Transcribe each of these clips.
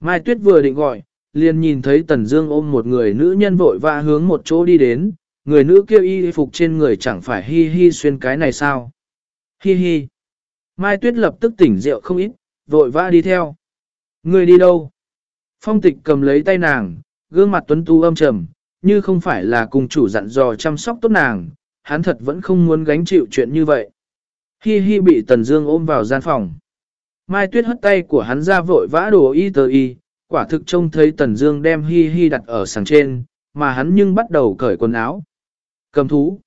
Mai Tuyết vừa định gọi, liền nhìn thấy Tần Dương ôm một người nữ nhân vội vã hướng một chỗ đi đến, người nữ kia y phục trên người chẳng phải hi hi xuyên cái này sao? Hi hi. Mai Tuyết lập tức tỉnh rượu không ít, vội vã đi theo. Người đi đâu? Phong tịch cầm lấy tay nàng, gương mặt tuấn tú âm trầm, như không phải là cùng chủ dặn dò chăm sóc tốt nàng, hắn thật vẫn không muốn gánh chịu chuyện như vậy. Hi hi bị Tần Dương ôm vào gian phòng. Mai Tuyết hất tay của hắn ra vội vã đồ y tờ y, quả thực trông thấy Tần Dương đem hi hi đặt ở sàng trên, mà hắn nhưng bắt đầu cởi quần áo. Cầm thú.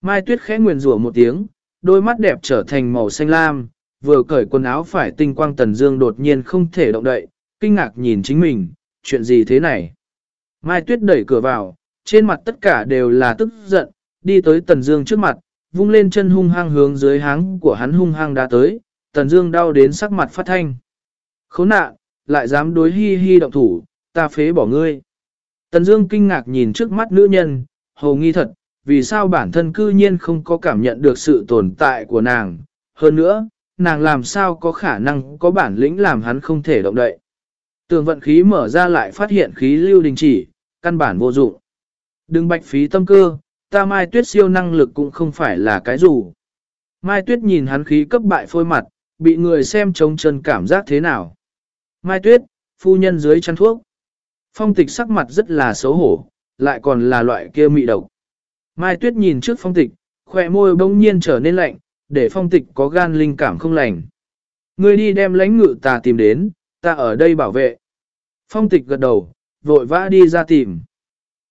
Mai Tuyết khẽ nguyền rủa một tiếng, đôi mắt đẹp trở thành màu xanh lam, vừa cởi quần áo phải tinh quang Tần Dương đột nhiên không thể động đậy, kinh ngạc nhìn chính mình, chuyện gì thế này? Mai Tuyết đẩy cửa vào, trên mặt tất cả đều là tức giận, đi tới Tần Dương trước mặt, vung lên chân hung hăng hướng dưới háng của hắn hung hăng đã tới, Tần Dương đau đến sắc mặt phát thanh. Khốn nạn, lại dám đối hi hi động thủ, ta phế bỏ ngươi. Tần Dương kinh ngạc nhìn trước mắt nữ nhân, hồ nghi thật, vì sao bản thân cư nhiên không có cảm nhận được sự tồn tại của nàng. Hơn nữa, nàng làm sao có khả năng có bản lĩnh làm hắn không thể động đậy. Tường vận khí mở ra lại phát hiện khí lưu đình chỉ, căn bản vô dụng. Đừng bạch phí tâm cơ, ta mai tuyết siêu năng lực cũng không phải là cái dù. Mai tuyết nhìn hắn khí cấp bại phôi mặt, bị người xem trống chân cảm giác thế nào. Mai tuyết, phu nhân dưới chăn thuốc. Phong tịch sắc mặt rất là xấu hổ, lại còn là loại kia mị độc. Mai tuyết nhìn trước phong tịch, khỏe môi bỗng nhiên trở nên lạnh, để phong tịch có gan linh cảm không lành. Ngươi đi đem lãnh ngự ta tìm đến, ta ở đây bảo vệ. Phong tịch gật đầu, vội vã đi ra tìm.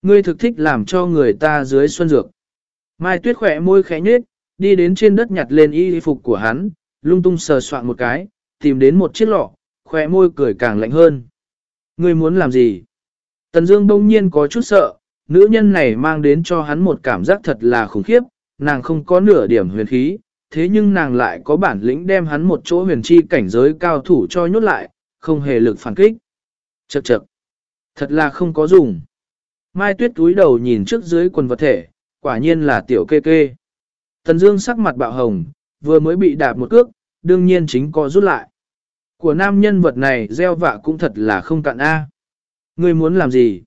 Ngươi thực thích làm cho người ta dưới xuân dược. Mai tuyết khỏe môi khẽ nhếch đi đến trên đất nhặt lên y phục của hắn, lung tung sờ soạn một cái, tìm đến một chiếc lọ, khỏe môi cười càng lạnh hơn. Ngươi muốn làm gì? Tần Dương đông nhiên có chút sợ, nữ nhân này mang đến cho hắn một cảm giác thật là khủng khiếp, nàng không có nửa điểm huyền khí, thế nhưng nàng lại có bản lĩnh đem hắn một chỗ huyền chi cảnh giới cao thủ cho nhốt lại, không hề lực phản kích. Chậc chậc, thật là không có dùng. Mai tuyết túi đầu nhìn trước dưới quần vật thể, quả nhiên là tiểu kê kê. Tần Dương sắc mặt bạo hồng, vừa mới bị đạp một cước, đương nhiên chính có rút lại. Của nam nhân vật này gieo vạ cũng thật là không cạn A. Ngươi muốn làm gì?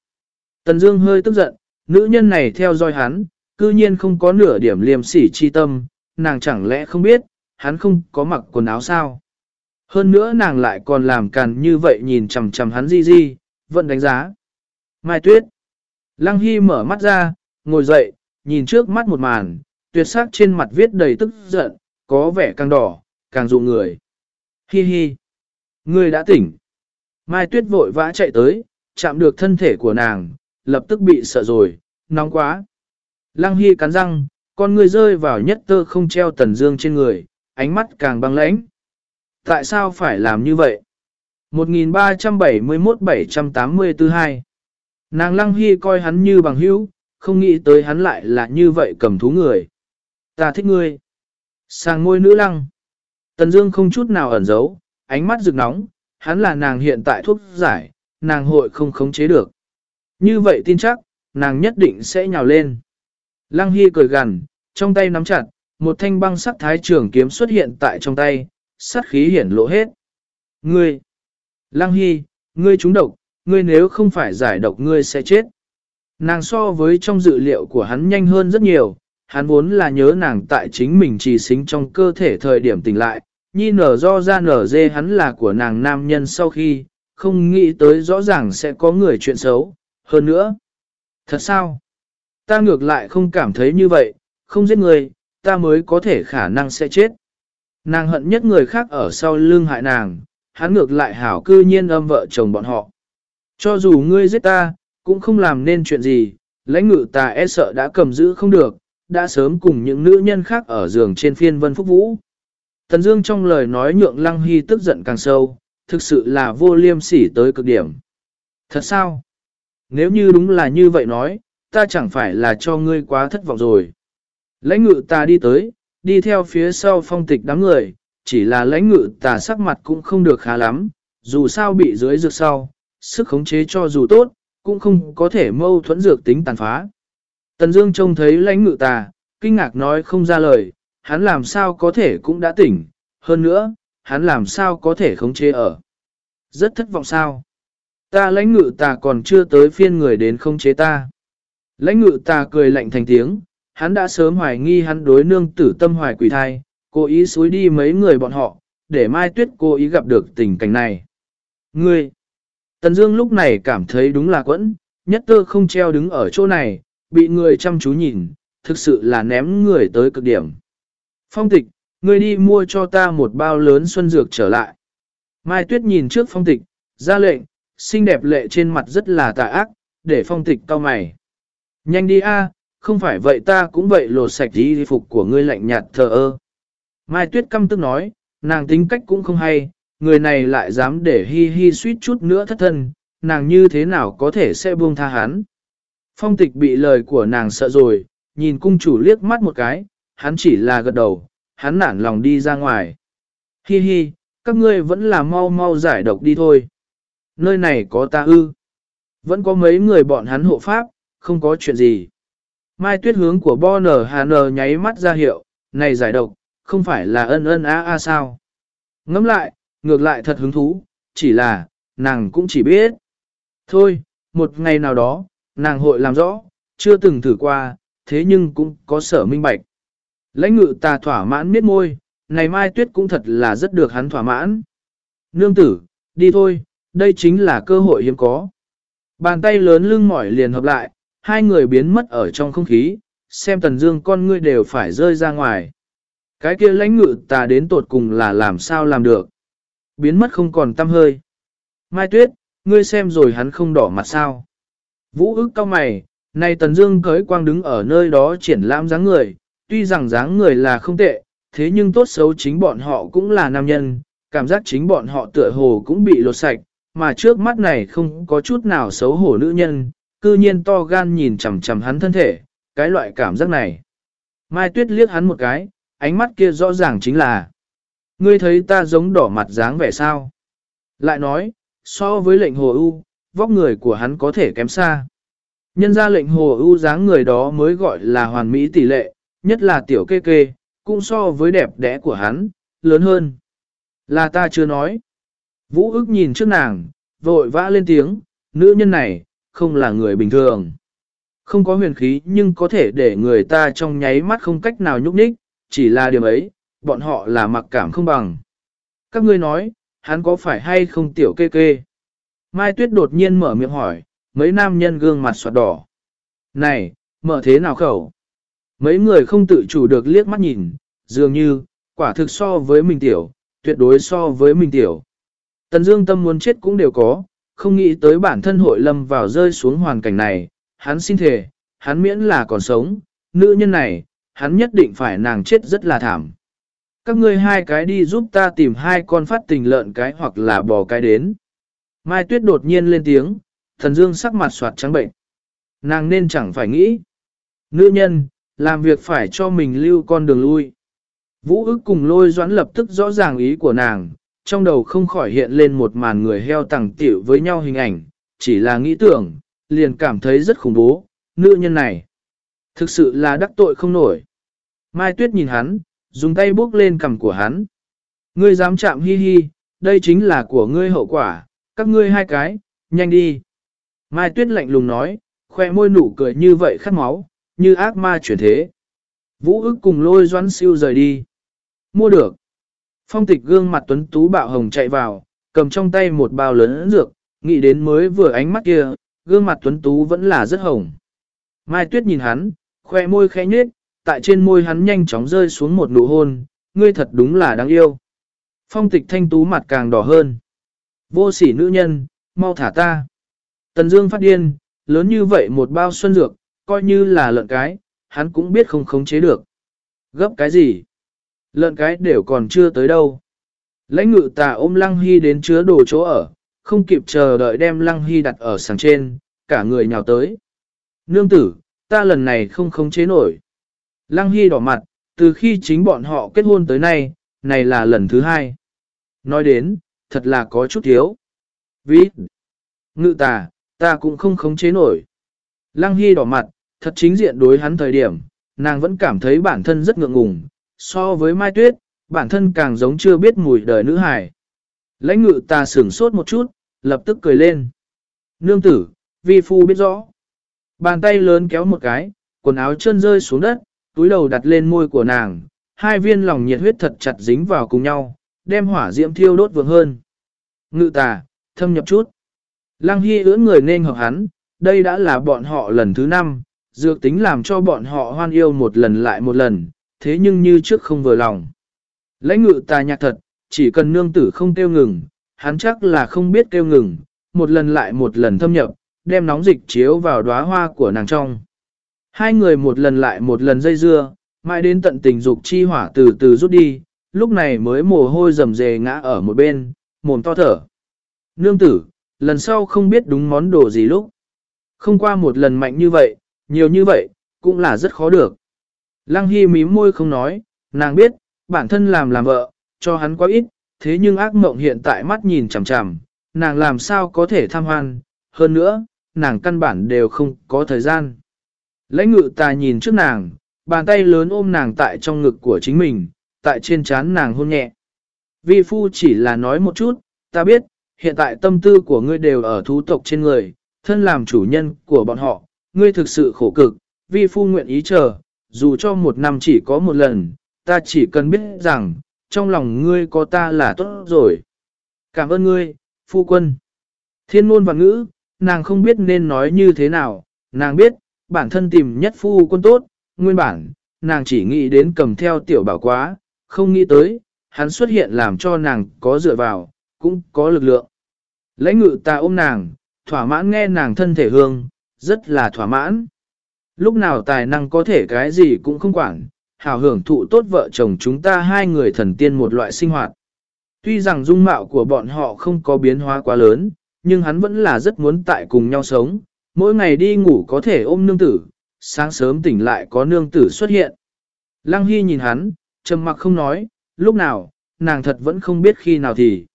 Tần Dương hơi tức giận, nữ nhân này theo dõi hắn, cư nhiên không có nửa điểm liềm sỉ chi tâm, nàng chẳng lẽ không biết, hắn không có mặc quần áo sao? Hơn nữa nàng lại còn làm càn như vậy nhìn chằm chằm hắn di di, vẫn đánh giá. Mai Tuyết. Lăng Hy mở mắt ra, ngồi dậy, nhìn trước mắt một màn, tuyệt sắc trên mặt viết đầy tức giận, có vẻ càng đỏ, càng dụ người. Hi hi. Ngươi đã tỉnh. Mai Tuyết vội vã chạy tới, chạm được thân thể của nàng, lập tức bị sợ rồi, nóng quá. Lăng Hy cắn răng, con người rơi vào nhất tơ không treo tần dương trên người, ánh mắt càng băng lãnh. Tại sao phải làm như vậy? 1371-784-2 Nàng Lăng Hy coi hắn như bằng hữu, không nghĩ tới hắn lại là như vậy cầm thú người. Ta thích ngươi. Sàng ngôi nữ lăng. Tần Dương không chút nào ẩn giấu, ánh mắt rực nóng, hắn là nàng hiện tại thuốc giải, nàng hội không khống chế được. Như vậy tin chắc, nàng nhất định sẽ nhào lên. Lăng Hy cười gằn, trong tay nắm chặt, một thanh băng sắc thái trường kiếm xuất hiện tại trong tay, sát khí hiển lộ hết. Ngươi! Lăng Hy, ngươi trúng độc, ngươi nếu không phải giải độc ngươi sẽ chết. Nàng so với trong dự liệu của hắn nhanh hơn rất nhiều, hắn vốn là nhớ nàng tại chính mình trì xính trong cơ thể thời điểm tỉnh lại, nhi nở do ra nở dê hắn là của nàng nam nhân sau khi, không nghĩ tới rõ ràng sẽ có người chuyện xấu, hơn nữa. Thật sao? Ta ngược lại không cảm thấy như vậy, không giết người, ta mới có thể khả năng sẽ chết. Nàng hận nhất người khác ở sau lưng hại nàng, hắn ngược lại hảo cư nhiên âm vợ chồng bọn họ. Cho dù ngươi giết ta, cũng không làm nên chuyện gì, lãnh ngự ta e sợ đã cầm giữ không được, đã sớm cùng những nữ nhân khác ở giường trên phiên vân phúc vũ. Tần Dương trong lời nói nhượng Lăng Hy tức giận càng sâu, thực sự là vô liêm sỉ tới cực điểm. Thật sao? Nếu như đúng là như vậy nói, ta chẳng phải là cho ngươi quá thất vọng rồi. Lãnh ngự ta đi tới, đi theo phía sau phong tịch đám người, chỉ là lãnh ngự ta sắc mặt cũng không được khá lắm, dù sao bị dưới dược sau, sức khống chế cho dù tốt, cũng không có thể mâu thuẫn dược tính tàn phá. Tần Dương trông thấy lãnh ngự ta, kinh ngạc nói không ra lời, hắn làm sao có thể cũng đã tỉnh, hơn nữa, hắn làm sao có thể khống chế ở. Rất thất vọng sao. Ta lãnh ngự ta còn chưa tới phiên người đến không chế ta. Lãnh ngự ta cười lạnh thành tiếng, hắn đã sớm hoài nghi hắn đối nương tử tâm hoài quỷ thai, cố ý xúi đi mấy người bọn họ, để Mai Tuyết cố ý gặp được tình cảnh này. Ngươi! Tần Dương lúc này cảm thấy đúng là quẫn, nhất tơ không treo đứng ở chỗ này, bị người chăm chú nhìn, thực sự là ném người tới cực điểm. Phong tịch, ngươi đi mua cho ta một bao lớn xuân dược trở lại. Mai Tuyết nhìn trước phong tịch, ra lệnh, xinh đẹp lệ trên mặt rất là tà ác, để phong tịch cau mày. Nhanh đi a, không phải vậy ta cũng vậy lột sạch đi phục của ngươi lạnh nhạt thờ ơ. Mai Tuyết căm tức nói, nàng tính cách cũng không hay, người này lại dám để hi hi suýt chút nữa thất thân, nàng như thế nào có thể sẽ buông tha hắn. Phong tịch bị lời của nàng sợ rồi, nhìn cung chủ liếc mắt một cái, hắn chỉ là gật đầu, hắn nản lòng đi ra ngoài. Hi hi, các ngươi vẫn là mau mau giải độc đi thôi. Nơi này có ta ư. Vẫn có mấy người bọn hắn hộ pháp, không có chuyện gì. Mai tuyết hướng của Bo Nở Hà Nở nháy mắt ra hiệu, này giải độc, không phải là ân ân á a sao. Ngẫm lại, ngược lại thật hứng thú, chỉ là, nàng cũng chỉ biết. Thôi, một ngày nào đó, nàng hội làm rõ, chưa từng thử qua, thế nhưng cũng có sở minh bạch. Lãnh ngự ta thỏa mãn miết môi, này mai tuyết cũng thật là rất được hắn thỏa mãn. Nương tử, đi thôi, đây chính là cơ hội hiếm có. Bàn tay lớn lưng mỏi liền hợp lại, hai người biến mất ở trong không khí, xem tần dương con ngươi đều phải rơi ra ngoài. Cái kia lãnh ngự ta đến tột cùng là làm sao làm được. Biến mất không còn tâm hơi. Mai tuyết, ngươi xem rồi hắn không đỏ mặt sao. Vũ ức cao mày, này tần dương cưới quang đứng ở nơi đó triển lãm dáng người, tuy rằng dáng người là không tệ, thế nhưng tốt xấu chính bọn họ cũng là nam nhân, cảm giác chính bọn họ tựa hồ cũng bị lột sạch, mà trước mắt này không có chút nào xấu hổ nữ nhân, cư nhiên to gan nhìn chằm chằm hắn thân thể, cái loại cảm giác này. Mai Tuyết liếc hắn một cái, ánh mắt kia rõ ràng chính là Ngươi thấy ta giống đỏ mặt dáng vẻ sao? Lại nói, so với lệnh hồ ưu, vóc người của hắn có thể kém xa. Nhân ra lệnh hồ ưu dáng người đó mới gọi là hoàn mỹ tỷ lệ, nhất là tiểu kê kê, cũng so với đẹp đẽ của hắn, lớn hơn. Là ta chưa nói. Vũ ức nhìn trước nàng, vội vã lên tiếng, nữ nhân này, không là người bình thường. Không có huyền khí nhưng có thể để người ta trong nháy mắt không cách nào nhúc nhích, chỉ là điểm ấy, bọn họ là mặc cảm không bằng. Các ngươi nói, hắn có phải hay không tiểu kê kê? Mai Tuyết đột nhiên mở miệng hỏi, mấy nam nhân gương mặt soạt đỏ. Này, mở thế nào khẩu? Mấy người không tự chủ được liếc mắt nhìn, dường như, quả thực so với mình tiểu, tuyệt đối so với mình tiểu. Tần Dương tâm muốn chết cũng đều có, không nghĩ tới bản thân hội lâm vào rơi xuống hoàn cảnh này, hắn xin thề, hắn miễn là còn sống, nữ nhân này, hắn nhất định phải nàng chết rất là thảm. Các ngươi hai cái đi giúp ta tìm hai con phát tình lợn cái hoặc là bò cái đến. Mai Tuyết đột nhiên lên tiếng, thần dương sắc mặt xoạt trắng bệnh. Nàng nên chẳng phải nghĩ. Nữ nhân, làm việc phải cho mình lưu con đường lui. Vũ ức cùng lôi doãn lập tức rõ ràng ý của nàng, trong đầu không khỏi hiện lên một màn người heo tẳng tiểu với nhau hình ảnh, chỉ là nghĩ tưởng, liền cảm thấy rất khủng bố, nữ nhân này. Thực sự là đắc tội không nổi. Mai Tuyết nhìn hắn, dùng tay bước lên cằm của hắn. Ngươi dám chạm hi hi, đây chính là của ngươi hậu quả, các ngươi hai cái, nhanh đi. Mai Tuyết lạnh lùng nói, khoe môi nụ cười như vậy khát máu, như ác ma chuyển thế. Vũ ức cùng lôi doãn siêu rời đi. Mua được. Phong tịch gương mặt tuấn tú bạo hồng chạy vào, cầm trong tay một bao lớn dược, nghĩ đến mới vừa ánh mắt kia, gương mặt tuấn tú vẫn là rất hồng. Mai Tuyết nhìn hắn, khoe môi khẽ nhếch, tại trên môi hắn nhanh chóng rơi xuống một nụ hôn, ngươi thật đúng là đáng yêu. Phong tịch thanh tú mặt càng đỏ hơn. Vô sỉ nữ nhân, mau thả ta. Tần Dương phát điên, lớn như vậy một bao xuân dược, coi như là lợn cái, hắn cũng biết không khống chế được. Gấp cái gì? Lợn cái đều còn chưa tới đâu. Lãnh ngự tà ôm Lăng Hy đến chứa đồ chỗ ở, không kịp chờ đợi đem Lăng Hy đặt ở sàng trên, cả người nhào tới. Nương tử, ta lần này không khống chế nổi. Lăng Hy đỏ mặt, từ khi chính bọn họ kết hôn tới nay, này là lần thứ hai. Nói đến, thật là có chút thiếu. Ví, ngự tà, ta cũng không khống chế nổi. Lăng Hy đỏ mặt, thật chính diện đối hắn thời điểm, nàng vẫn cảm thấy bản thân rất ngượng ngùng, so với Mai Tuyết, bản thân càng giống chưa biết mùi đời nữ hài. Lãnh ngự ta sửng sốt một chút, lập tức cười lên. Nương tử, vi phu biết rõ. Bàn tay lớn kéo một cái, quần áo chân rơi xuống đất, túi đầu đặt lên môi của nàng, hai viên lòng nhiệt huyết thật chặt dính vào cùng nhau, đem hỏa diễm thiêu đốt vượng hơn. Ngự tà, thâm nhập chút. Lăng Hy ưỡn người nên hợp hắn, đây đã là bọn họ lần thứ năm, dược tính làm cho bọn họ hoan yêu một lần lại một lần, thế nhưng như trước không vừa lòng. Lãnh ngự tà nhạc thật, chỉ cần nương tử không tiêu ngừng, hắn chắc là không biết tiêu ngừng, một lần lại một lần thâm nhập, đem nóng dịch chiếu vào đóa hoa của nàng trong. Hai người một lần lại một lần dây dưa, mãi đến tận tình dục chi hỏa từ từ rút đi, lúc này mới mồ hôi rầm rề ngã ở một bên, mồm to thở. Nương tử, lần sau không biết đúng món đồ gì lúc. Không qua một lần mạnh như vậy, nhiều như vậy, cũng là rất khó được. Lăng Hy mím môi không nói, nàng biết, bản thân làm làm vợ, cho hắn quá ít, thế nhưng ác mộng hiện tại mắt nhìn chằm chằm, nàng làm sao có thể tham hoan, hơn nữa, nàng căn bản đều không có thời gian. Lãnh ngự ta nhìn trước nàng, bàn tay lớn ôm nàng tại trong ngực của chính mình, tại trên trán nàng hôn nhẹ. Vi phu chỉ là nói một chút, ta biết, hiện tại tâm tư của ngươi đều ở thú tộc trên người, thân làm chủ nhân của bọn họ, ngươi thực sự khổ cực, vi phu nguyện ý chờ, dù cho một năm chỉ có một lần, ta chỉ cần biết rằng, trong lòng ngươi có ta là tốt rồi. Cảm ơn ngươi, phu quân. Thiên ngôn và ngữ, nàng không biết nên nói như thế nào, nàng biết, bản thân tìm nhất phu quân tốt, nguyên bản, nàng chỉ nghĩ đến cầm theo tiểu bảo quá, không nghĩ tới, hắn xuất hiện làm cho nàng có dựa vào, cũng có lực lượng. Lãnh ngự ta ôm nàng, thỏa mãn nghe nàng thân thể hương, rất là thỏa mãn. Lúc nào tài năng có thể cái gì cũng không quản, hào hưởng thụ tốt vợ chồng chúng ta hai người thần tiên một loại sinh hoạt. Tuy rằng dung mạo của bọn họ không có biến hóa quá lớn, nhưng hắn vẫn là rất muốn tại cùng nhau sống, mỗi ngày đi ngủ có thể ôm nương tử, sáng sớm tỉnh lại có nương tử xuất hiện. Lăng Hy nhìn hắn, trầm mặc không nói, lúc nào, nàng thật vẫn không biết khi nào thì.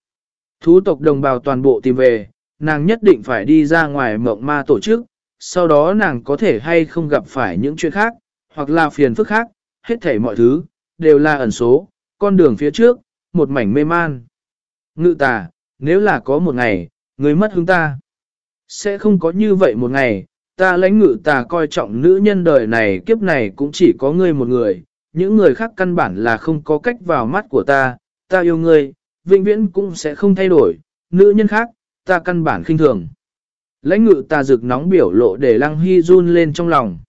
Thú tộc đồng bào toàn bộ tìm về, nàng nhất định phải đi ra ngoài mộng ma tổ chức, sau đó nàng có thể hay không gặp phải những chuyện khác, hoặc là phiền phức khác, hết thảy mọi thứ, đều là ẩn số, con đường phía trước, một mảnh mê man. Ngự tà, nếu là có một ngày, người mất hứng ta, sẽ không có như vậy một ngày, ta lãnh ngự tà coi trọng nữ nhân đời này kiếp này cũng chỉ có ngươi một người, những người khác căn bản là không có cách vào mắt của ta, ta yêu ngươi, vĩnh viễn cũng sẽ không thay đổi, nữ nhân khác, ta căn bản khinh thường. Lãnh ngự ta rực nóng biểu lộ để lăng hy run lên trong lòng.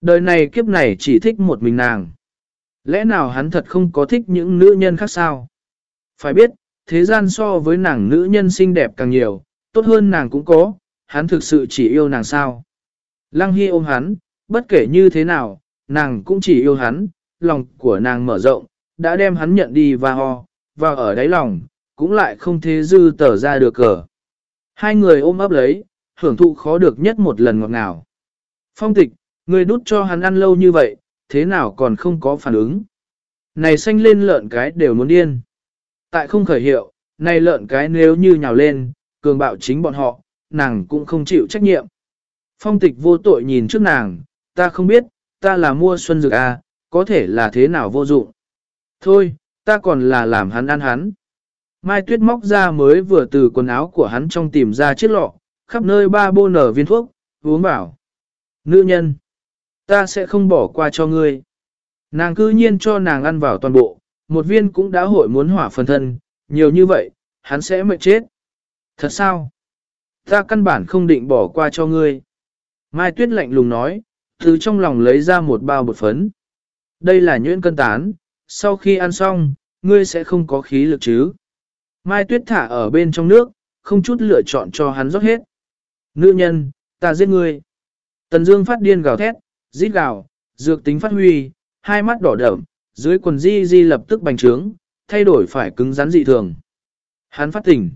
Đời này kiếp này chỉ thích một mình nàng. Lẽ nào hắn thật không có thích những nữ nhân khác sao? Phải biết, thế gian so với nàng nữ nhân xinh đẹp càng nhiều, tốt hơn nàng cũng có, hắn thực sự chỉ yêu nàng sao? Lăng Hy ôm hắn, bất kể như thế nào, nàng cũng chỉ yêu hắn, lòng của nàng mở rộng, đã đem hắn nhận đi và ho, và ở đáy lòng, cũng lại không thế dư tở ra được cờ. Hai người ôm ấp lấy, hưởng thụ khó được nhất một lần ngọt ngào. Phong tịch, người đút cho hắn ăn lâu như vậy, thế nào còn không có phản ứng. Này xanh lên lợn cái đều muốn điên. Tại không khởi hiệu, này lợn cái nếu như nhào lên, cường bạo chính bọn họ, nàng cũng không chịu trách nhiệm. Phong tịch vô tội nhìn trước nàng, ta không biết, ta là mua xuân dược à, có thể là thế nào vô dụng. Thôi, ta còn là làm hắn ăn hắn. Mai tuyết móc ra mới vừa từ quần áo của hắn trong tìm ra chiếc lọ, khắp nơi ba bô nở viên thuốc, uống bảo. Nữ nhân, ta sẽ không bỏ qua cho ngươi. Nàng cư nhiên cho nàng ăn vào toàn bộ, một viên cũng đã hội muốn hỏa phần thân, nhiều như vậy, hắn sẽ mệt chết. Thật sao? Ta căn bản không định bỏ qua cho ngươi. Mai Tuyết lạnh lùng nói, từ trong lòng lấy ra một bao bột phấn. Đây là nhuyễn cân tán, sau khi ăn xong, ngươi sẽ không có khí lực chứ. Mai Tuyết thả ở bên trong nước, không chút lựa chọn cho hắn rót hết. Nữ nhân, ta giết ngươi. Tần Dương phát điên gào thét, rít gào, dược tính phát huy, hai mắt đỏ đậm, dưới quần di di lập tức bành trướng, thay đổi phải cứng rắn dị thường. Hắn phát tỉnh.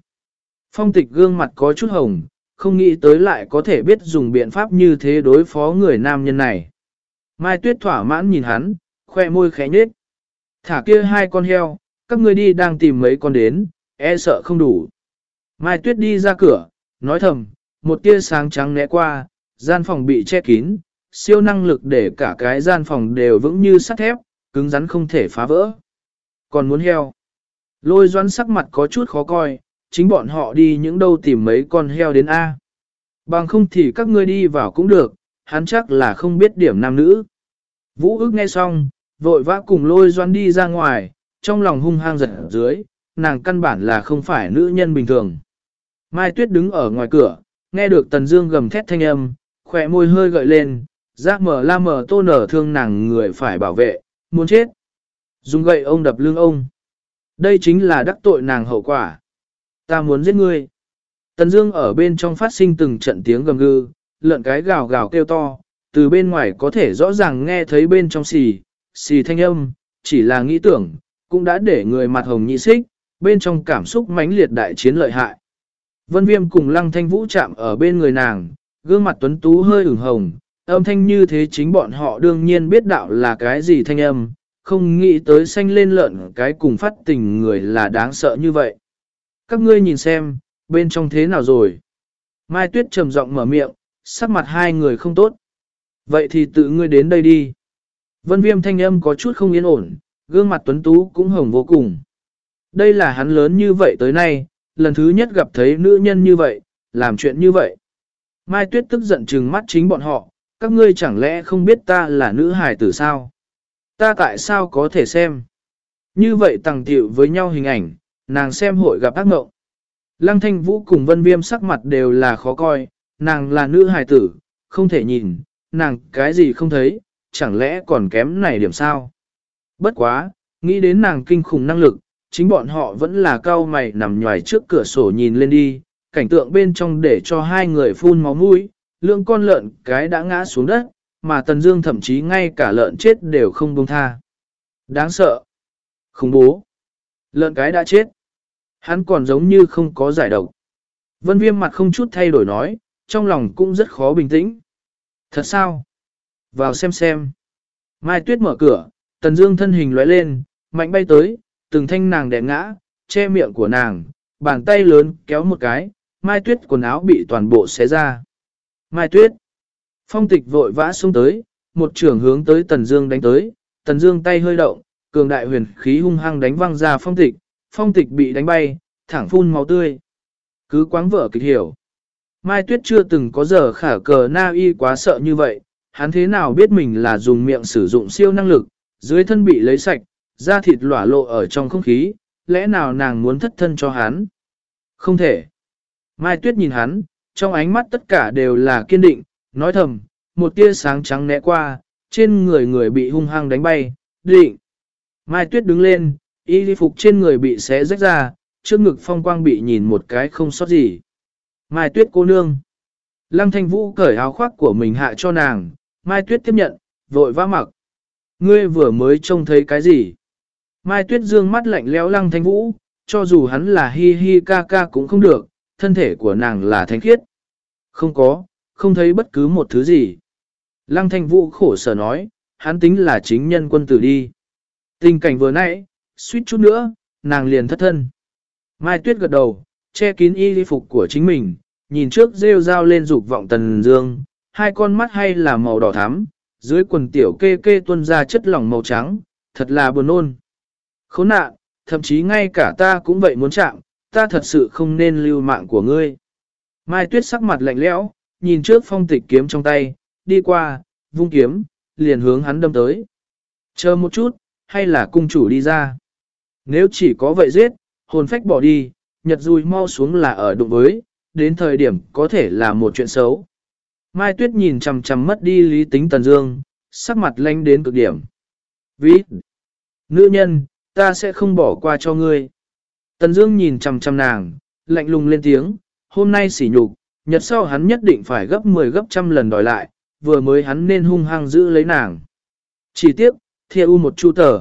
Phong tịch gương mặt có chút hồng, không nghĩ tới lại có thể biết dùng biện pháp như thế đối phó người nam nhân này. Mai tuyết thỏa mãn nhìn hắn, khoe môi khẽ nhếch. Thả kia hai con heo, các ngươi đi đang tìm mấy con đến, e sợ không đủ. Mai tuyết đi ra cửa, nói thầm, một tia sáng trắng né qua, gian phòng bị che kín, siêu năng lực để cả cái gian phòng đều vững như sắt thép, cứng rắn không thể phá vỡ. Còn muốn heo. Lôi doãn sắc mặt có chút khó coi, chính bọn họ đi những đâu tìm mấy con heo đến A. Bằng không thì các ngươi đi vào cũng được, hắn chắc là không biết điểm nam nữ. Vũ ức nghe xong, vội vã cùng lôi doan đi ra ngoài, trong lòng hung hăng giật dưới, nàng căn bản là không phải nữ nhân bình thường. Mai Tuyết đứng ở ngoài cửa, nghe được Tần Dương gầm thét thanh âm, khóe môi hơi gợi lên, giác mở la mở tô nở thương nàng người phải bảo vệ, muốn chết. Dùng gậy ông đập lưng ông. Đây chính là đắc tội nàng hậu quả. Ta muốn giết ngươi. Tần Dương ở bên trong phát sinh từng trận tiếng gầm gừ, lợn cái gào gào kêu to, từ bên ngoài có thể rõ ràng nghe thấy bên trong xì, xì thanh âm, chỉ là nghĩ tưởng, cũng đã để người mặt hồng nhị xích, bên trong cảm xúc mãnh liệt đại chiến lợi hại. Vân Viêm cùng Lăng Thanh Vũ chạm ở bên người nàng, gương mặt tuấn tú hơi ửng hồng, âm thanh như thế chính bọn họ đương nhiên biết đạo là cái gì thanh âm, không nghĩ tới xanh lên lợn cái cùng phát tình người là đáng sợ như vậy. Các ngươi nhìn xem, bên trong thế nào rồi? Mai Tuyết trầm giọng mở miệng, sắc mặt hai người không tốt. Vậy thì tự ngươi đến đây đi. Vân viêm thanh âm có chút không yên ổn, gương mặt tuấn tú cũng hồng vô cùng. Đây là hắn lớn như vậy tới nay, lần thứ nhất gặp thấy nữ nhân như vậy, làm chuyện như vậy. Mai Tuyết tức giận trừng mắt chính bọn họ, các ngươi chẳng lẽ không biết ta là nữ hài tử sao? Ta tại sao có thể xem? Như vậy tàng tiệu với nhau hình ảnh, nàng xem hội gặp ác mộng. Lăng thanh vũ cùng vân viêm sắc mặt đều là khó coi, nàng là nữ hài tử, không thể nhìn, nàng cái gì không thấy, chẳng lẽ còn kém này điểm sao? Bất quá, nghĩ đến nàng kinh khủng năng lực, chính bọn họ vẫn là cao mày nằm nhòi trước cửa sổ nhìn lên đi, cảnh tượng bên trong để cho hai người phun máu mũi, lượng con lợn cái đã ngã xuống đất, mà Tần Dương thậm chí ngay cả lợn chết đều không buông tha. Đáng sợ. Khủng bố. Lợn cái đã chết. Hắn còn giống như không có giải độc. Vân Viêm mặt không chút thay đổi nói, trong lòng cũng rất khó bình tĩnh. Thật sao? Vào xem xem. Mai Tuyết mở cửa, Tần Dương thân hình lóe lên, mạnh bay tới, từng thanh nàng đè ngã, che miệng của nàng, bàn tay lớn kéo một cái, Mai Tuyết quần áo bị toàn bộ xé ra. Mai Tuyết. Phong tịch vội vã xuống tới, một trưởng hướng tới Tần Dương đánh tới, Tần Dương tay hơi động, cường đại huyền khí hung hăng đánh văng ra phong tịch, phong tịch bị đánh bay, thẳng phun máu tươi. Cứ quáng vợ kịch hiểu. Mai Tuyết chưa từng có giờ khả cờ na y quá sợ như vậy, hắn thế nào biết mình là dùng miệng sử dụng siêu năng lực, dưới thân bị lấy sạch, da thịt lỏa lộ ở trong không khí, lẽ nào nàng muốn thất thân cho hắn? Không thể. Mai Tuyết nhìn hắn, trong ánh mắt tất cả đều là kiên định, nói thầm, một tia sáng trắng né qua, trên người người bị hung hăng đánh bay, định. Mai Tuyết đứng lên, y phục trên người bị xé rách ra, trước ngực phong quang bị nhìn một cái không sót gì. Mai Tuyết cô nương. Lăng Thanh Vũ cởi áo khoác của mình hạ cho nàng, Mai Tuyết tiếp nhận, vội vã mặc. Ngươi vừa mới trông thấy cái gì? Mai Tuyết dương mắt lạnh lẽo Lăng Thanh Vũ, cho dù hắn là hi hi ca ca cũng không được, thân thể của nàng là thanh khiết. Không có, không thấy bất cứ một thứ gì. Lăng Thanh Vũ khổ sở nói, hắn tính là chính nhân quân tử đi. Tình cảnh vừa nãy, suýt chút nữa, nàng liền thất thân. Mai Tuyết gật đầu, che kín y phục của chính mình, nhìn trước rêu rao lên dục vọng tần dương, hai con mắt hay là màu đỏ thắm, dưới quần tiểu kê kê tuôn ra chất lỏng màu trắng, thật là buồn nôn. Khốn nạn, thậm chí ngay cả ta cũng vậy muốn chạm, ta thật sự không nên lưu mạng của ngươi. Mai Tuyết sắc mặt lạnh lẽo, nhìn trước phong tịch kiếm trong tay, đi qua, vung kiếm, liền hướng hắn đâm tới. Chờ một chút, hay là cung chủ đi ra. Nếu chỉ có vậy giết, hồn phách bỏ đi, nhật dùi mau xuống là ở đụng với, đến thời điểm có thể là một chuyện xấu. Mai Tuyết nhìn chằm chằm mất đi lý tính Tần Dương, sắc mặt lanh đến cực điểm. Ví, nữ nhân, ta sẽ không bỏ qua cho ngươi. Tần Dương nhìn chằm chằm nàng, lạnh lùng lên tiếng, hôm nay sỉ nhục, nhật sau hắn nhất định phải gấp 10 gấp trăm lần đòi lại, vừa mới hắn nên hung hăng giữ lấy nàng. Chỉ tiếc, thia u một chu tờ.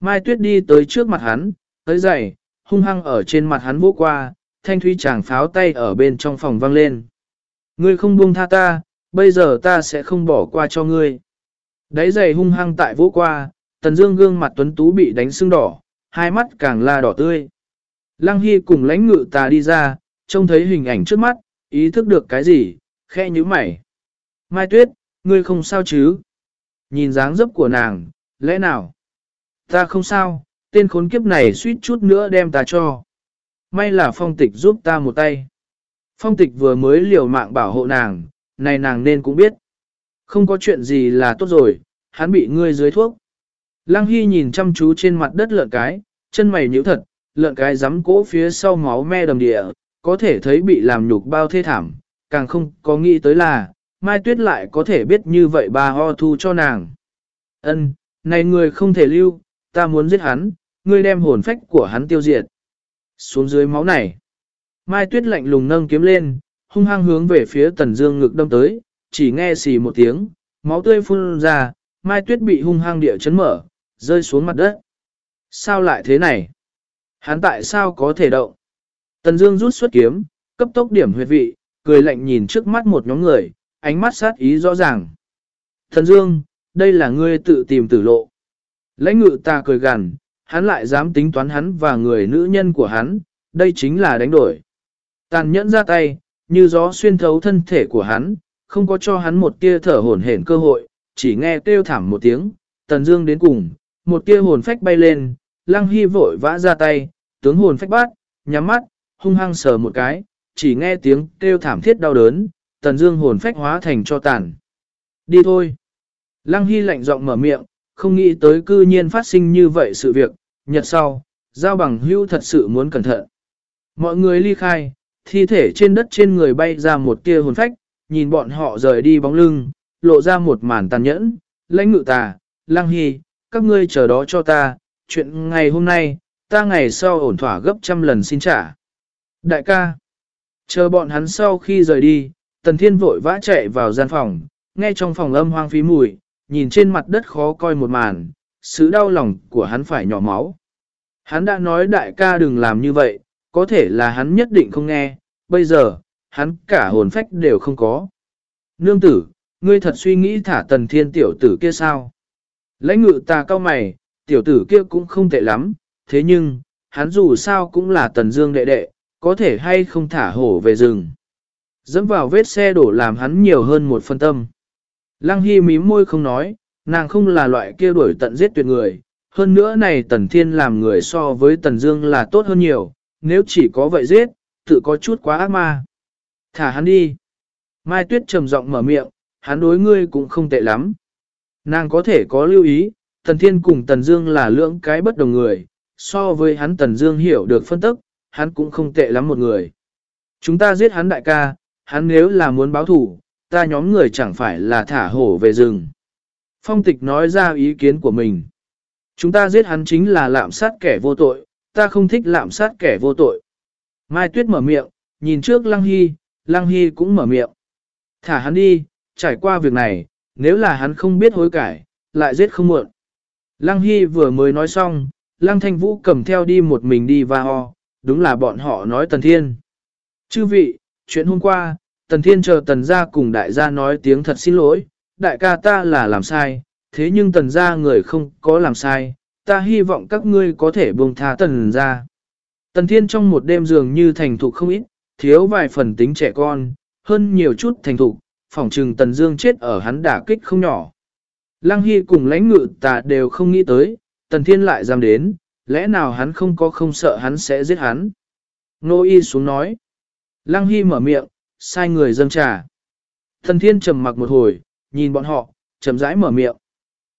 Mai Tuyết đi tới trước mặt hắn, tới dậy, hung hăng ở trên mặt hắn vỗ qua, thanh thúy chàng pháo tay ở bên trong phòng vang lên. Ngươi không buông tha ta, bây giờ ta sẽ không bỏ qua cho ngươi. Đáy giày hung hăng tại vỗ qua, tần dương gương mặt tuấn tú bị đánh sưng đỏ, hai mắt càng la đỏ tươi. Lăng Hy cùng lãnh ngự ta đi ra, trông thấy hình ảnh trước mắt, ý thức được cái gì, khe như mày. Mai Tuyết, ngươi không sao chứ? Nhìn dáng dấp của nàng, lẽ nào? Ta không sao, tên khốn kiếp này suýt chút nữa đem ta cho. May là phong tịch giúp ta một tay. Phong tịch vừa mới liều mạng bảo hộ nàng, này nàng nên cũng biết. Không có chuyện gì là tốt rồi, hắn bị ngươi dưới thuốc. Lăng Hy nhìn chăm chú trên mặt đất lợn cái, chân mày nhíu thật, lợn cái rắm cỗ phía sau máu me đầm địa, có thể thấy bị làm nhục bao thê thảm, càng không có nghĩ tới là, Mai Tuyết lại có thể biết như vậy bà ho thu cho nàng. Ân, này người không thể lưu, ta muốn giết hắn, ngươi đem hồn phách của hắn tiêu diệt. Xuống dưới máu này, Mai Tuyết lạnh lùng nâng kiếm lên, hung hăng hướng về phía Tần Dương ngực đâm tới, chỉ nghe xì một tiếng, máu tươi phun ra, Mai Tuyết bị hung hăng địa chấn mở, rơi xuống mặt đất. Sao lại thế này? Hắn tại sao có thể động? Tần Dương rút xuất kiếm, cấp tốc điểm huyệt vị, cười lạnh nhìn trước mắt một nhóm người, ánh mắt sát ý rõ ràng. Thần Dương, đây là ngươi tự tìm tử lộ. Lãnh ngự ta cười gằn, hắn lại dám tính toán hắn và người nữ nhân của hắn, đây chính là đánh đổi. Tàn nhẫn ra tay, như gió xuyên thấu thân thể của hắn, không có cho hắn một tia thở hổn hển cơ hội, chỉ nghe kêu thảm một tiếng, tần dương đến cùng, một tia hồn phách bay lên, lăng hy vội vã ra tay, tướng hồn phách bát, nhắm mắt, hung hăng sờ một cái, chỉ nghe tiếng kêu thảm thiết đau đớn, tần dương hồn phách hóa thành cho tàn. Đi thôi. Lăng hy lạnh giọng mở miệng, không nghĩ tới cư nhiên phát sinh như vậy sự việc, nhật sau, giao bằng hưu thật sự muốn cẩn thận. Mọi người ly khai, thi thể trên đất trên người bay ra một tia hồn phách, nhìn bọn họ rời đi bóng lưng, lộ ra một màn tàn nhẫn, lãnh ngự tà, lang hy, các ngươi chờ đó cho ta, chuyện ngày hôm nay, ta ngày sau ổn thỏa gấp trăm lần xin trả. Đại ca, chờ bọn hắn sau khi rời đi, tần thiên vội vã chạy vào gian phòng, nghe trong phòng âm hoang phí mùi, nhìn trên mặt đất khó coi một màn, sự đau lòng của hắn phải nhỏ máu. Hắn đã nói đại ca đừng làm như vậy, có thể là hắn nhất định không nghe, bây giờ, hắn cả hồn phách đều không có. Nương tử, ngươi thật suy nghĩ thả tần thiên tiểu tử kia sao? Lãnh ngự ta cao mày, tiểu tử kia cũng không tệ lắm, thế nhưng, hắn dù sao cũng là tần dương đệ đệ, có thể hay không thả hổ về rừng. Dẫm vào vết xe đổ làm hắn nhiều hơn một phân tâm. Lăng Hy mím môi không nói, nàng không là loại kia đuổi tận giết tuyệt người. Hơn nữa này Tần Thiên làm người so với Tần Dương là tốt hơn nhiều, nếu chỉ có vậy giết, tự có chút quá ác ma. Thả hắn đi. Mai Tuyết trầm giọng mở miệng, hắn đối ngươi cũng không tệ lắm. Nàng có thể có lưu ý, Tần Thiên cùng Tần Dương là lưỡng cái bất đồng người, so với hắn Tần Dương hiểu được phân tức, hắn cũng không tệ lắm một người. Chúng ta giết hắn đại ca, hắn nếu là muốn báo thủ, ta nhóm người chẳng phải là thả hổ về rừng. Phong tịch nói ra ý kiến của mình. Chúng ta giết hắn chính là lạm sát kẻ vô tội, ta không thích lạm sát kẻ vô tội. Mai Tuyết mở miệng, nhìn trước Lăng Hy, Lăng Hy cũng mở miệng. Thả hắn đi, trải qua việc này, nếu là hắn không biết hối cải, lại giết không muộn. Lăng Hy vừa mới nói xong, Lăng Thanh Vũ cầm theo đi một mình đi và ho, đúng là bọn họ nói Tần Thiên. Chư vị, chuyện hôm qua, Tần Thiên chờ Tần gia cùng đại gia nói tiếng thật xin lỗi, đại ca ta là làm sai, thế nhưng Tần gia người không có làm sai, ta hy vọng các ngươi có thể buông tha Tần gia. Tần Thiên trong một đêm dường như thành thục không ít, thiếu vài phần tính trẻ con, hơn nhiều chút thành thục, phỏng trừng Tần Dương chết ở hắn đả kích không nhỏ. Lăng Hy cùng lãnh ngự ta đều không nghĩ tới, Tần Thiên lại dám đến, lẽ nào hắn không có không sợ hắn sẽ giết hắn. Nô Y xuống nói. Lăng Hy mở miệng, sai người dâng trà. Tần thiên trầm mặc một hồi, nhìn bọn họ, chậm rãi mở miệng.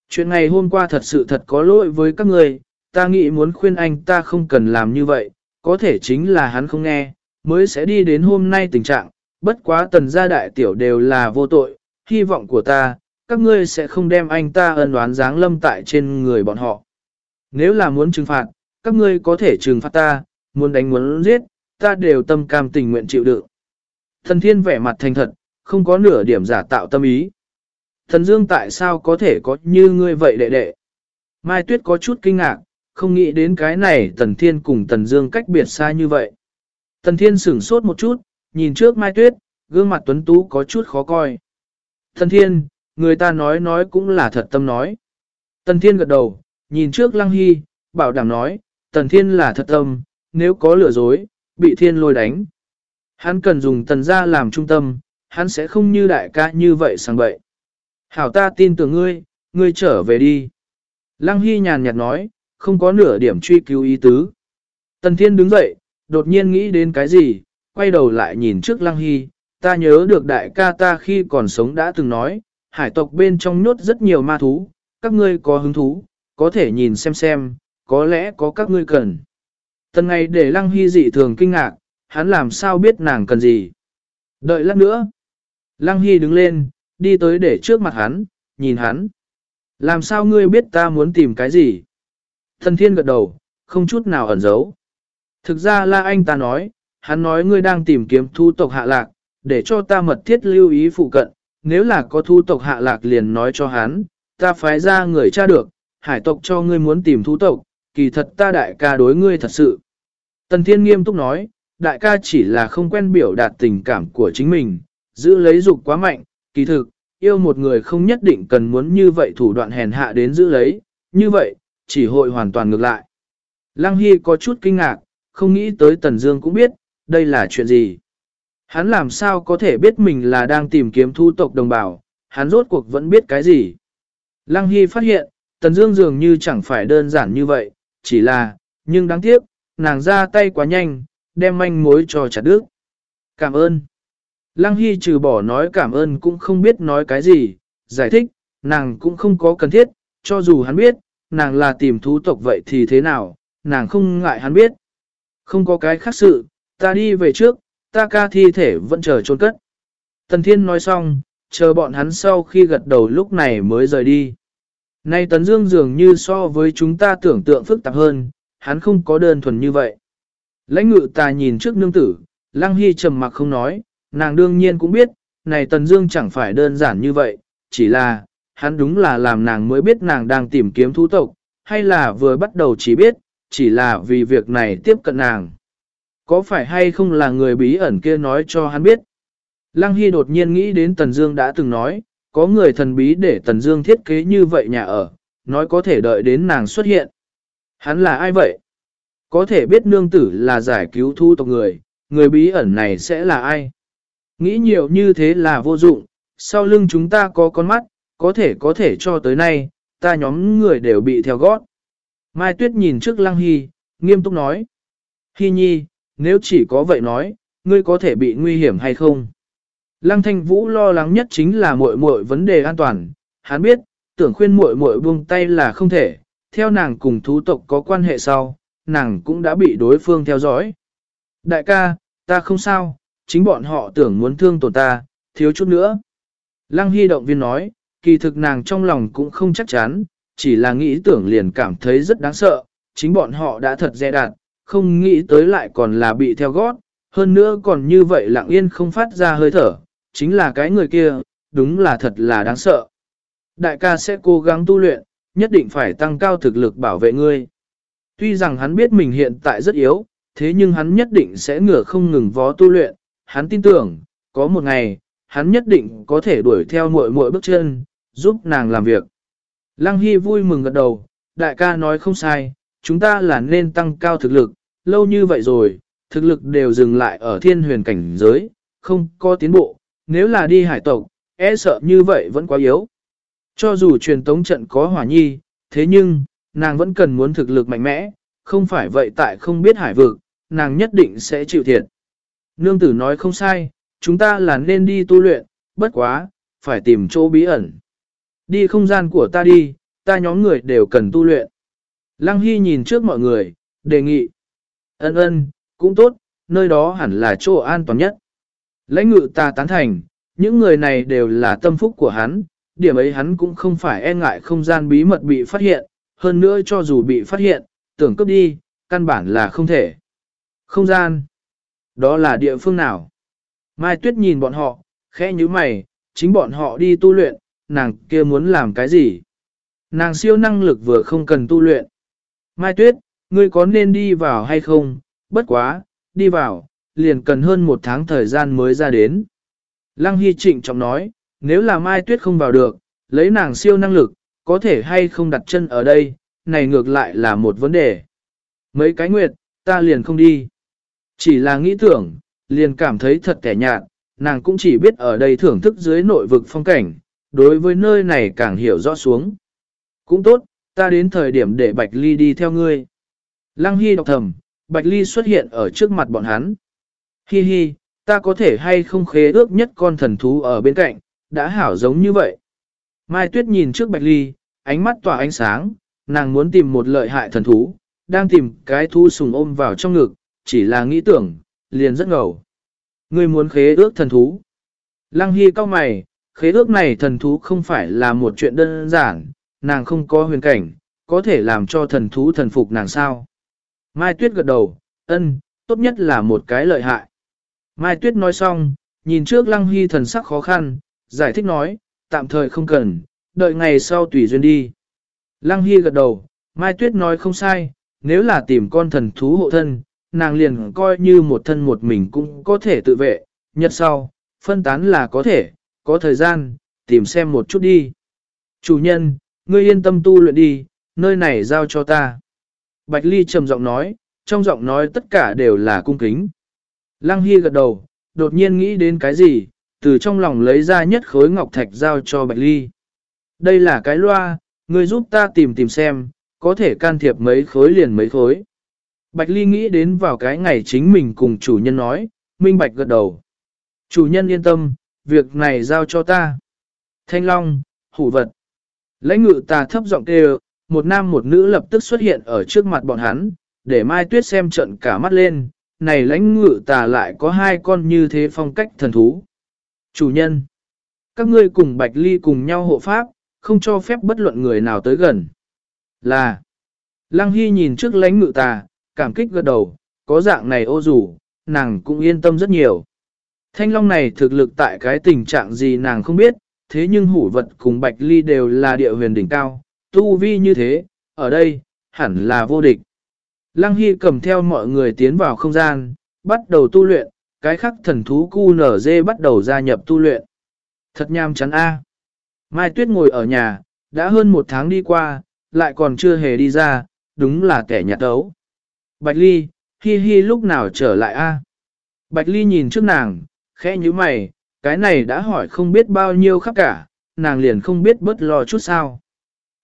Chuyện ngày hôm qua thật sự thật có lỗi với các người, ta nghĩ muốn khuyên anh ta không cần làm như vậy, có thể chính là hắn không nghe, mới sẽ đi đến hôm nay tình trạng, bất quá tần gia đại tiểu đều là vô tội, hy vọng của ta, các ngươi sẽ không đem anh ta ân oán dáng lâm tại trên người bọn họ. Nếu là muốn trừng phạt, các ngươi có thể trừng phạt ta, muốn đánh muốn giết, ta đều tâm cam tình nguyện chịu đựng. Thần thiên vẻ mặt thành thật, không có nửa điểm giả tạo tâm ý. Thần dương tại sao có thể có như ngươi vậy đệ đệ? Mai Tuyết có chút kinh ngạc, không nghĩ đến cái này Tần Thiên cùng Tần Dương cách biệt xa như vậy. Tần Thiên sửng sốt một chút, nhìn trước Mai Tuyết, gương mặt tuấn tú có chút khó coi. Thần Thiên, người ta nói nói cũng là thật tâm nói. Tần Thiên gật đầu, nhìn trước Lăng Hy, bảo đảm nói, Tần Thiên là thật tâm, nếu có lừa dối, bị Thiên lôi đánh. Hắn cần dùng tần gia làm trung tâm, hắn sẽ không như đại ca như vậy sang bậy. Hảo ta tin tưởng ngươi, ngươi trở về đi. Lăng Hy nhàn nhạt nói, không có nửa điểm truy cứu ý tứ. Tần Thiên đứng dậy, đột nhiên nghĩ đến cái gì, quay đầu lại nhìn trước Lăng Hy, ta nhớ được đại ca ta khi còn sống đã từng nói, hải tộc bên trong nhốt rất nhiều ma thú, các ngươi có hứng thú, có thể nhìn xem xem, có lẽ có các ngươi cần. Tần ngày để Lăng Hy dị thường kinh ngạc, hắn làm sao biết nàng cần gì. Đợi lát nữa. Lăng Hy đứng lên, đi tới để trước mặt hắn, nhìn hắn. Làm sao ngươi biết ta muốn tìm cái gì? Thần thiên gật đầu, không chút nào ẩn giấu. Thực ra là anh ta nói, hắn nói ngươi đang tìm kiếm thu tộc hạ lạc, để cho ta mật thiết lưu ý phụ cận, nếu là có thu tộc hạ lạc liền nói cho hắn, ta phái ra người tra được, hải tộc cho ngươi muốn tìm thu tộc, kỳ thật ta đại ca đối ngươi thật sự. Tần Thiên nghiêm túc nói, đại ca chỉ là không quen biểu đạt tình cảm của chính mình, giữ lấy dục quá mạnh, kỳ thực, yêu một người không nhất định cần muốn như vậy thủ đoạn hèn hạ đến giữ lấy, như vậy, chỉ hội hoàn toàn ngược lại. Lăng Hy có chút kinh ngạc, không nghĩ tới Tần Dương cũng biết, đây là chuyện gì. Hắn làm sao có thể biết mình là đang tìm kiếm thu tộc đồng bào, hắn rốt cuộc vẫn biết cái gì. Lăng Hy phát hiện, Tần Dương dường như chẳng phải đơn giản như vậy, chỉ là, nhưng đáng tiếc, nàng ra tay quá nhanh, đem manh mối cho chặt đứt. Cảm ơn. Lăng Hy trừ bỏ nói cảm ơn cũng không biết nói cái gì, giải thích, nàng cũng không có cần thiết, cho dù hắn biết, nàng là tìm thú tộc vậy thì thế nào, nàng không ngại hắn biết. Không có cái khác sự, ta đi về trước, ta ca thi thể vẫn chờ trôn cất. Tần Thiên nói xong, chờ bọn hắn sau khi gật đầu lúc này mới rời đi. Nay Tấn Dương dường như so với chúng ta tưởng tượng phức tạp hơn, hắn không có đơn thuần như vậy. Lãnh ngự ta nhìn trước nương tử, Lăng Hy trầm mặc không nói, nàng đương nhiên cũng biết, này Tần Dương chẳng phải đơn giản như vậy, chỉ là, hắn đúng là làm nàng mới biết nàng đang tìm kiếm thú tộc, hay là vừa bắt đầu chỉ biết, chỉ là vì việc này tiếp cận nàng. Có phải hay không là người bí ẩn kia nói cho hắn biết? Lăng Hy đột nhiên nghĩ đến Tần Dương đã từng nói, có người thần bí để Tần Dương thiết kế như vậy nhà ở, nói có thể đợi đến nàng xuất hiện. Hắn là ai vậy? Có thể biết nương tử là giải cứu thu tộc người, người bí ẩn này sẽ là ai? Nghĩ nhiều như thế là vô dụng, sau lưng chúng ta có con mắt, có thể có thể cho tới nay, ta nhóm người đều bị theo gót. Mai Tuyết nhìn trước Lăng Hy, nghiêm túc nói. Hy nhi, nếu chỉ có vậy nói, ngươi có thể bị nguy hiểm hay không? Lăng Thanh Vũ lo lắng nhất chính là muội muội vấn đề an toàn. Hắn biết, tưởng khuyên muội muội buông tay là không thể, theo nàng cùng thú tộc có quan hệ sau, nàng cũng đã bị đối phương theo dõi. Đại ca, ta không sao, chính bọn họ tưởng muốn thương tổn ta, thiếu chút nữa. Lăng Hy động viên nói, kỳ thực nàng trong lòng cũng không chắc chắn, chỉ là nghĩ tưởng liền cảm thấy rất đáng sợ, chính bọn họ đã thật dè đạt, không nghĩ tới lại còn là bị theo gót, hơn nữa còn như vậy lặng yên không phát ra hơi thở, chính là cái người kia, đúng là thật là đáng sợ. Đại ca sẽ cố gắng tu luyện, nhất định phải tăng cao thực lực bảo vệ ngươi. Tuy rằng hắn biết mình hiện tại rất yếu, thế nhưng hắn nhất định sẽ ngửa không ngừng vó tu luyện, hắn tin tưởng, có một ngày, hắn nhất định có thể đuổi theo muội muội bước chân, giúp nàng làm việc. Lăng Hy vui mừng gật đầu, đại ca nói không sai, chúng ta là nên tăng cao thực lực, lâu như vậy rồi, thực lực đều dừng lại ở thiên huyền cảnh giới, không có tiến bộ, nếu là đi hải tộc, e sợ như vậy vẫn quá yếu. Cho dù truyền tống trận có hỏa nhi, thế nhưng, nàng vẫn cần muốn thực lực mạnh mẽ, không phải vậy tại không biết hải vực, nàng nhất định sẽ chịu thiệt. Nương tử nói không sai, chúng ta là nên đi tu luyện, bất quá, phải tìm chỗ bí ẩn. Đi không gian của ta đi, ta nhóm người đều cần tu luyện. Lăng Hy nhìn trước mọi người, đề nghị. Ân ân, cũng tốt, nơi đó hẳn là chỗ an toàn nhất. Lãnh ngự ta tán thành, những người này đều là tâm phúc của hắn, điểm ấy hắn cũng không phải e ngại không gian bí mật bị phát hiện, hơn nữa cho dù bị phát hiện, tưởng cướp đi, căn bản là không thể. Không gian, đó là địa phương nào? Mai Tuyết nhìn bọn họ, khẽ như mày, chính bọn họ đi tu luyện, nàng kia muốn làm cái gì? Nàng siêu năng lực vừa không cần tu luyện. Mai Tuyết, ngươi có nên đi vào hay không? Bất quá, đi vào, liền cần hơn một tháng thời gian mới ra đến. Lăng Hy trịnh trọng nói, nếu là Mai Tuyết không vào được, lấy nàng siêu năng lực, có thể hay không đặt chân ở đây, này ngược lại là một vấn đề. Mấy cái nguyệt, ta liền không đi. Chỉ là nghĩ tưởng, liền cảm thấy thật kẻ nhạt, nàng cũng chỉ biết ở đây thưởng thức dưới nội vực phong cảnh, đối với nơi này càng hiểu rõ xuống. Cũng tốt, ta đến thời điểm để Bạch Ly đi theo ngươi. Lăng Hy đọc thầm, Bạch Ly xuất hiện ở trước mặt bọn hắn. Hi hi, ta có thể hay không khế ước nhất con thần thú ở bên cạnh, đã hảo giống như vậy. Mai Tuyết nhìn trước Bạch Ly, ánh mắt tỏa ánh sáng, nàng muốn tìm một lợi hại thần thú, đang tìm cái thu sùng ôm vào trong ngực, chỉ là nghĩ tưởng, liền rất ngầu. Ngươi muốn khế ước thần thú. Lăng Hy cao mày, khế ước này thần thú không phải là một chuyện đơn giản, nàng không có huyền cảnh, có thể làm cho thần thú thần phục nàng sao. Mai Tuyết gật đầu, ân, tốt nhất là một cái lợi hại. Mai Tuyết nói xong, nhìn trước Lăng Hy thần sắc khó khăn, giải thích nói, tạm thời không cần, đợi ngày sau tùy duyên đi. Lăng Hy gật đầu, Mai Tuyết nói không sai, nếu là tìm con thần thú hộ thân, nàng liền coi như một thân một mình cũng có thể tự vệ, nhật sau, phân tán là có thể, có thời gian, tìm xem một chút đi. Chủ nhân, ngươi yên tâm tu luyện đi, nơi này giao cho ta. Bạch Ly trầm giọng nói, trong giọng nói tất cả đều là cung kính. Lăng Hy gật đầu, đột nhiên nghĩ đến cái gì, từ trong lòng lấy ra nhất khối ngọc thạch giao cho Bạch Ly. Đây là cái loa, ngươi giúp ta tìm tìm xem, có thể can thiệp mấy khối liền mấy khối. Bạch Ly nghĩ đến vào cái ngày chính mình cùng chủ nhân nói, minh bạch gật đầu. Chủ nhân yên tâm, việc này giao cho ta. Thanh Long, hủ vật. Lãnh ngự ta thấp giọng kêu, một nam một nữ lập tức xuất hiện ở trước mặt bọn hắn, để Mai Tuyết xem trận cả mắt lên, này lãnh ngự tà lại có hai con như thế phong cách thần thú. Chủ nhân, các ngươi cùng Bạch Ly cùng nhau hộ pháp, không cho phép bất luận người nào tới gần. Là, Lăng Hy nhìn trước lãnh ngự tà, cảm kích gật đầu, có dạng này ô rủ, nàng cũng yên tâm rất nhiều. Thanh long này thực lực tại cái tình trạng gì nàng không biết, thế nhưng hủ vật cùng Bạch Ly đều là địa huyền đỉnh cao, tu vi như thế, ở đây, hẳn là vô địch. Lăng Hy cầm theo mọi người tiến vào không gian, bắt đầu tu luyện, cái khắc thần thú cu nở dê bắt đầu gia nhập tu luyện. Thật nham chắn A. Mai Tuyết ngồi ở nhà, đã hơn một tháng đi qua, lại còn chưa hề đi ra, đúng là kẻ nhạt ấu. Bạch Ly, Hi Hi lúc nào trở lại A. Bạch Ly nhìn trước nàng, khẽ như mày, cái này đã hỏi không biết bao nhiêu khắp cả, nàng liền không biết bớt lo chút sao.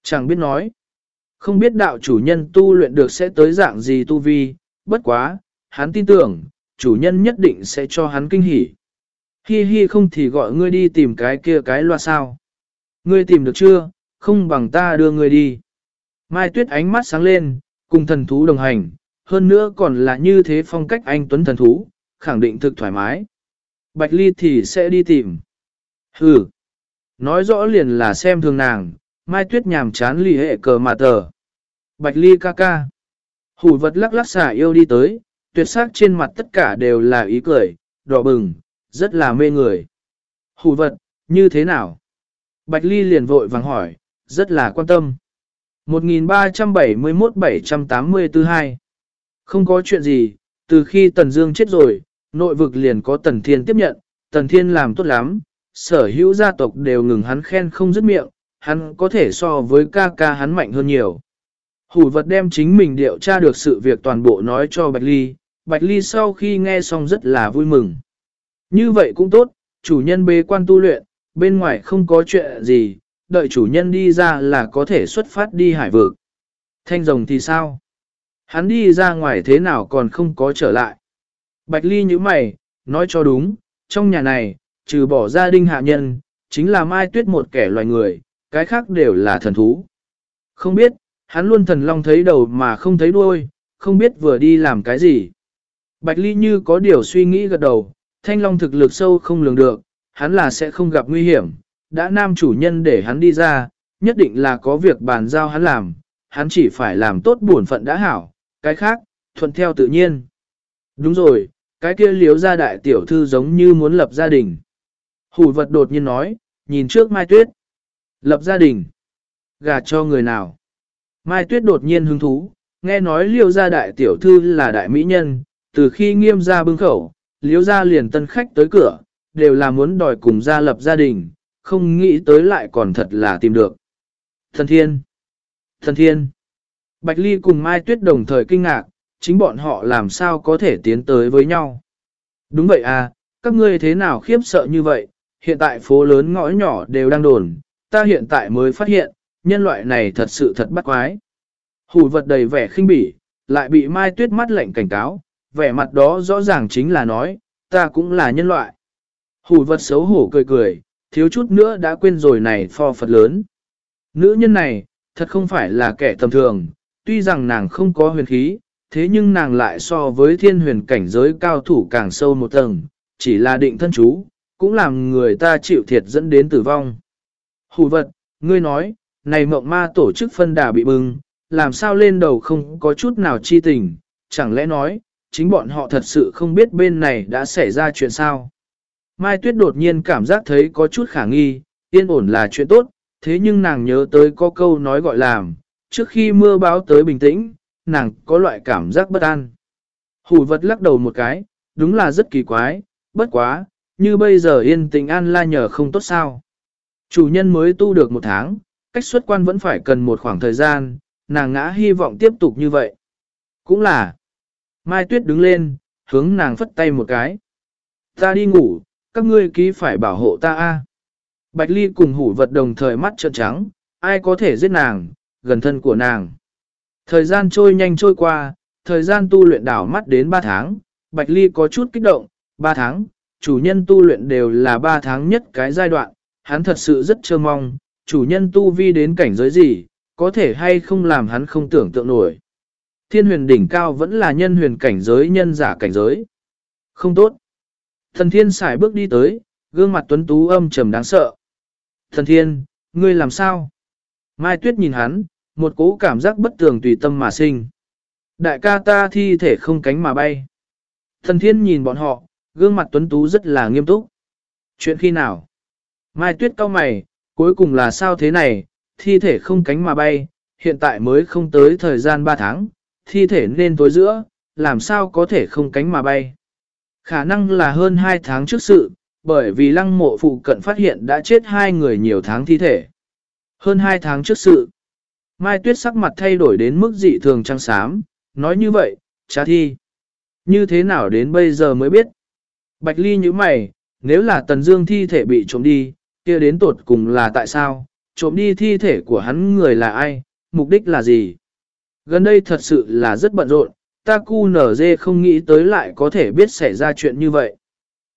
Chẳng biết nói. Không biết đạo chủ nhân tu luyện được sẽ tới dạng gì tu vi, bất quá, hắn tin tưởng, chủ nhân nhất định sẽ cho hắn kinh hỉ. Hi hi không thì gọi ngươi đi tìm cái kia cái loa sao. Ngươi tìm được chưa, không bằng ta đưa ngươi đi. Mai tuyết ánh mắt sáng lên, cùng thần thú đồng hành, hơn nữa còn là như thế phong cách anh tuấn thần thú, khẳng định thực thoải mái. Bạch ly thì sẽ đi tìm. Hừ. Nói rõ liền là xem thường nàng, Mai Tuyết nhàm chán lì hệ cờ mà tờ. Bạch ly ca ca. Hủ vật lắc lắc xả yêu đi tới, tuyệt sắc trên mặt tất cả đều là ý cười, đỏ bừng, rất là mê người. Hủ vật, như thế nào? Bạch ly liền vội vàng hỏi, rất là quan tâm. 1371-784-2 Không có chuyện gì, từ khi Tần Dương chết rồi, nội vực liền có Tần Thiên tiếp nhận, Tần Thiên làm tốt lắm, sở hữu gia tộc đều ngừng hắn khen không dứt miệng, hắn có thể so với ca ca hắn mạnh hơn nhiều. Hủ vật đem chính mình điều tra được sự việc toàn bộ nói cho Bạch Ly, Bạch Ly sau khi nghe xong rất là vui mừng. Như vậy cũng tốt, chủ nhân bế quan tu luyện, bên ngoài không có chuyện gì, đợi chủ nhân đi ra là có thể xuất phát đi hải vực. Thanh rồng thì sao? Hắn đi ra ngoài thế nào còn không có trở lại. Bạch Ly như mày, nói cho đúng, trong nhà này, trừ bỏ gia đình hạ nhân, chính là Mai Tuyết một kẻ loài người, cái khác đều là thần thú. Không biết, hắn luôn thần long thấy đầu mà không thấy đuôi, không biết vừa đi làm cái gì. Bạch Ly như có điều suy nghĩ gật đầu, thanh long thực lực sâu không lường được, hắn là sẽ không gặp nguy hiểm, đã nam chủ nhân để hắn đi ra, nhất định là có việc bàn giao hắn làm, hắn chỉ phải làm tốt bổn phận đã hảo, cái khác, thuận theo tự nhiên. Đúng rồi, cái kia liếu ra đại tiểu thư giống như muốn lập gia đình. Hủ vật đột nhiên nói, nhìn trước Mai Tuyết. Lập gia đình. Gà cho người nào? Mai Tuyết đột nhiên hứng thú, nghe nói liêu gia đại tiểu thư là đại mỹ nhân, từ khi nghiêm gia bưng khẩu, liêu gia liền tân khách tới cửa, đều là muốn đòi cùng gia lập gia đình, không nghĩ tới lại còn thật là tìm được. Thần thiên! Thần thiên! Bạch Ly cùng Mai Tuyết đồng thời kinh ngạc, chính bọn họ làm sao có thể tiến tới với nhau. Đúng vậy à, các ngươi thế nào khiếp sợ như vậy, hiện tại phố lớn ngõ nhỏ đều đang đồn, ta hiện tại mới phát hiện, nhân loại này thật sự thật bắt quái. Hủ vật đầy vẻ khinh bỉ, lại bị Mai Tuyết mắt lạnh cảnh cáo, vẻ mặt đó rõ ràng chính là nói, ta cũng là nhân loại. Hủ vật xấu hổ cười cười, thiếu chút nữa đã quên rồi này pho Phật lớn. Nữ nhân này, thật không phải là kẻ tầm thường, tuy rằng nàng không có huyền khí, thế nhưng nàng lại so với thiên huyền cảnh giới cao thủ càng sâu một tầng, chỉ là định thân chú, cũng làm người ta chịu thiệt dẫn đến tử vong. Hủ vật, ngươi nói, này mộng ma tổ chức phân đà bị bưng, làm sao lên đầu không có chút nào chi tình, chẳng lẽ nói, chính bọn họ thật sự không biết bên này đã xảy ra chuyện sao. Mai Tuyết đột nhiên cảm giác thấy có chút khả nghi, yên ổn là chuyện tốt, thế nhưng nàng nhớ tới có câu nói gọi làm, trước khi mưa báo tới bình tĩnh, nàng có loại cảm giác bất an. Hủ vật lắc đầu một cái, đúng là rất kỳ quái, bất quá, như bây giờ yên tĩnh an la nhờ không tốt sao. Chủ nhân mới tu được một tháng, cách xuất quan vẫn phải cần một khoảng thời gian, nàng ngã hy vọng tiếp tục như vậy. Cũng là, Mai Tuyết đứng lên, hướng nàng phất tay một cái. Ta đi ngủ, các ngươi ký phải bảo hộ ta a. Bạch Ly cùng hủ vật đồng thời mắt trợn trắng, ai có thể giết nàng, gần thân của nàng. Thời gian trôi nhanh trôi qua, thời gian tu luyện đảo mắt đến 3 tháng, Bạch Ly có chút kích động, 3 tháng, chủ nhân tu luyện đều là 3 tháng nhất cái giai đoạn, hắn thật sự rất chờ mong, chủ nhân tu vi đến cảnh giới gì, có thể hay không làm hắn không tưởng tượng nổi. Thiên huyền đỉnh cao vẫn là nhân huyền cảnh giới nhân giả cảnh giới. Không tốt. Thần thiên xài bước đi tới, gương mặt tuấn tú âm trầm đáng sợ. Thần thiên, ngươi làm sao? Mai tuyết nhìn hắn, một cố cảm giác bất tường tùy tâm mà sinh. Đại ca ta thi thể không cánh mà bay. Thần thiên nhìn bọn họ, gương mặt tuấn tú rất là nghiêm túc. Chuyện khi nào? Mai tuyết cao mày, cuối cùng là sao thế này, thi thể không cánh mà bay, hiện tại mới không tới thời gian 3 tháng, thi thể nên tối giữa, làm sao có thể không cánh mà bay. Khả năng là hơn 2 tháng trước sự, bởi vì lăng mộ phụ cận phát hiện đã chết hai người nhiều tháng thi thể. Hơn 2 tháng trước sự, Mai Tuyết sắc mặt thay đổi đến mức dị thường trăng xám, nói như vậy, cha thi. Như thế nào đến bây giờ mới biết? Bạch Ly như mày, nếu là Tần Dương thi thể bị trộm đi, kia đến tột cùng là tại sao? Trộm đi thi thể của hắn người là ai? Mục đích là gì? Gần đây thật sự là rất bận rộn, ta cu nở dê không nghĩ tới lại có thể biết xảy ra chuyện như vậy.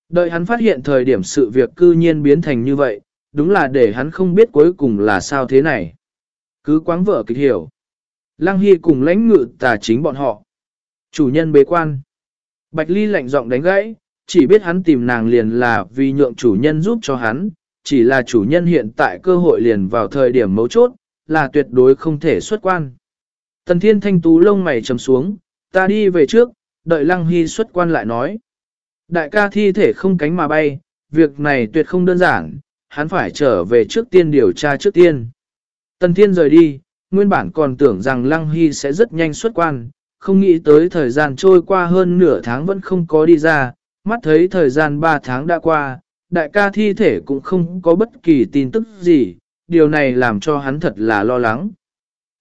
Đợi hắn phát hiện thời điểm sự việc cư nhiên biến thành như vậy, đúng là để hắn không biết cuối cùng là sao thế này. Cứ quáng vở kịch hiểu. Lăng Hy cùng lãnh ngự tà chính bọn họ. Chủ nhân bế quan. Bạch Ly lạnh giọng đánh gãy, chỉ biết hắn tìm nàng liền là vì nhượng chủ nhân giúp cho hắn, chỉ là chủ nhân hiện tại cơ hội liền vào thời điểm mấu chốt, là tuyệt đối không thể xuất quan. Tần Thiên Thanh Tú lông mày trầm xuống, ta đi về trước, đợi Lăng Hy xuất quan lại nói. Đại ca thi thể không cánh mà bay, việc này tuyệt không đơn giản, hắn phải trở về trước tiên điều tra trước tiên. Tần Thiên rời đi, nguyên bản còn tưởng rằng Lăng Hy sẽ rất nhanh xuất quan, không nghĩ tới thời gian trôi qua hơn nửa tháng vẫn không có đi ra, mắt thấy thời gian 3 tháng đã qua, đại ca thi thể cũng không có bất kỳ tin tức gì, điều này làm cho hắn thật là lo lắng.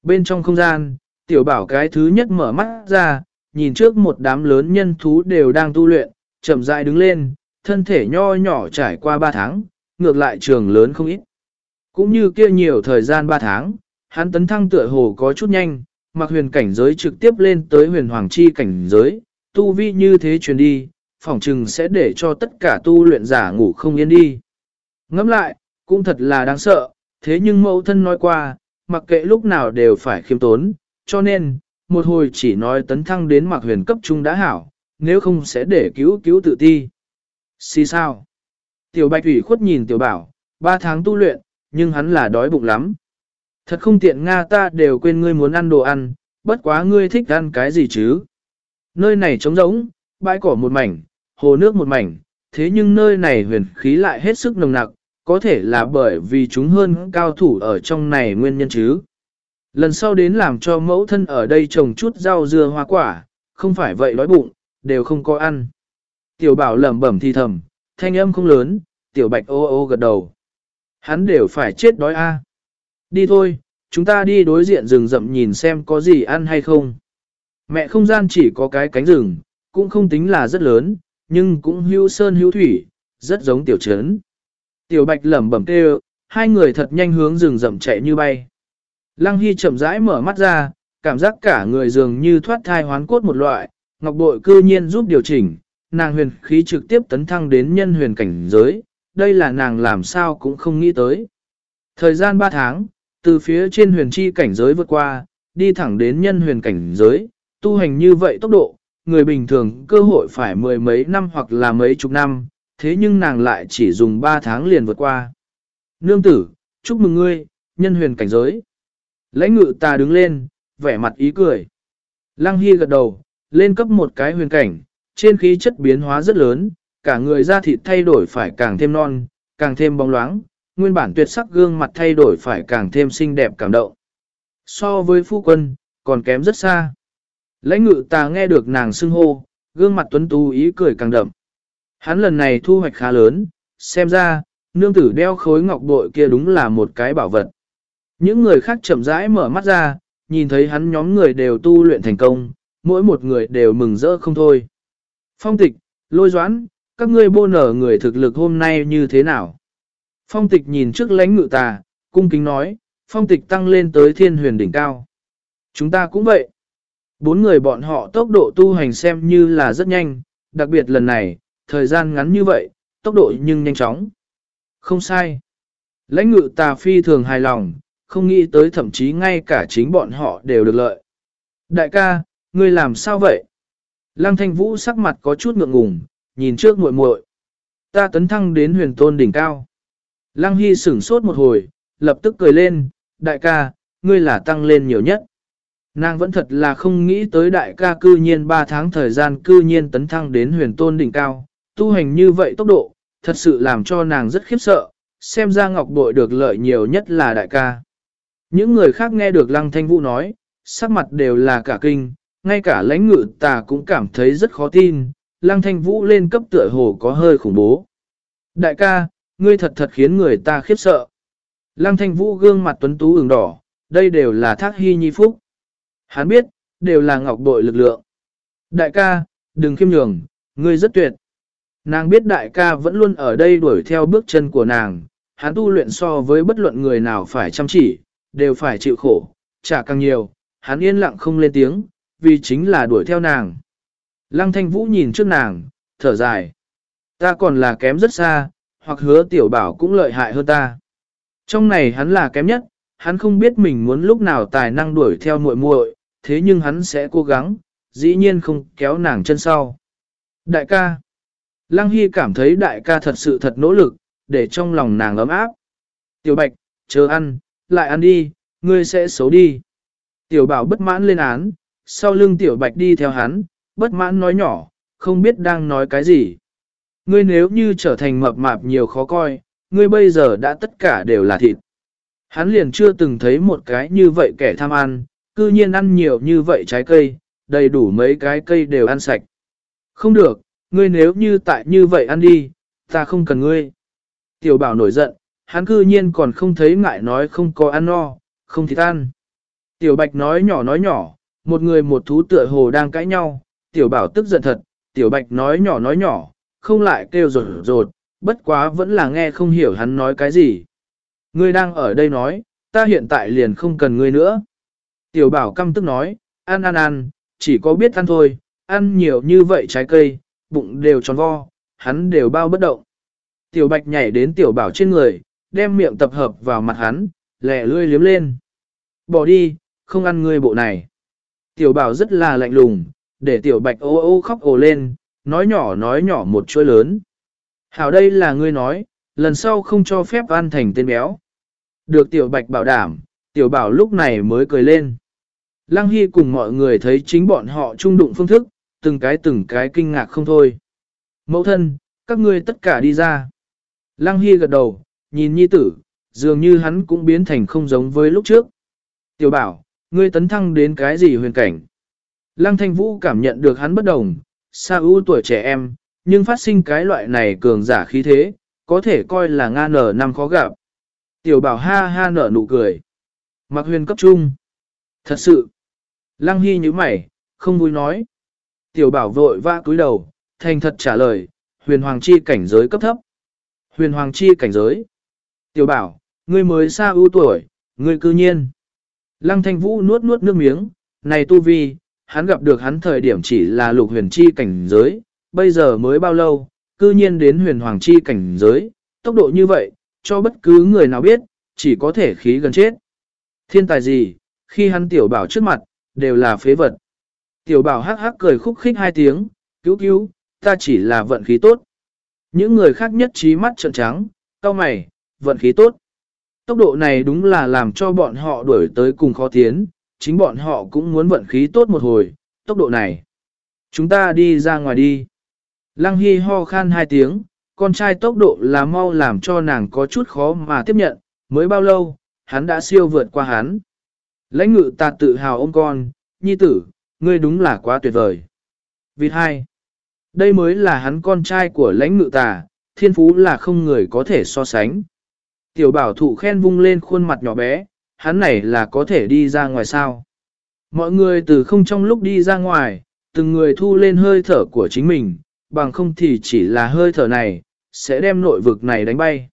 Bên trong không gian, tiểu bảo cái thứ nhất mở mắt ra, nhìn trước một đám lớn nhân thú đều đang tu luyện, chậm rãi đứng lên, thân thể nho nhỏ trải qua 3 tháng, ngược lại trường lớn không ít. Cũng như kia nhiều thời gian 3 tháng, hắn tấn thăng tựa hồ có chút nhanh, mặc huyền cảnh giới trực tiếp lên tới huyền hoàng chi cảnh giới, tu vi như thế truyền đi, phỏng chừng sẽ để cho tất cả tu luyện giả ngủ không yên đi. Ngẫm lại, cũng thật là đáng sợ, thế nhưng mẫu thân nói qua, mặc kệ lúc nào đều phải khiêm tốn, cho nên, một hồi chỉ nói tấn thăng đến mặc huyền cấp trung đã hảo, nếu không sẽ để cứu cứu tự ti. Xì sao? Tiểu bạch ủy khuất nhìn tiểu bảo, ba tháng tu luyện, nhưng hắn là đói bụng lắm. Thật không tiện Nga ta đều quên ngươi muốn ăn đồ ăn, bất quá ngươi thích ăn cái gì chứ? Nơi này trống rỗng, bãi cỏ một mảnh, hồ nước một mảnh, thế nhưng nơi này huyền khí lại hết sức nồng nặc, có thể là bởi vì chúng hơn cao thủ ở trong này nguyên nhân chứ. Lần sau đến làm cho mẫu thân ở đây trồng chút rau dưa hoa quả, không phải vậy đói bụng, đều không có ăn. Tiểu bảo lẩm bẩm thì thầm, thanh âm không lớn, tiểu bạch ô ô gật đầu. Hắn đều phải chết đói a. Đi thôi, chúng ta đi đối diện rừng rậm nhìn xem có gì ăn hay không. Mẹ không gian chỉ có cái cánh rừng, cũng không tính là rất lớn, nhưng cũng hưu sơn hưu thủy, rất giống tiểu trấn. Tiểu bạch lẩm bẩm kêu, hai người thật nhanh hướng rừng rậm chạy như bay. Lăng Hy chậm rãi mở mắt ra, cảm giác cả người dường như thoát thai hoán cốt một loại, ngọc bội cư nhiên giúp điều chỉnh, nàng huyền khí trực tiếp tấn thăng đến nhân huyền cảnh giới, đây là nàng làm sao cũng không nghĩ tới. Thời gian 3 tháng, từ phía trên huyền chi cảnh giới vượt qua, đi thẳng đến nhân huyền cảnh giới, tu hành như vậy tốc độ, người bình thường cơ hội phải mười mấy năm hoặc là mấy chục năm, thế nhưng nàng lại chỉ dùng 3 tháng liền vượt qua. Nương tử, chúc mừng ngươi, nhân huyền cảnh giới. Lãnh ngự ta đứng lên, vẻ mặt ý cười. Lăng Hy gật đầu, lên cấp một cái huyền cảnh, trên khí chất biến hóa rất lớn, cả người da thịt thay đổi phải càng thêm non, càng thêm bóng loáng, nguyên bản tuyệt sắc gương mặt thay đổi phải càng thêm xinh đẹp cảm động. So với phu quân, còn kém rất xa. Lãnh ngự ta nghe được nàng xưng hô, gương mặt tuấn tú ý cười càng đậm. Hắn lần này thu hoạch khá lớn, xem ra, nương tử đeo khối ngọc bội kia đúng là một cái bảo vật. Những người khác chậm rãi mở mắt ra, nhìn thấy hắn nhóm người đều tu luyện thành công, mỗi một người đều mừng rỡ không thôi. Phong tịch, lôi doãn, các ngươi bô nở người thực lực hôm nay như thế nào? Phong tịch nhìn trước lãnh ngự tà, cung kính nói, phong tịch tăng lên tới thiên huyền đỉnh cao. Chúng ta cũng vậy. Bốn người bọn họ tốc độ tu hành xem như là rất nhanh, đặc biệt lần này, thời gian ngắn như vậy, tốc độ nhưng nhanh chóng. Không sai. Lãnh ngự tà phi thường hài lòng, không nghĩ tới thậm chí ngay cả chính bọn họ đều được lợi. Đại ca, ngươi làm sao vậy? Lăng thanh vũ sắc mặt có chút ngượng ngùng, nhìn trước muội muội. Ta tấn thăng đến huyền tôn đỉnh cao. Lăng Hy sửng sốt một hồi, lập tức cười lên, đại ca, ngươi là tăng lên nhiều nhất. Nàng vẫn thật là không nghĩ tới đại ca cư nhiên 3 tháng thời gian cư nhiên tấn thăng đến huyền tôn đỉnh cao, tu hành như vậy tốc độ, thật sự làm cho nàng rất khiếp sợ, xem ra ngọc bội được lợi nhiều nhất là đại ca. Những người khác nghe được lăng thanh vũ nói, sắc mặt đều là cả kinh, ngay cả lãnh ngự tà cũng cảm thấy rất khó tin, lăng thanh vũ lên cấp tựa hồ có hơi khủng bố. Đại ca, ngươi thật thật khiến người ta khiếp sợ. Lăng thanh vũ gương mặt tuấn tú ửng đỏ, đây đều là thác hy nhi phúc. Hắn biết, đều là ngọc bội lực lượng. Đại ca, đừng khiêm nhường, ngươi rất tuyệt. Nàng biết đại ca vẫn luôn ở đây đuổi theo bước chân của nàng, hắn tu luyện so với bất luận người nào phải chăm chỉ, đều phải chịu khổ, trả càng nhiều, hắn yên lặng không lên tiếng, vì chính là đuổi theo nàng. Lăng thanh vũ nhìn trước nàng, thở dài. Ta còn là kém rất xa, hoặc hứa tiểu bảo cũng lợi hại hơn ta. Trong này hắn là kém nhất, hắn không biết mình muốn lúc nào tài năng đuổi theo muội muội, thế nhưng hắn sẽ cố gắng, dĩ nhiên không kéo nàng chân sau. Đại ca. Lăng Hy cảm thấy đại ca thật sự thật nỗ lực, để trong lòng nàng ấm áp. Tiểu Bạch, chờ ăn, lại ăn đi, ngươi sẽ xấu đi. Tiểu Bảo bất mãn lên án, sau lưng Tiểu Bạch đi theo hắn, bất mãn nói nhỏ, không biết đang nói cái gì. Ngươi nếu như trở thành mập mạp nhiều khó coi, ngươi bây giờ đã tất cả đều là thịt. Hắn liền chưa từng thấy một cái như vậy kẻ tham ăn, cư nhiên ăn nhiều như vậy trái cây, đầy đủ mấy cái cây đều ăn sạch. Không được, ngươi nếu như tại như vậy ăn đi, ta không cần ngươi. Tiểu bảo nổi giận, hắn cư nhiên còn không thấy ngại nói không có ăn no, không thịt ăn. Tiểu bạch nói nhỏ nói nhỏ, một người một thú tựa hồ đang cãi nhau, tiểu bảo tức giận thật, tiểu bạch nói nhỏ nói nhỏ, không lại kêu rột rột, bất quá vẫn là nghe không hiểu hắn nói cái gì. Ngươi đang ở đây nói, ta hiện tại liền không cần ngươi nữa. Tiểu bảo căm tức nói, ăn ăn ăn, chỉ có biết ăn thôi, ăn nhiều như vậy trái cây, bụng đều tròn vo, hắn đều bao bất động. Tiểu bạch nhảy đến tiểu bảo trên người, đem miệng tập hợp vào mặt hắn, lẻ lươi liếm lên. Bỏ đi, không ăn ngươi bộ này. Tiểu bảo rất là lạnh lùng, để tiểu bạch ô ô khóc ồ lên, nói nhỏ nói nhỏ một chuỗi lớn. Hảo đây là ngươi nói, lần sau không cho phép ăn thành tên béo. Được tiểu bạch bảo đảm, tiểu bảo lúc này mới cười lên. Lăng Hy cùng mọi người thấy chính bọn họ trung đụng phương thức, từng cái từng cái kinh ngạc không thôi. Mẫu thân, các ngươi tất cả đi ra. Lăng Hy gật đầu, nhìn nhi tử, dường như hắn cũng biến thành không giống với lúc trước. Tiểu bảo, ngươi tấn thăng đến cái gì huyền cảnh? Lăng Thanh Vũ cảm nhận được hắn bất đồng, xa ưu tuổi trẻ em, nhưng phát sinh cái loại này cường giả khí thế, có thể coi là nga nở năm khó gặp. Tiểu bảo ha ha nở nụ cười. Mặc huyền cấp trung. Thật sự. Lăng Hy như mày, không vui nói. Tiểu bảo vội vã cúi đầu, thành thật trả lời, huyền hoàng chi cảnh giới cấp thấp. Huyền hoàng chi cảnh giới. Tiểu bảo, ngươi mới xa ưu tuổi, ngươi cư nhiên. Lăng thanh vũ nuốt nuốt nước miếng, này tu vi, hắn gặp được hắn thời điểm chỉ là lục huyền chi cảnh giới, bây giờ mới bao lâu, cư nhiên đến huyền hoàng chi cảnh giới, tốc độ như vậy, cho bất cứ người nào biết, chỉ có thể khí gần chết. Thiên tài gì, khi hắn tiểu bảo trước mặt, đều là phế vật. Tiểu bảo hắc hắc cười khúc khích hai tiếng, cứu cứu, ta chỉ là vận khí tốt. Những người khác nhất trí mắt trợn trắng, cao mày, vận khí tốt. Tốc độ này đúng là làm cho bọn họ đuổi tới cùng khó tiến, chính bọn họ cũng muốn vận khí tốt một hồi, tốc độ này. Chúng ta đi ra ngoài đi. Lăng Hy ho khan hai tiếng, con trai tốc độ là mau làm cho nàng có chút khó mà tiếp nhận, mới bao lâu, hắn đã siêu vượt qua hắn. Lãnh ngự ta tự hào ôm con, nhi tử, ngươi đúng là quá tuyệt vời. Vịt hai. Đây mới là hắn con trai của lãnh ngự tà, thiên phú là không người có thể so sánh. Tiểu bảo thụ khen vung lên khuôn mặt nhỏ bé, hắn này là có thể đi ra ngoài sao. Mọi người từ không trong lúc đi ra ngoài, từng người thu lên hơi thở của chính mình, bằng không thì chỉ là hơi thở này, sẽ đem nội vực này đánh bay.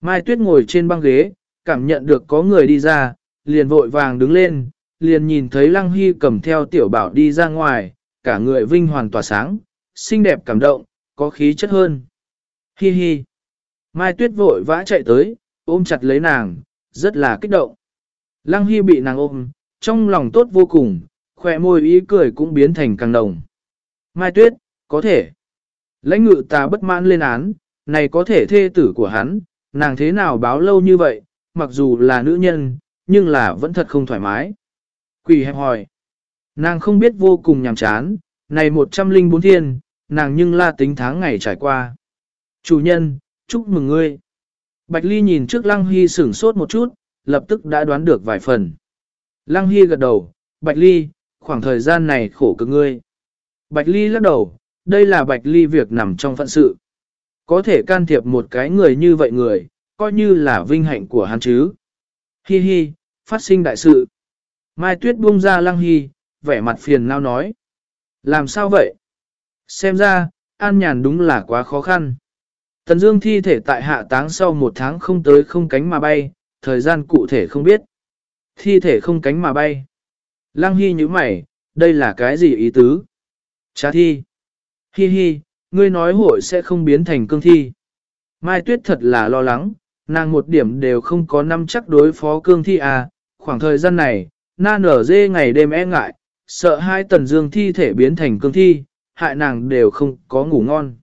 Mai Tuyết ngồi trên băng ghế, cảm nhận được có người đi ra, liền vội vàng đứng lên, liền nhìn thấy Lăng Hy cầm theo tiểu bảo đi ra ngoài, cả người vinh hoàn tỏa sáng, xinh đẹp cảm động, có khí chất hơn. Hi hi. Mai Tuyết vội vã chạy tới, ôm chặt lấy nàng, rất là kích động. Lăng Hy bị nàng ôm, trong lòng tốt vô cùng, khỏe môi ý cười cũng biến thành càng đồng. Mai Tuyết, có thể. Lãnh ngự ta bất mãn lên án, này có thể thê tử của hắn, nàng thế nào báo lâu như vậy, mặc dù là nữ nhân, nhưng là vẫn thật không thoải mái. Quỷ hẹp hỏi. Nàng không biết vô cùng nhàm chán, này 104 thiên, nàng nhưng la tính tháng ngày trải qua. Chủ nhân, chúc mừng ngươi. Bạch Ly nhìn trước Lăng Hy sửng sốt một chút, lập tức đã đoán được vài phần. Lăng Hy gật đầu, Bạch Ly, khoảng thời gian này khổ cực ngươi. Bạch Ly lắc đầu, đây là Bạch Ly việc nằm trong phận sự. Có thể can thiệp một cái người như vậy người, coi như là vinh hạnh của hắn chứ. Hi hi, phát sinh đại sự. Mai Tuyết buông ra Lăng Hy, vẻ mặt phiền não nói. Làm sao vậy? Xem ra, an nhàn đúng là quá khó khăn. Tần Dương thi thể tại hạ táng sau một tháng không tới không cánh mà bay, thời gian cụ thể không biết. Thi thể không cánh mà bay. Lăng Hy như mày, đây là cái gì ý tứ? Chá thi. Hi hi, ngươi nói hội sẽ không biến thành cương thi. Mai Tuyết thật là lo lắng, nàng một điểm đều không có năm chắc đối phó cương thi à, khoảng thời gian này, na nở dê ngày đêm e ngại, sợ hai tần dương thi thể biến thành cương thi, hại nàng đều không có ngủ ngon.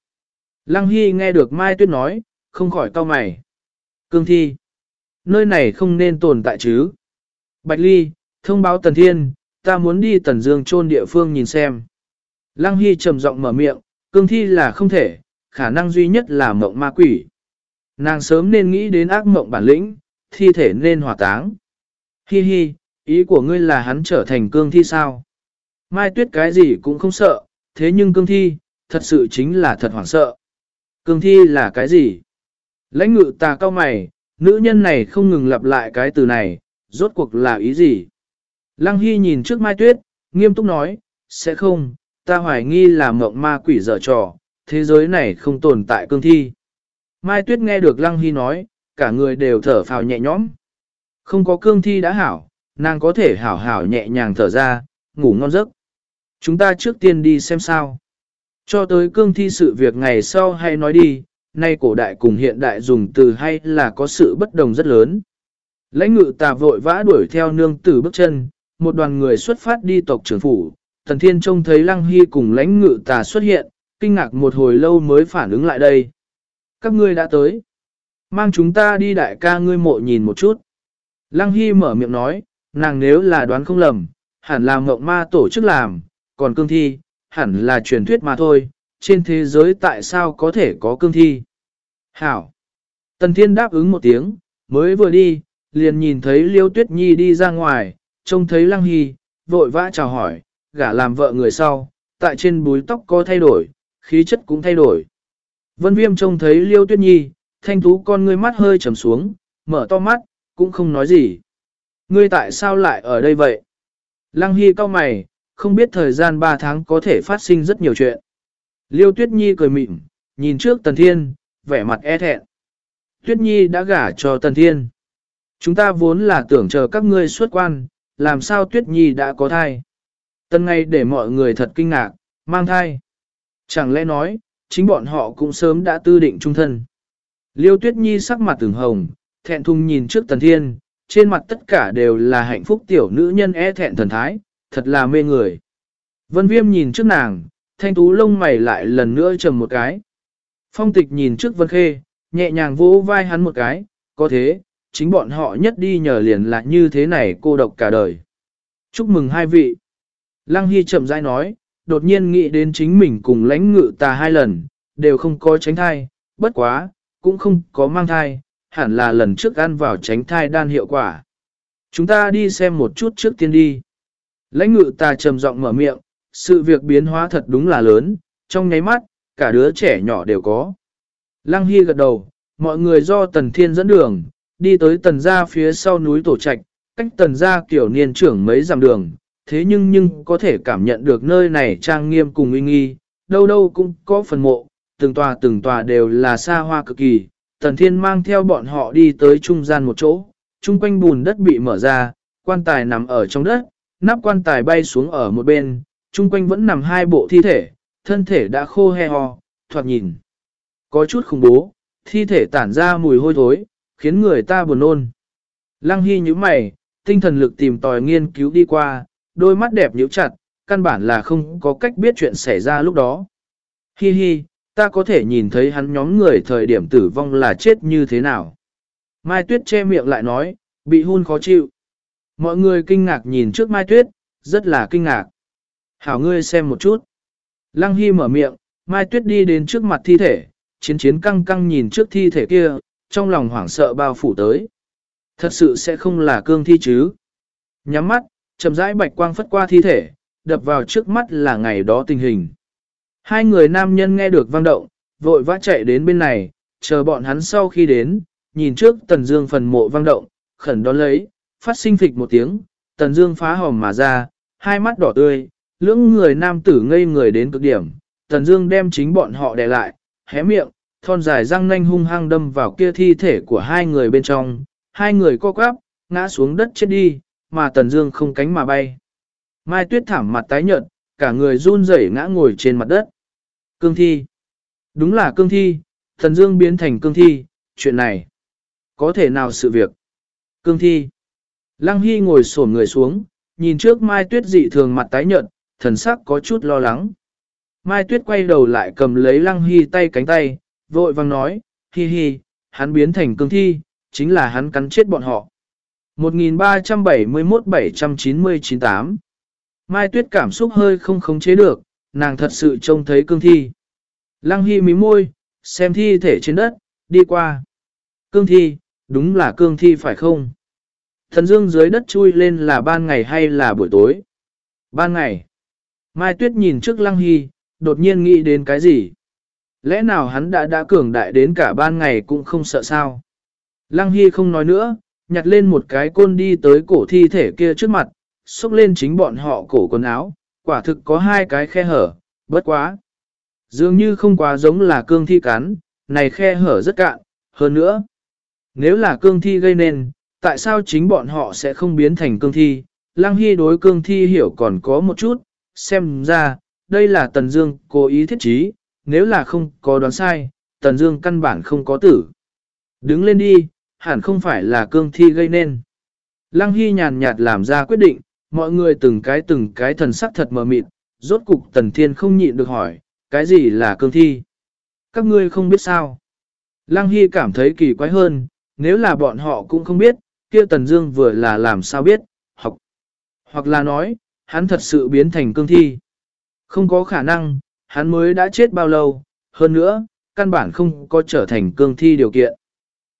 Lăng Hy nghe được Mai Tuyết nói, không khỏi cau mày. Cương thi. Nơi này không nên tồn tại chứ. Bạch Ly, thông báo Tần Thiên, ta muốn đi Tần Dương chôn địa phương nhìn xem. Lăng Hy trầm giọng mở miệng, cương thi là không thể, khả năng duy nhất là mộng ma quỷ. Nàng sớm nên nghĩ đến ác mộng bản lĩnh, thi thể nên hỏa táng. Hi hi, ý của ngươi là hắn trở thành cương thi sao? Mai tuyết cái gì cũng không sợ, thế nhưng cương thi, thật sự chính là thật hoảng sợ. Cương thi là cái gì? Lãnh ngự tà cao mày, nữ nhân này không ngừng lặp lại cái từ này, rốt cuộc là ý gì? Lăng Hy nhìn trước Mai Tuyết, nghiêm túc nói, sẽ không, ta hoài nghi là mộng ma quỷ dở trò, thế giới này không tồn tại cương thi. Mai Tuyết nghe được Lăng Hy nói, cả người đều thở phào nhẹ nhõm. Không có cương thi đã hảo, nàng có thể hảo hảo nhẹ nhàng thở ra, ngủ ngon giấc. Chúng ta trước tiên đi xem sao. Cho tới cương thi sự việc ngày sau hay nói đi, nay cổ đại cùng hiện đại dùng từ hay là có sự bất đồng rất lớn. Lãnh ngự tà vội vã đuổi theo nương tử bước chân, một đoàn người xuất phát đi tộc trưởng phủ. Thần thiên trông thấy lăng hy cùng lãnh ngự tà xuất hiện, kinh ngạc một hồi lâu mới phản ứng lại đây. Các ngươi đã tới. Mang chúng ta đi đại ca ngươi mộ nhìn một chút. Lăng hy mở miệng nói, nàng nếu là đoán không lầm, hẳn là mộng ma tổ chức làm, còn cương thi, hẳn là truyền thuyết mà thôi, trên thế giới tại sao có thể có cương thi. Hảo! Tần Thiên đáp ứng một tiếng, mới vừa đi, liền nhìn thấy Liêu Tuyết Nhi đi ra ngoài, trông thấy Lăng Hy, vội vã chào hỏi, gả làm vợ người sau, tại trên búi tóc có thay đổi, khí chất cũng thay đổi. Vân Viêm trông thấy Liêu Tuyết Nhi, thanh thú con ngươi mắt hơi trầm xuống, mở to mắt, cũng không nói gì. Ngươi tại sao lại ở đây vậy? Lăng Hy cau mày, không biết thời gian 3 tháng có thể phát sinh rất nhiều chuyện. Liêu Tuyết Nhi cười mịn, nhìn trước Tần Thiên, vẻ mặt e thẹn. Tuyết Nhi đã gả cho Tần Thiên. Chúng ta vốn là tưởng chờ các ngươi xuất quan, làm sao Tuyết Nhi đã có thai. Tần ngay để mọi người thật kinh ngạc, mang thai. Chẳng lẽ nói, chính bọn họ cũng sớm đã tư định trung thân. Liêu Tuyết Nhi sắc mặt từng hồng, thẹn thùng nhìn trước Tần Thiên, trên mặt tất cả đều là hạnh phúc tiểu nữ nhân e thẹn thần thái, thật là mê người. Vân Viêm nhìn trước nàng, thanh tú lông mày lại lần nữa trầm một cái. Phong tịch nhìn trước Vân Khê, nhẹ nhàng vỗ vai hắn một cái, có thế, chính bọn họ nhất đi nhờ liền là như thế này cô độc cả đời. Chúc mừng hai vị. Lăng Hy chậm rãi nói, đột nhiên nghĩ đến chính mình cùng lãnh ngự tà hai lần, đều không có tránh thai, bất quá, cũng không có mang thai, hẳn là lần trước ăn vào tránh thai đan hiệu quả. Chúng ta đi xem một chút trước tiên đi. Lãnh ngự tà trầm giọng mở miệng, sự việc biến hóa thật đúng là lớn, trong nháy mắt, cả đứa trẻ nhỏ đều có. Lăng Hy gật đầu, mọi người do Tần Thiên dẫn đường, đi tới tần gia phía sau núi Tổ Trạch, cách tần gia kiểu niên trưởng mấy dặm đường, thế nhưng nhưng có thể cảm nhận được nơi này trang nghiêm cùng uy nghi, đâu đâu cũng có phần mộ, từng tòa từng tòa đều là xa hoa cực kỳ. Tần Thiên mang theo bọn họ đi tới trung gian một chỗ, chung quanh bùn đất bị mở ra, quan tài nằm ở trong đất, nắp quan tài bay xuống ở một bên, chung quanh vẫn nằm hai bộ thi thể, thân thể đã khô he ho, thoạt nhìn. Có chút khủng bố, thi thể tản ra mùi hôi thối, khiến người ta buồn nôn. Lăng Hy như mày, tinh thần lực tìm tòi nghiên cứu đi qua, đôi mắt đẹp nhíu chặt, căn bản là không có cách biết chuyện xảy ra lúc đó. Hi hi, ta có thể nhìn thấy hắn nhóm người thời điểm tử vong là chết như thế nào. Mai Tuyết che miệng lại nói, bị hun khó chịu. Mọi người kinh ngạc nhìn trước Mai Tuyết, rất là kinh ngạc. Hảo ngươi xem một chút. Lăng Hy mở miệng, Mai Tuyết đi đến trước mặt thi thể, chiến chiến căng căng nhìn trước thi thể kia, trong lòng hoảng sợ bao phủ tới. Thật sự sẽ không là cương thi chứ. Nhắm mắt, chậm rãi bạch quang phất qua thi thể, đập vào trước mắt là ngày đó tình hình. Hai người nam nhân nghe được vang động, vội vã chạy đến bên này, chờ bọn hắn sau khi đến, nhìn trước Tần Dương phần mộ vang động, khẩn đón lấy, phát sinh phịch một tiếng, Tần Dương phá hòm mà ra, hai mắt đỏ tươi, lưỡng người nam tử ngây người đến cực điểm, Tần Dương đem chính bọn họ đè lại, hé miệng, thon dài răng nanh hung hăng đâm vào kia thi thể của hai người bên trong, hai người co quắp, ngã xuống đất chết đi, mà Tần Dương không cánh mà bay. Mai Tuyết thảm mặt tái nhợt, cả người run rẩy ngã ngồi trên mặt đất. Cương thi. Đúng là cương thi, Tần Dương biến thành cương thi, chuyện này có thể nào sự việc? Cương thi. Lăng Hy ngồi xổm người xuống, nhìn trước Mai Tuyết dị thường mặt tái nhợt, thần sắc có chút lo lắng. Mai Tuyết quay đầu lại cầm lấy Lăng Hy tay cánh tay, vội vang nói, hi hi, hắn biến thành cương thi, chính là hắn cắn chết bọn họ. 1371-790-98 Mai Tuyết cảm xúc hơi không khống chế được, nàng thật sự trông thấy cương thi. Lăng Hy mí môi, xem thi thể trên đất, đi qua. Cương thi, đúng là cương thi phải không? Thần dương dưới đất chui lên là ban ngày hay là buổi tối? Ban ngày. Mai Tuyết nhìn trước Lăng Hy, đột nhiên nghĩ đến cái gì? Lẽ nào hắn đã đã cường đại đến cả ban ngày cũng không sợ sao? Lăng Hy không nói nữa, nhặt lên một cái côn đi tới cổ thi thể kia trước mặt, xúc lên chính bọn họ cổ quần áo, quả thực có hai cái khe hở, bất quá. Dường như không quá giống là cương thi cắn, này khe hở rất cạn, hơn nữa. Nếu là cương thi gây nên, tại sao chính bọn họ sẽ không biến thành cương thi? Lăng Hy đối cương thi hiểu còn có một chút, xem ra, đây là Tần Dương cố ý thiết trí, nếu là không có đoán sai, Tần Dương căn bản không có tử. Đứng lên đi, hẳn không phải là cương thi gây nên. Lăng Hy nhàn nhạt làm ra quyết định, mọi người từng cái từng cái thần sắc thật mờ mịt, rốt cục Tần Thiên không nhịn được hỏi, cái gì là cương thi? Các ngươi không biết sao? Lăng Hy cảm thấy kỳ quái hơn, nếu là bọn họ cũng không biết, kia Tần Dương vừa là làm sao biết, học. Hoặc là nói, hắn thật sự biến thành cương thi. Không có khả năng, hắn mới đã chết bao lâu, hơn nữa, căn bản không có trở thành cương thi điều kiện.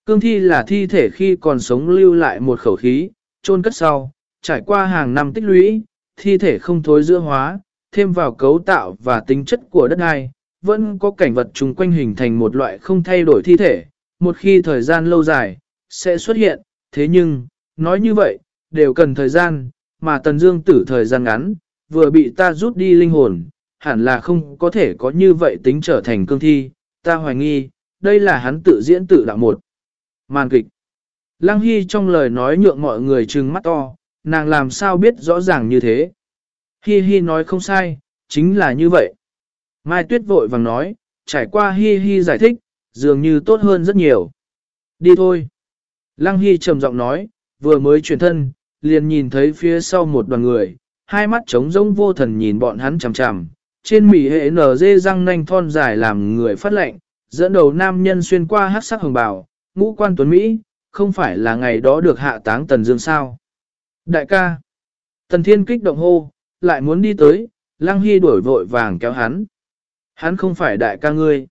Cương thi là thi thể khi còn sống lưu lại một khẩu khí, chôn cất sau, trải qua hàng năm tích lũy, thi thể không thối giữa hóa, thêm vào cấu tạo và tính chất của đất ai vẫn có cảnh vật chung quanh hình thành một loại không thay đổi thi thể, một khi thời gian lâu dài, sẽ xuất hiện, thế nhưng, nói như vậy, đều cần thời gian, mà Tần Dương tử thời gian ngắn, vừa bị ta rút đi linh hồn, hẳn là không có thể có như vậy tính trở thành cương thi, ta hoài nghi, đây là hắn tự diễn tự đạo một. Màn kịch. Lăng Hy trong lời nói nhượng mọi người trừng mắt to, nàng làm sao biết rõ ràng như thế. Hi Hi nói không sai, chính là như vậy. Mai Tuyết vội vàng nói, trải qua Hi Hi giải thích, dường như tốt hơn rất nhiều. Đi thôi. Lăng Hi trầm giọng nói, vừa mới chuyển thân, liền nhìn thấy phía sau một đoàn người, hai mắt trống rỗng vô thần nhìn bọn hắn chằm chằm, trên mỉ hệ nở dê răng nanh thon dài làm người phát lệnh, dẫn đầu nam nhân xuyên qua hát sắc hồng bào, ngũ quan tuấn Mỹ, không phải là ngày đó được hạ táng Tần Dương sao. Đại ca, Tần Thiên kích động hô, lại muốn đi tới, Lăng Hy đuổi vội vàng kéo hắn. Hắn không phải đại ca ngươi.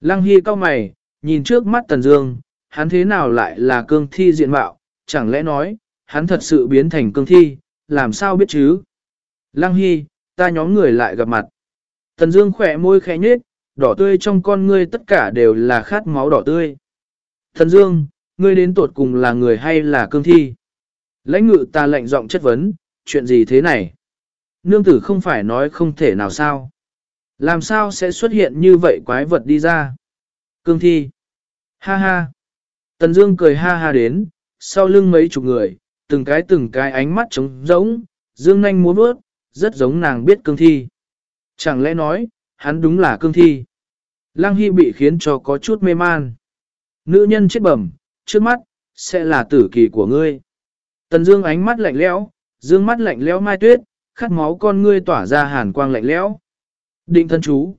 Lăng Hy cau mày, nhìn trước mắt Tần Dương, hắn thế nào lại là cương thi diện mạo, chẳng lẽ nói, hắn thật sự biến thành cương thi, làm sao biết chứ? Lăng Hy, ta nhóm người lại gặp mặt. Tần Dương khỏe môi khẽ nhếch, đỏ tươi trong con ngươi tất cả đều là khát máu đỏ tươi. Tần Dương, ngươi đến tột cùng là người hay là cương thi? Lãnh ngự ta lạnh giọng chất vấn, chuyện gì thế này? Nương tử không phải nói không thể nào sao? Làm sao sẽ xuất hiện như vậy quái vật đi ra? Cương thi. Ha ha. Tần Dương cười ha ha đến, sau lưng mấy chục người, từng cái từng cái ánh mắt trống rỗng, dương nanh muốn bước, rất giống nàng biết cương thi. Chẳng lẽ nói, hắn đúng là cương thi. Lăng Hy bị khiến cho có chút mê man. Nữ nhân chết bẩm, trước mắt, sẽ là tử kỳ của ngươi. Tần Dương ánh mắt lạnh lẽo, dương mắt lạnh lẽo mai tuyết, khát máu con ngươi tỏa ra hàn quang lạnh lẽo. Định thân chú.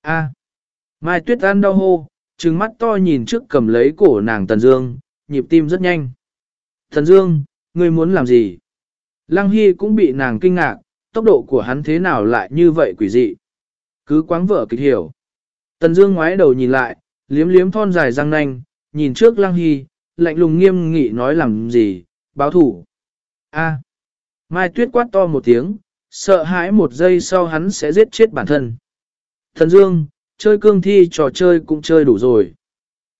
A. Mai tuyết ăn đau hô, trừng mắt to nhìn trước cầm lấy cổ nàng Tần Dương, nhịp tim rất nhanh. Tần Dương, ngươi muốn làm gì? Lăng Hy cũng bị nàng kinh ngạc, tốc độ của hắn thế nào lại như vậy quỷ dị. Cứ quáng vợ kịch hiểu. Tần Dương ngoái đầu nhìn lại, liếm liếm thon dài răng nanh, nhìn trước Lăng Hy, lạnh lùng nghiêm nghị nói làm gì, báo thủ. A. Mai Tuyết quát to một tiếng, sợ hãi một giây sau hắn sẽ giết chết bản thân. Thần Dương, chơi cương thi trò chơi cũng chơi đủ rồi.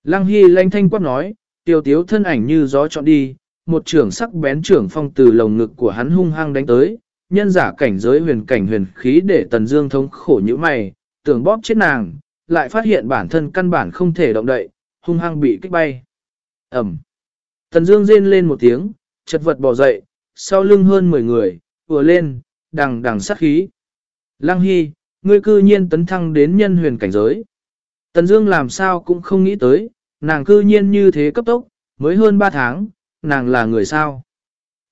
Lăng Hy lanh thanh quát nói, tiêu tiếu thân ảnh như gió trọn đi, một trưởng sắc bén trưởng phong từ lồng ngực của hắn hung hăng đánh tới, nhân giả cảnh giới huyền cảnh huyền khí để Tần Dương thống khổ như mày, tưởng bóp chết nàng, lại phát hiện bản thân căn bản không thể động đậy, hung hăng bị kích bay. ầm, Tần Dương rên lên một tiếng, chật vật bò dậy, sau lưng hơn 10 người, vừa lên, đằng đằng sát khí. Lăng Hy, ngươi cư nhiên tấn thăng đến nhân huyền cảnh giới. Tần Dương làm sao cũng không nghĩ tới, nàng cư nhiên như thế cấp tốc, mới hơn 3 tháng, nàng là người sao.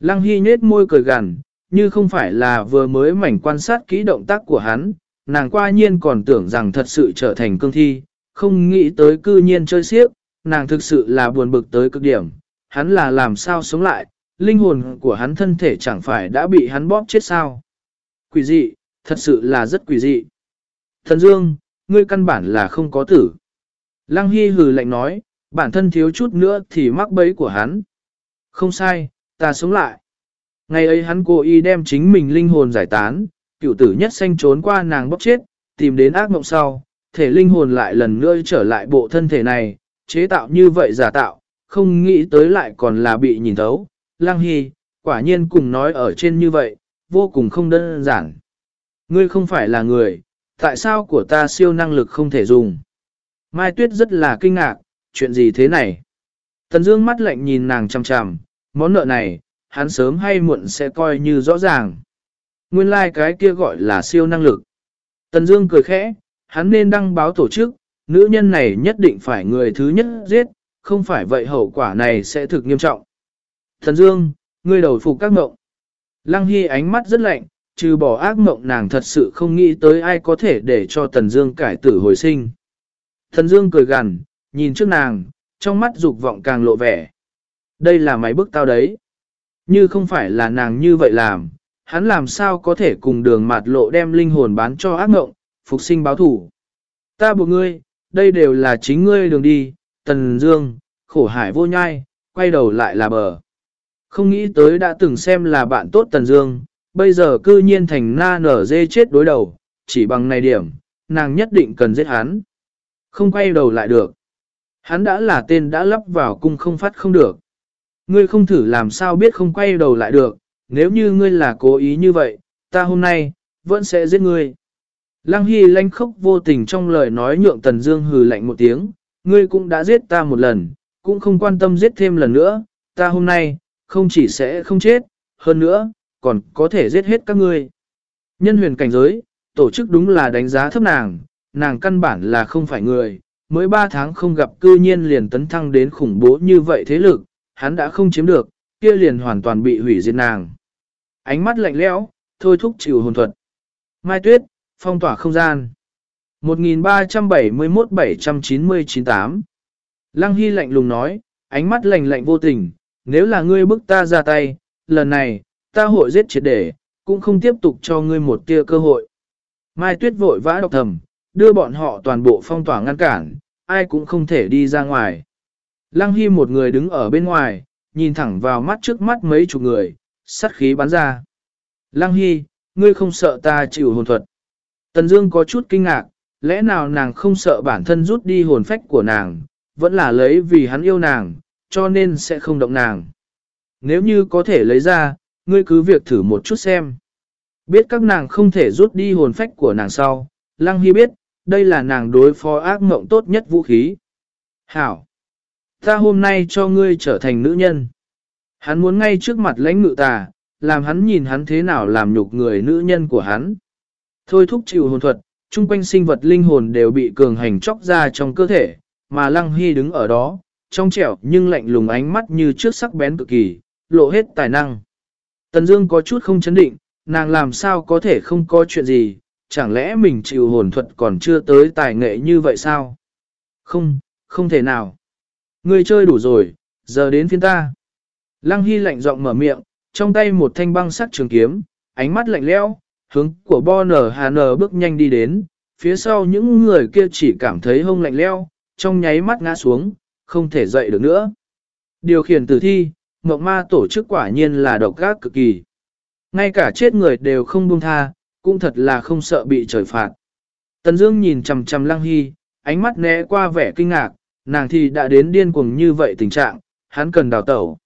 Lăng Hy nhết môi cười gằn, như không phải là vừa mới mảnh quan sát kỹ động tác của hắn, nàng qua nhiên còn tưởng rằng thật sự trở thành cương thi, không nghĩ tới cư nhiên chơi xiếc, nàng thực sự là buồn bực tới cực điểm, hắn là làm sao sống lại, linh hồn của hắn thân thể chẳng phải đã bị hắn bóp chết sao. Quỷ dị, thật sự là rất quỷ dị. Thần Dương, ngươi căn bản là không có tử. Lăng Hy hừ lạnh nói, bản thân thiếu chút nữa thì mắc bẫy của hắn. Không sai, ta sống lại. Ngày ấy hắn cố ý đem chính mình linh hồn giải tán, cựu tử nhất xanh trốn qua nàng bóc chết, tìm đến ác mộng sau, thể linh hồn lại lần nữa trở lại bộ thân thể này, chế tạo như vậy giả tạo, không nghĩ tới lại còn là bị nhìn thấu. Lăng Hy, quả nhiên cùng nói ở trên như vậy, vô cùng không đơn giản. Ngươi không phải là người, tại sao của ta siêu năng lực không thể dùng? Mai Tuyết rất là kinh ngạc, chuyện gì thế này? Tần Dương mắt lạnh nhìn nàng chằm chằm, món nợ này, hắn sớm hay muộn sẽ coi như rõ ràng. Nguyên lai like cái kia gọi là siêu năng lực. Tần Dương cười khẽ, hắn nên đăng báo tổ chức, nữ nhân này nhất định phải người thứ nhất giết, không phải vậy hậu quả này sẽ thực nghiêm trọng. Tần Dương, ngươi đầu phục các ngộng. Lăng Hy ánh mắt rất lạnh, trừ bỏ ác mộng nàng thật sự không nghĩ tới ai có thể để cho Tần Dương cải tử hồi sinh. Tần Dương cười gằn, nhìn trước nàng, trong mắt dục vọng càng lộ vẻ. Đây là máy bức tao đấy. Như không phải là nàng như vậy làm, hắn làm sao có thể cùng đường mạt lộ đem linh hồn bán cho ác ngộng, phục sinh báo thủ. Ta buộc ngươi, đây đều là chính ngươi đường đi, tần dương, khổ hải vô nhai, quay đầu lại là bờ. Không nghĩ tới đã từng xem là bạn tốt tần dương, bây giờ cư nhiên thành na nở dê chết đối đầu, chỉ bằng này điểm, nàng nhất định cần giết hắn. Không quay đầu lại được. Hắn đã là tên đã lắp vào cung không phát không được. Ngươi không thử làm sao biết không quay đầu lại được, nếu như ngươi là cố ý như vậy, ta hôm nay, vẫn sẽ giết ngươi. Lăng Hy lanh khốc vô tình trong lời nói nhượng Tần Dương hừ lạnh một tiếng, ngươi cũng đã giết ta một lần, cũng không quan tâm giết thêm lần nữa, ta hôm nay, không chỉ sẽ không chết, hơn nữa, còn có thể giết hết các ngươi. Nhân huyền cảnh giới, tổ chức đúng là đánh giá thấp nàng, nàng căn bản là không phải người, mới 3 tháng không gặp cư nhiên liền tấn thăng đến khủng bố như vậy thế lực, hắn đã không chiếm được, kia liền hoàn toàn bị hủy diệt nàng. Ánh mắt lạnh lẽo, thôi thúc chịu hồn thuật. Mai Tuyết, phong tỏa không gian. 1371-790-98 Lăng Hy lạnh lùng nói, ánh mắt lạnh lạnh vô tình, nếu là ngươi bức ta ra tay, lần này, ta hội giết triệt để, cũng không tiếp tục cho ngươi một tia cơ hội. Mai Tuyết vội vã đọc thầm, đưa bọn họ toàn bộ phong tỏa ngăn cản, ai cũng không thể đi ra ngoài. Lăng Hy một người đứng ở bên ngoài, nhìn thẳng vào mắt trước mắt mấy chục người, sắt khí bắn ra. Lăng Hy, ngươi không sợ ta chịu hồn thuật. Tần Dương có chút kinh ngạc, lẽ nào nàng không sợ bản thân rút đi hồn phách của nàng, vẫn là lấy vì hắn yêu nàng, cho nên sẽ không động nàng. Nếu như có thể lấy ra, ngươi cứ việc thử một chút xem. Biết các nàng không thể rút đi hồn phách của nàng sau, Lăng Hy biết, đây là nàng đối phó ác mộng tốt nhất vũ khí. Hảo! Ta hôm nay cho ngươi trở thành nữ nhân. Hắn muốn ngay trước mặt lãnh ngự tà, làm hắn nhìn hắn thế nào làm nhục người nữ nhân của hắn. Thôi thúc chịu hồn thuật, chung quanh sinh vật linh hồn đều bị cường hành chóc ra trong cơ thể, mà Lăng Hy đứng ở đó, trong trẻo nhưng lạnh lùng ánh mắt như trước sắc bén cực kỳ, lộ hết tài năng. Tần Dương có chút không chấn định, nàng làm sao có thể không có chuyện gì, chẳng lẽ mình chịu hồn thuật còn chưa tới tài nghệ như vậy sao? Không, không thể nào. Ngươi chơi đủ rồi, giờ đến phiên ta. Lăng Hy lạnh giọng mở miệng, trong tay một thanh băng sắt trường kiếm, ánh mắt lạnh lẽo, hướng của Bo Nở Hà Nở bước nhanh đi đến, phía sau những người kia chỉ cảm thấy hông lạnh lẽo, trong nháy mắt ngã xuống, không thể dậy được nữa. Điều khiển tử thi, mộng ma tổ chức quả nhiên là độc ác cực kỳ. Ngay cả chết người đều không buông tha, cũng thật là không sợ bị trời phạt. Tần Dương nhìn chằm chằm Lăng Hy, ánh mắt né qua vẻ kinh ngạc, nàng thì đã đến điên cuồng như vậy tình trạng, hắn cần đào tẩu.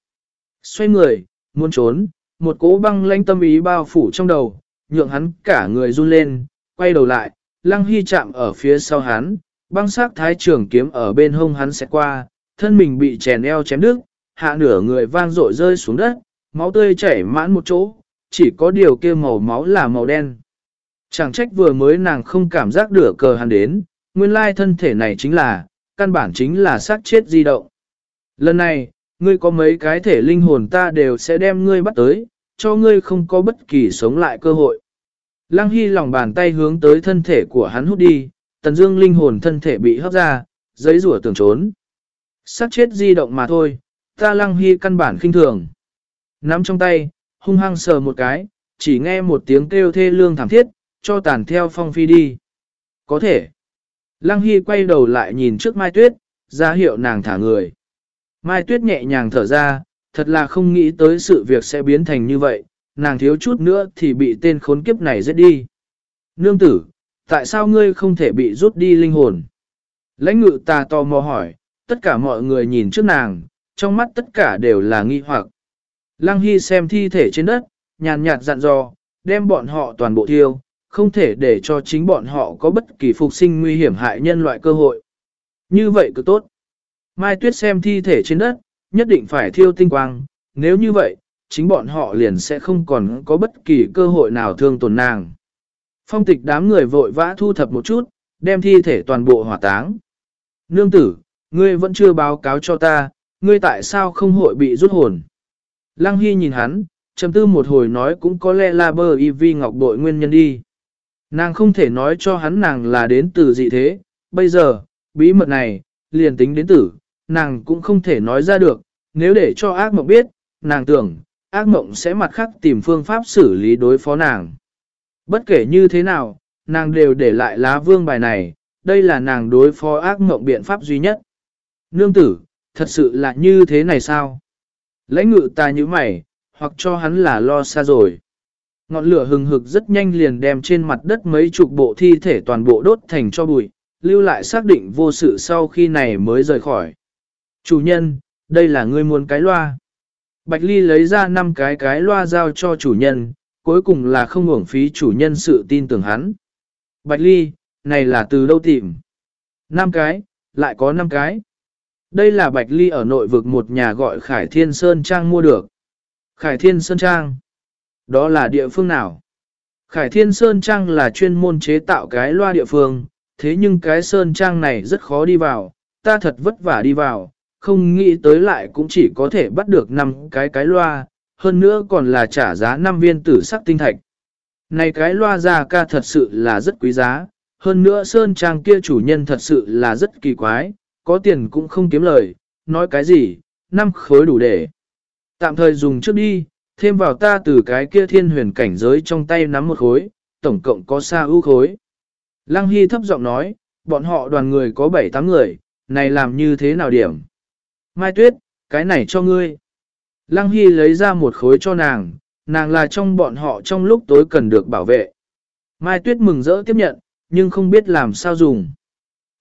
Xoay người, muốn trốn, một cỗ băng lãnh tâm ý bao phủ trong đầu, nhượng hắn cả người run lên, quay đầu lại, Lăng Hy chạm ở phía sau hắn, băng sắc thái trưởng kiếm ở bên hông hắn sẽ qua, thân mình bị chèn eo chém đứt, hạ nửa người vang rội rơi xuống đất, máu tươi chảy mãn một chỗ, chỉ có điều kia màu máu là màu đen. Chẳng trách vừa mới nàng không cảm giác được cờ hắn đến, nguyên lai thân thể này chính là, căn bản chính là xác chết di động. Lần này, ngươi có mấy cái thể linh hồn ta đều sẽ đem ngươi bắt tới, cho ngươi không có bất kỳ sống lại cơ hội. Lăng Hy lòng bàn tay hướng tới thân thể của hắn hút đi, tần dương linh hồn thân thể bị hấp ra, giấy rủa tưởng trốn. Sát chết di động mà thôi, ta Lăng Hy căn bản khinh thường. Nắm trong tay, hung hăng sờ một cái, chỉ nghe một tiếng kêu thê lương thảm thiết, cho tàn theo phong phi đi. Có thể. Lăng Hy quay đầu lại nhìn trước Mai Tuyết, ra hiệu nàng thả người. Mai Tuyết nhẹ nhàng thở ra, thật là không nghĩ tới sự việc sẽ biến thành như vậy, nàng thiếu chút nữa thì bị tên khốn kiếp này giết đi. Nương tử, tại sao ngươi không thể bị rút đi linh hồn? Lãnh ngự ta tò mò hỏi, tất cả mọi người nhìn trước nàng, trong mắt tất cả đều là nghi hoặc. Lăng Hy xem thi thể trên đất, nhàn nhạt dặn dò, đem bọn họ toàn bộ thiêu, không thể để cho chính bọn họ có bất kỳ phục sinh nguy hiểm hại nhân loại cơ hội. Như vậy cứ tốt. Mai Tuyết xem thi thể trên đất, nhất định phải thiêu tinh quang, nếu như vậy, chính bọn họ liền sẽ không còn có bất kỳ cơ hội nào thương tổn nàng. Phong tịch đám người vội vã thu thập một chút, đem thi thể toàn bộ hỏa táng. Nương tử, ngươi vẫn chưa báo cáo cho ta, ngươi tại sao không hội bị rút hồn? Lăng Hy nhìn hắn, trầm tư một hồi nói cũng có lẽ là bờ y vi ngọc bội nguyên nhân đi. Nàng không thể nói cho hắn nàng là đến từ dị thế, bây giờ, bí mật này, liền tính đến tử, nàng cũng không thể nói ra được, nếu để cho ác mộng biết, nàng tưởng, ác mộng sẽ mặt khác tìm phương pháp xử lý đối phó nàng. Bất kể như thế nào, nàng đều để lại lá vương bài này, đây là nàng đối phó ác mộng biện pháp duy nhất. Nương tử, thật sự là như thế này sao? Lãnh ngự ta như mày, hoặc cho hắn là lo xa rồi. Ngọn lửa hừng hực rất nhanh liền đem trên mặt đất mấy chục bộ thi thể toàn bộ đốt thành cho bụi, lưu lại xác định vô sự sau khi này mới rời khỏi. Chủ nhân, đây là ngươi muốn cái loa. Bạch Ly lấy ra 5 cái cái loa giao cho chủ nhân, cuối cùng là không uổng phí chủ nhân sự tin tưởng hắn. Bạch Ly, này là từ đâu tìm? 5 cái, lại có 5 cái. Đây là Bạch Ly ở nội vực một nhà gọi Khải Thiên Sơn Trang mua được. Khải Thiên Sơn Trang. Đó là địa phương nào? Khải Thiên Sơn Trang là chuyên môn chế tạo cái loa địa phương, thế nhưng cái Sơn Trang này rất khó đi vào, ta thật vất vả đi vào, không nghĩ tới lại cũng chỉ có thể bắt được 5 cái cái loa, hơn nữa còn là trả giá 5 viên tử sắc tinh thạch. Này cái loa ra ca thật sự là rất quý giá, hơn nữa Sơn Trang kia chủ nhân thật sự là rất kỳ quái, có tiền cũng không kiếm lời, nói cái gì, năm khối đủ để. Tạm thời dùng trước đi, thêm vào ta từ cái kia thiên huyền cảnh giới trong tay nắm một khối, tổng cộng có xa ưu khối. Lăng Hy thấp giọng nói, bọn họ đoàn người có 7-8 người, này làm như thế nào điểm? Mai Tuyết, cái này cho ngươi. Lăng Hy lấy ra một khối cho nàng, nàng là trong bọn họ trong lúc tối cần được bảo vệ. Mai Tuyết mừng rỡ tiếp nhận, nhưng không biết làm sao dùng.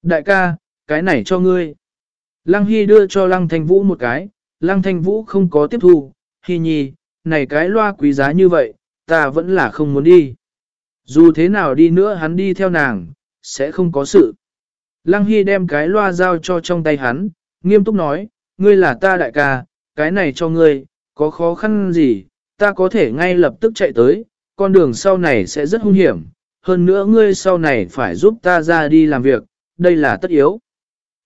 Đại ca, cái này cho ngươi. Lăng Hy đưa cho Lăng Thanh Vũ một cái, Lăng Thanh Vũ không có tiếp thu, Hy nhi, này cái loa quý giá như vậy, ta vẫn là không muốn đi. Dù thế nào đi nữa hắn đi theo nàng, sẽ không có sự. Lăng Hy đem cái loa giao cho trong tay hắn, nghiêm túc nói, ngươi là ta đại ca, cái này cho ngươi, có khó khăn gì, ta có thể ngay lập tức chạy tới, con đường sau này sẽ rất hung hiểm, hơn nữa ngươi sau này phải giúp ta ra đi làm việc, đây là tất yếu.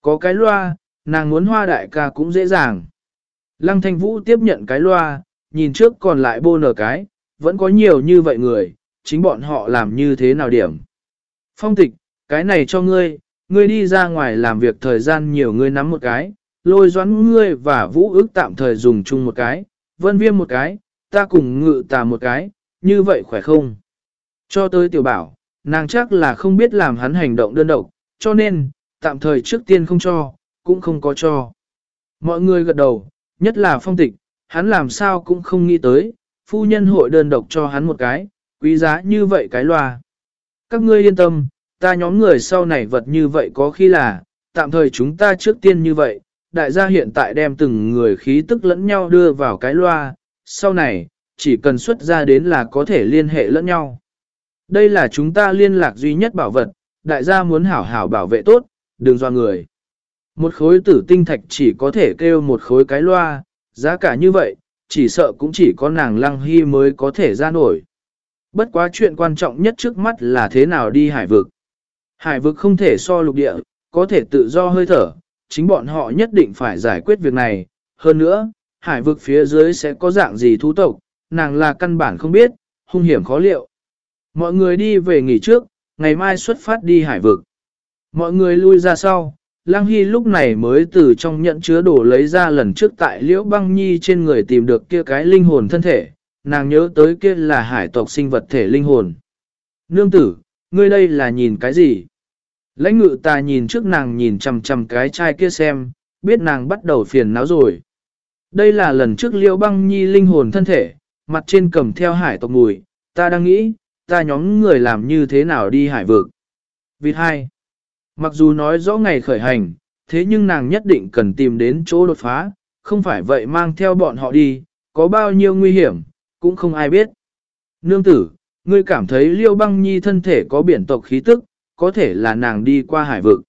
Có cái loa, nàng muốn hoa đại ca cũng dễ dàng. Lăng thanh vũ tiếp nhận cái loa, nhìn trước còn lại bô nở cái, vẫn có nhiều như vậy người, chính bọn họ làm như thế nào điểm. Phong tịch, cái này cho ngươi, ngươi đi ra ngoài làm việc thời gian nhiều ngươi nắm một cái, lôi doãn ngươi và vũ ước tạm thời dùng chung một cái, vân viêm một cái, ta cùng ngự tà một cái, như vậy khỏe không? Cho tới tiểu bảo, nàng chắc là không biết làm hắn hành động đơn độc, cho nên, tạm thời trước tiên không cho, cũng không có cho. Mọi người gật đầu, nhất là phong tịch, hắn làm sao cũng không nghĩ tới, phu nhân hội đơn độc cho hắn một cái, quý giá như vậy cái loa. Các ngươi yên tâm, ta nhóm người sau này vật như vậy có khi là, tạm thời chúng ta trước tiên như vậy, đại gia hiện tại đem từng người khí tức lẫn nhau đưa vào cái loa, sau này, chỉ cần xuất ra đến là có thể liên hệ lẫn nhau. Đây là chúng ta liên lạc duy nhất bảo vật, đại gia muốn hảo hảo bảo vệ tốt, đừng do người. Một khối tử tinh thạch chỉ có thể kêu một khối cái loa, giá cả như vậy, chỉ sợ cũng chỉ có nàng lăng hy mới có thể ra nổi. Bất quá chuyện quan trọng nhất trước mắt là thế nào đi hải vực. Hải vực không thể so lục địa, có thể tự do hơi thở, chính bọn họ nhất định phải giải quyết việc này. Hơn nữa, hải vực phía dưới sẽ có dạng gì thú tộc, nàng là căn bản không biết, hung hiểm khó liệu. Mọi người đi về nghỉ trước, ngày mai xuất phát đi hải vực. Mọi người lui ra sau, Lăng Hy lúc này mới từ trong nhận chứa đồ lấy ra lần trước tại Liễu Băng Nhi trên người tìm được kia cái linh hồn thân thể, nàng nhớ tới kia là hải tộc sinh vật thể linh hồn. Nương tử, ngươi đây là nhìn cái gì? Lãnh ngự ta nhìn trước nàng nhìn chằm chằm cái chai kia xem, biết nàng bắt đầu phiền não rồi. Đây là lần trước Liễu Băng Nhi linh hồn thân thể, mặt trên cầm theo hải tộc mùi, ta đang nghĩ, ta nhóm người làm như thế nào đi hải vực. Vịt hai. Mặc dù nói rõ ngày khởi hành, thế nhưng nàng nhất định cần tìm đến chỗ đột phá, không phải vậy mang theo bọn họ đi, có bao nhiêu nguy hiểm, cũng không ai biết. Nương tử, ngươi cảm thấy liêu băng nhi thân thể có biển tộc khí tức, có thể là nàng đi qua hải vực.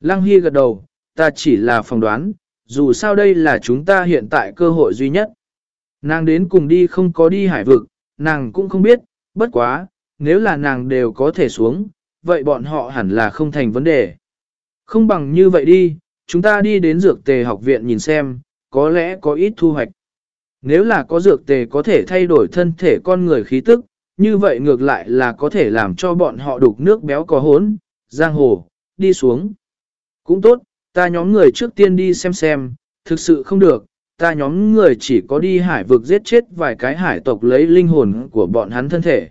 Lăng Hy gật đầu, ta chỉ là phỏng đoán, dù sao đây là chúng ta hiện tại cơ hội duy nhất. Nàng đến cùng đi không có đi hải vực, nàng cũng không biết, bất quá, nếu là nàng đều có thể xuống, vậy bọn họ hẳn là không thành vấn đề. Không bằng như vậy đi, chúng ta đi đến dược tề học viện nhìn xem, có lẽ có ít thu hoạch. Nếu là có dược tề có thể thay đổi thân thể con người khí tức, như vậy ngược lại là có thể làm cho bọn họ đục nước béo có hốn, giang hồ, đi xuống. Cũng tốt, ta nhóm người trước tiên đi xem xem, thực sự không được, ta nhóm người chỉ có đi hải vực giết chết vài cái hải tộc lấy linh hồn của bọn hắn thân thể.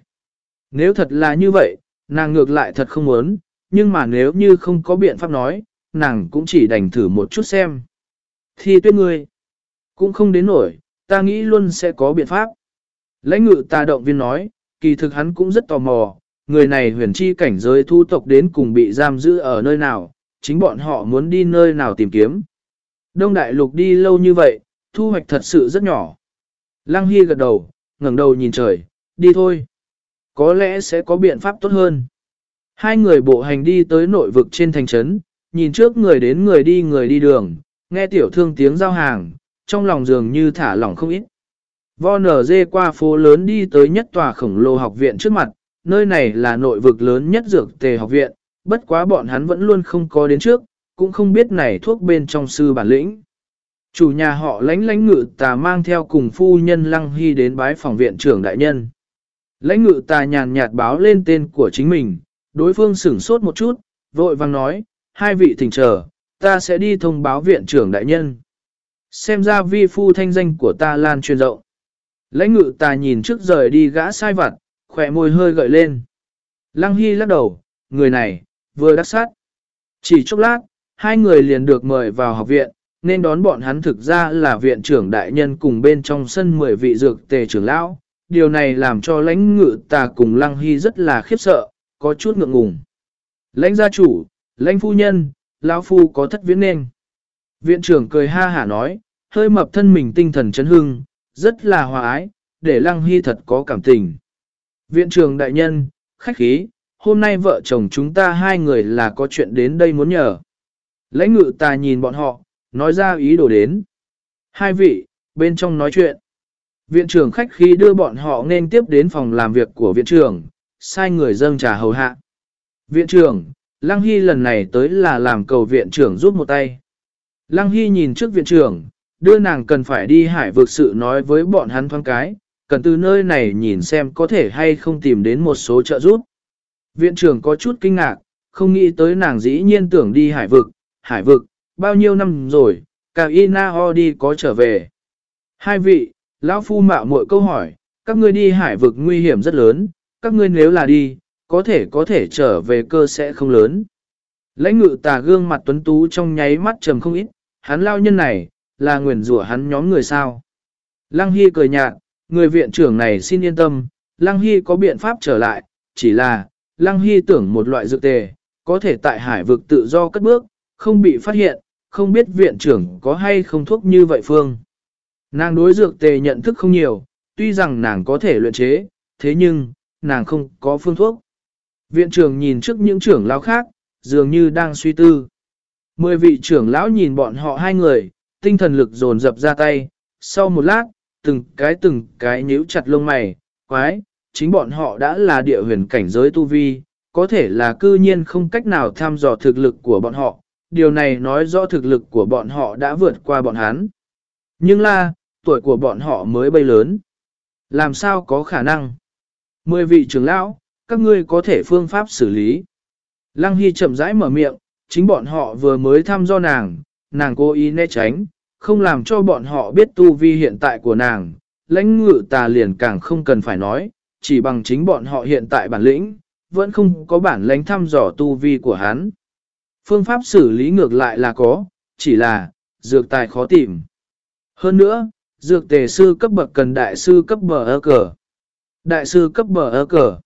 Nếu thật là như vậy, nàng ngược lại thật không muốn, nhưng mà nếu như không có biện pháp nói, nàng cũng chỉ đành thử một chút xem. Thi tuyết ngươi, cũng không đến nổi, ta nghĩ luôn sẽ có biện pháp. Lãnh ngự ta động viên nói, kỳ thực hắn cũng rất tò mò, người này huyền chi cảnh giới thu tộc đến cùng bị giam giữ ở nơi nào, chính bọn họ muốn đi nơi nào tìm kiếm. Đông đại lục đi lâu như vậy, thu hoạch thật sự rất nhỏ. Lăng Hy gật đầu, ngẩng đầu nhìn trời, đi thôi. Có lẽ sẽ có biện pháp tốt hơn. Hai người bộ hành đi tới nội vực trên thành trấn, nhìn trước người đến người đi người đi đường, nghe tiểu thương tiếng giao hàng, trong lòng dường như thả lỏng không ít. Vo nở dê qua phố lớn đi tới nhất tòa khổng lồ học viện trước mặt, nơi này là nội vực lớn nhất dược tề học viện, bất quá bọn hắn vẫn luôn không có đến trước, cũng không biết này thuốc bên trong sư bản lĩnh. Chủ nhà họ lánh lánh ngự tà mang theo cùng phu nhân Lăng Hy đến bái phòng viện trưởng đại nhân. Lãnh ngự tà nhàn nhạt báo lên tên của chính mình, đối phương sửng sốt một chút, vội vang nói, hai vị thỉnh chờ, ta sẽ đi thông báo viện trưởng đại nhân. Xem ra vi phu thanh danh của ta lan truyền rộng. Lãnh ngự tà nhìn trước rời đi gã sai vặt, khỏe môi hơi gợi lên. Lăng Hy lắc đầu, người này, vừa đắc sát. Chỉ chốc lát, hai người liền được mời vào học viện, nên đón bọn hắn thực ra là viện trưởng đại nhân cùng bên trong sân 10 vị dược tề trưởng lão. Điều này làm cho lãnh ngự tà cùng Lăng Hy rất là khiếp sợ, có chút ngượng ngùng. Lãnh gia chủ, lãnh phu nhân, lão phu có thất viễn nên. Viện trưởng cười ha hả nói, hơi mập thân mình tinh thần chấn hưng, rất là hòa ái, để Lăng Hy thật có cảm tình. Viện trưởng đại nhân, khách khí, hôm nay vợ chồng chúng ta hai người là có chuyện đến đây muốn nhờ. Lãnh ngự ta nhìn bọn họ, nói ra ý đồ đến. Hai vị, bên trong nói chuyện. Viện trưởng khách khí đưa bọn họ nên tiếp đến phòng làm việc của viện trưởng, sai người dâng trà hầu hạ. Viện trưởng, Lăng Hy lần này tới là làm cầu viện trưởng giúp một tay. Lăng Hy nhìn trước viện trưởng, đưa nàng cần phải đi hải vực sự nói với bọn hắn thoáng cái, cần từ nơi này nhìn xem có thể hay không tìm đến một số trợ giúp. Viện trưởng có chút kinh ngạc, không nghĩ tới nàng dĩ nhiên tưởng đi hải vực, hải vực, bao nhiêu năm rồi, cả Ina Ho đi có trở về. Hai vị, lão phu mạo muội câu hỏi, các ngươi đi hải vực nguy hiểm rất lớn, các ngươi nếu là đi, có thể có thể trở về cơ sẽ không lớn. Lãnh ngự tà gương mặt tuấn tú trong nháy mắt trầm không ít, hắn lao nhân này, là nguyền rủa hắn nhóm người sao. Lăng Hy cười nhạt, người viện trưởng này xin yên tâm, Lăng Hy có biện pháp trở lại, chỉ là, Lăng Hy tưởng một loại dược tề, có thể tại hải vực tự do cất bước, không bị phát hiện, không biết viện trưởng có hay không thuốc như vậy phương. Nàng đối dược tề nhận thức không nhiều, tuy rằng nàng có thể luyện chế, thế nhưng, nàng không có phương thuốc. Viện trưởng nhìn trước những trưởng lão khác, dường như đang suy tư. Mười vị trưởng lão nhìn bọn họ hai người, tinh thần lực dồn dập ra tay, sau một lát, từng cái từng cái nhíu chặt lông mày, quái, chính bọn họ đã là địa huyền cảnh giới tu vi, có thể là cư nhiên không cách nào tham dò thực lực của bọn họ, điều này nói rõ thực lực của bọn họ đã vượt qua bọn hắn. Nhưng là, tuổi của bọn họ mới bay lớn. Làm sao có khả năng? Mười vị trưởng lão, các ngươi có thể phương pháp xử lý. Lăng Hy chậm rãi mở miệng, chính bọn họ vừa mới thăm do nàng, nàng cố ý né tránh, không làm cho bọn họ biết tu vi hiện tại của nàng. Lãnh ngự tà liền càng không cần phải nói, chỉ bằng chính bọn họ hiện tại bản lĩnh, vẫn không có bản lãnh thăm dò tu vi của hắn. Phương pháp xử lý ngược lại là có, chỉ là, dược tài khó tìm. Hơn nữa, dược tề sư cấp bậc cần đại sư cấp bờ ơ cờ. Đại sư cấp bờ ơ cờ.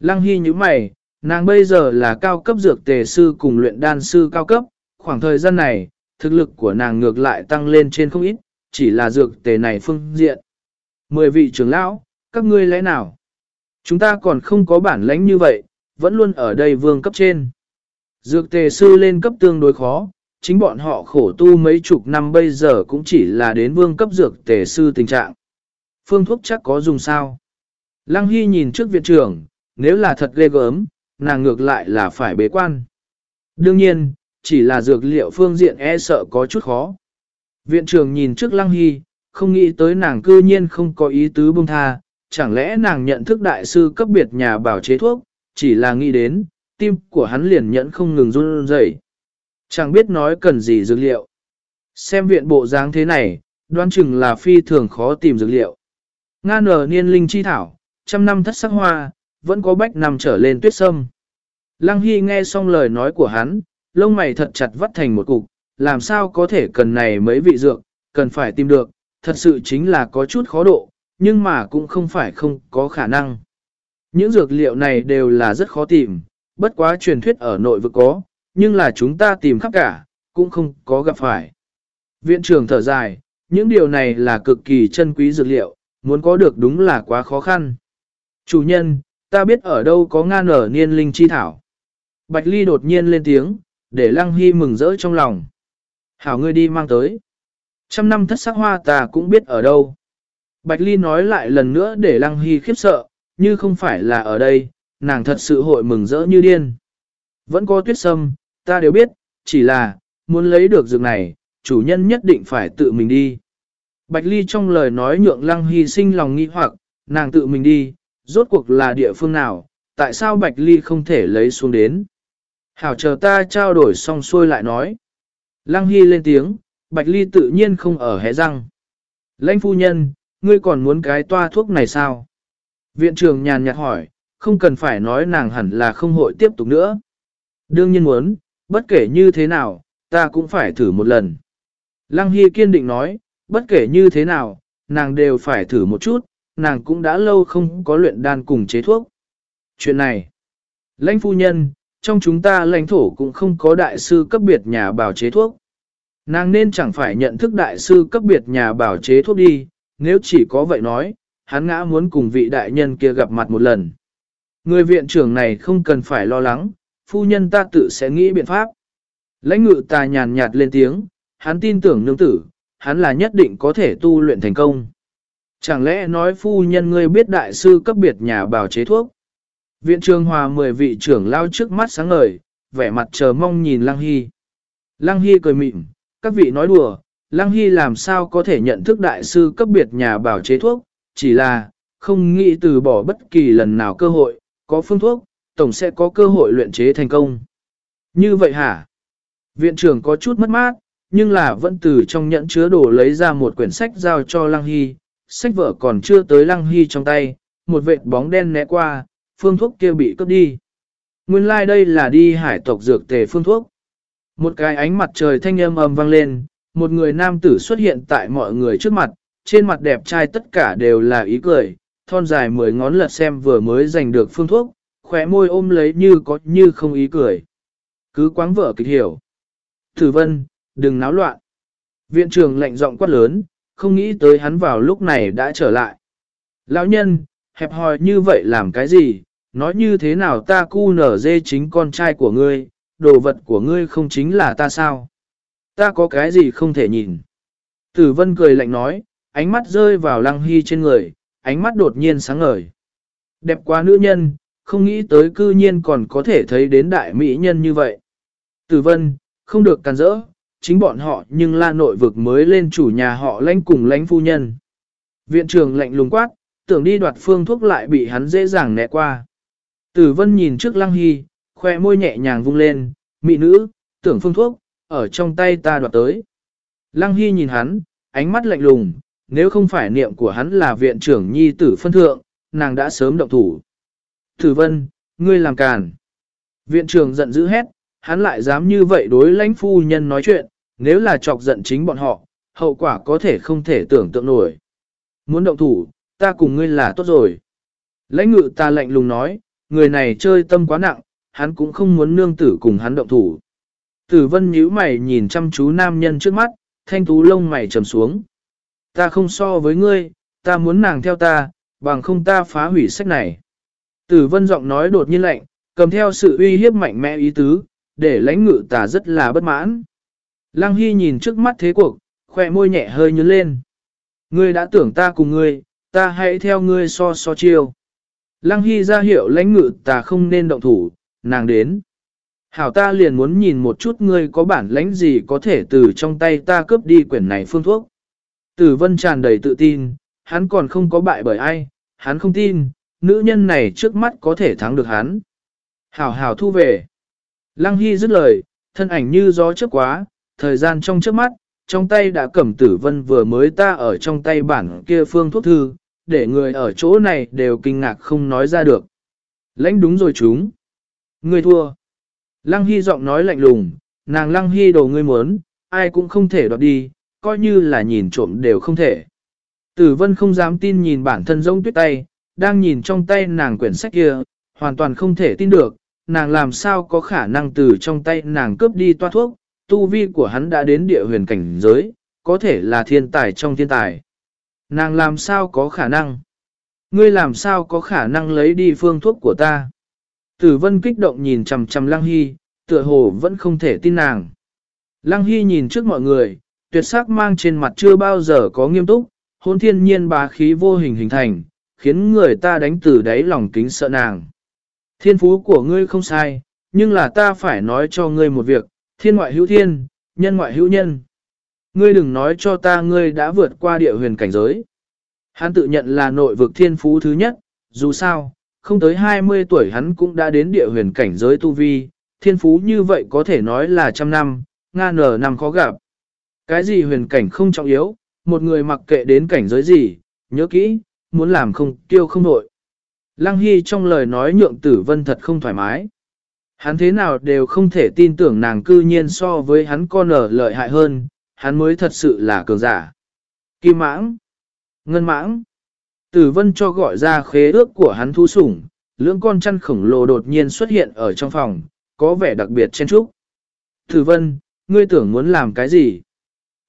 Lăng Hy như mày, nàng bây giờ là cao cấp dược tề sư cùng luyện đan sư cao cấp, khoảng thời gian này, thực lực của nàng ngược lại tăng lên trên không ít, chỉ là dược tề này phương diện. Mười vị trưởng lão, các ngươi lẽ nào? Chúng ta còn không có bản lãnh như vậy, vẫn luôn ở đây vương cấp trên. Dược tề sư lên cấp tương đối khó, chính bọn họ khổ tu mấy chục năm bây giờ cũng chỉ là đến vương cấp dược tề sư tình trạng. Phương thuốc chắc có dùng sao? Lăng Hy nhìn trước viện trưởng, nếu là thật ghê gớm, nàng ngược lại là phải bế quan. Đương nhiên, chỉ là dược liệu phương diện e sợ có chút khó. Viện trưởng nhìn trước Lăng Hy, không nghĩ tới nàng cư nhiên không có ý tứ buông tha, chẳng lẽ nàng nhận thức đại sư cấp biệt nhà bảo chế thuốc, chỉ là nghĩ đến, tim của hắn liền nhẫn không ngừng run rẩy. Chẳng biết nói cần gì dược liệu. Xem viện bộ dáng thế này, đoán chừng là phi thường khó tìm dược liệu. Nga nở niên linh chi thảo, trăm năm thất sắc hoa, vẫn có bách nằm trở lên tuyết sâm. Lăng Hy nghe xong lời nói của hắn, lông mày thật chặt vắt thành một cục, làm sao có thể cần này mấy vị dược, cần phải tìm được, thật sự chính là có chút khó độ, nhưng mà cũng không phải không có khả năng. Những dược liệu này đều là rất khó tìm, bất quá truyền thuyết ở nội vực có, nhưng là chúng ta tìm khắp cả, cũng không có gặp phải. Viện trưởng thở dài, những điều này là cực kỳ chân quý dược liệu, muốn có được đúng là quá khó khăn. Chủ nhân, ta biết ở đâu có ngan ở niên linh chi thảo. Bạch Ly đột nhiên lên tiếng, để Lăng Hy mừng rỡ trong lòng. Hảo ngươi đi mang tới. Trăm năm thất sắc hoa ta cũng biết ở đâu. Bạch Ly nói lại lần nữa để Lăng Hy khiếp sợ, như không phải là ở đây, nàng thật sự hội mừng rỡ như điên. Vẫn có tuyết sâm, ta đều biết, chỉ là, muốn lấy được dược này, chủ nhân nhất định phải tự mình đi. Bạch Ly trong lời nói nhượng Lăng Hy sinh lòng nghi hoặc, nàng tự mình đi, rốt cuộc là địa phương nào, tại sao Bạch Ly không thể lấy xuống đến. Hảo chờ ta trao đổi xong xuôi lại nói. Lăng Hy lên tiếng, Bạch Ly tự nhiên không ở hé răng. Lãnh phu nhân, ngươi còn muốn cái toa thuốc này sao? Viện trưởng nhàn nhạt hỏi, không cần phải nói nàng hẳn là không hội tiếp tục nữa. Đương nhiên muốn, bất kể như thế nào, ta cũng phải thử một lần. Lăng Hy kiên định nói, bất kể như thế nào, nàng đều phải thử một chút, nàng cũng đã lâu không có luyện đan cùng chế thuốc. Chuyện này, lãnh phu nhân, trong chúng ta lãnh thổ cũng không có đại sư cấp biệt nhà bảo chế thuốc. Nàng nên chẳng phải nhận thức đại sư cấp biệt nhà bảo chế thuốc đi, nếu chỉ có vậy nói, hắn ngã muốn cùng vị đại nhân kia gặp mặt một lần. Người viện trưởng này không cần phải lo lắng, phu nhân ta tự sẽ nghĩ biện pháp. Lãnh ngự ta nhàn nhạt lên tiếng, hắn tin tưởng nương tử, hắn là nhất định có thể tu luyện thành công. Chẳng lẽ nói phu nhân ngươi biết đại sư cấp biệt nhà bào chế thuốc? Viện trường hòa mười vị trưởng lao trước mắt sáng ngời, vẻ mặt chờ mong nhìn Lăng Hy. Lăng Hy cười mịn, các vị nói đùa, Lăng Hy làm sao có thể nhận thức đại sư cấp biệt nhà bào chế thuốc, chỉ là, không nghĩ từ bỏ bất kỳ lần nào cơ hội, có phương thuốc, tổng sẽ có cơ hội luyện chế thành công. Như vậy hả? Viện trưởng có chút mất mát, nhưng là vẫn từ trong nhẫn chứa đồ lấy ra một quyển sách giao cho Lăng Hy, sách vở còn chưa tới Lăng Hy trong tay, một vệt bóng đen né qua, phương thuốc kia bị cướp đi. Nguyên lai like đây là đi hải tộc dược tề phương thuốc. Một cái ánh mặt trời thanh âm ầm vang lên, một người nam tử xuất hiện tại mọi người trước mặt, trên mặt đẹp trai tất cả đều là ý cười, thon dài mười ngón lật xem vừa mới giành được phương thuốc, khóe môi ôm lấy như có như không ý cười. Cứ quáng vợ kịch hiểu. Thử vân, đừng náo loạn. Viện trưởng lệnh giọng quát lớn, không nghĩ tới hắn vào lúc này đã trở lại. Lão nhân, hẹp hòi như vậy làm cái gì, nói như thế nào ta cu nở dê chính con trai của ngươi, đồ vật của ngươi không chính là ta sao? Ta có cái gì không thể nhìn? Tử vân cười lạnh nói, ánh mắt rơi vào lăng hy trên người, ánh mắt đột nhiên sáng ngời. Đẹp quá nữ nhân, không nghĩ tới cư nhiên còn có thể thấy đến đại mỹ nhân như vậy. Tử vân, không được càn rỡ, chính bọn họ nhưng la nội vực mới lên chủ nhà họ lãnh cùng lãnh phu nhân. Viện trưởng lạnh lùng quát, tưởng đi đoạt phương thuốc lại bị hắn dễ dàng né qua. Tử vân nhìn trước lăng hy, khoe môi nhẹ nhàng vung lên, mỹ nữ, tưởng phương thuốc, ở trong tay ta đoạt tới. Lăng hy nhìn hắn, ánh mắt lạnh lùng, nếu không phải niệm của hắn là viện trưởng nhi tử phân thượng, nàng đã sớm động thủ. Thử vân, ngươi làm càn. Viện trưởng giận dữ hét, hắn lại dám như vậy đối lãnh phu nhân nói chuyện, nếu là chọc giận chính bọn họ, hậu quả có thể không thể tưởng tượng nổi. Muốn động thủ, ta cùng ngươi là tốt rồi. Lãnh ngự ta lạnh lùng nói, người này chơi tâm quá nặng, hắn cũng không muốn nương tử cùng hắn động thủ. Tử vân nhíu mày nhìn chăm chú nam nhân trước mắt, thanh tú lông mày trầm xuống. Ta không so với ngươi, ta muốn nàng theo ta, bằng không ta phá hủy sách này. Tử vân giọng nói đột nhiên lạnh, cầm theo sự uy hiếp mạnh mẽ ý tứ, để lãnh ngự tà rất là bất mãn. Lăng Hy nhìn trước mắt thế cuộc, khỏe môi nhẹ hơi nhướng lên. Ngươi đã tưởng ta cùng ngươi, ta hãy theo ngươi so so chiêu. Lăng Hy ra hiệu lãnh ngự ta không nên động thủ, nàng đến. Hảo ta liền muốn nhìn một chút ngươi có bản lãnh gì có thể từ trong tay ta cướp đi quyển này phương thuốc. Tử vân tràn đầy tự tin, hắn còn không có bại bởi ai, hắn không tin, nữ nhân này trước mắt có thể thắng được hắn. Hảo hảo thu về. Lăng Hy dứt lời, thân ảnh như gió trước quá, thời gian trong trước mắt, trong tay đã cầm tử vân vừa mới ta ở trong tay bản kia phương thuốc thư, để người ở chỗ này đều kinh ngạc không nói ra được. Lãnh đúng rồi chúng. Ngươi thua. Lăng Hy giọng nói lạnh lùng, nàng Lăng Hy đồ ngươi muốn, ai cũng không thể đoạt đi, coi như là nhìn trộm đều không thể. Tử vân không dám tin nhìn bản thân rông tuyết tay, đang nhìn trong tay nàng quyển sách kia, hoàn toàn không thể tin được, nàng làm sao có khả năng từ trong tay nàng cướp đi toa thuốc, tu vi của hắn đã đến địa huyền cảnh giới, có thể là thiên tài trong thiên tài. Nàng làm sao có khả năng? Ngươi làm sao có khả năng lấy đi phương thuốc của ta? Tử vân kích động nhìn chầm chầm Lăng Hy, tựa hồ vẫn không thể tin nàng. Lăng Hy nhìn trước mọi người, tuyệt sắc mang trên mặt chưa bao giờ có nghiêm túc, hôn thiên nhiên bá khí vô hình hình thành, khiến người ta đánh từ đáy lòng kính sợ nàng. Thiên phú của ngươi không sai, nhưng là ta phải nói cho ngươi một việc, thiên ngoại hữu thiên, nhân ngoại hữu nhân. Ngươi đừng nói cho ta ngươi đã vượt qua địa huyền cảnh giới. Hắn tự nhận là nội vực thiên phú thứ nhất, dù sao, không tới 20 tuổi hắn cũng đã đến địa huyền cảnh giới tu vi, thiên phú như vậy có thể nói là trăm năm, nga nở năm khó gặp. Cái gì huyền cảnh không trọng yếu, một người mặc kệ đến cảnh giới gì, nhớ kỹ, muốn làm không tiêu không nội. Lăng Hy trong lời nói nhượng tử vân thật không thoải mái. Hắn thế nào đều không thể tin tưởng nàng cư nhiên so với hắn con ở lợi hại hơn, hắn mới thật sự là cường giả. Kim mãng, ngân mãng, tử vân cho gọi ra khế ước của hắn thu sủng, lưỡng con chăn khổng lồ đột nhiên xuất hiện ở trong phòng, có vẻ đặc biệt chen trúc. Tử vân, ngươi tưởng muốn làm cái gì?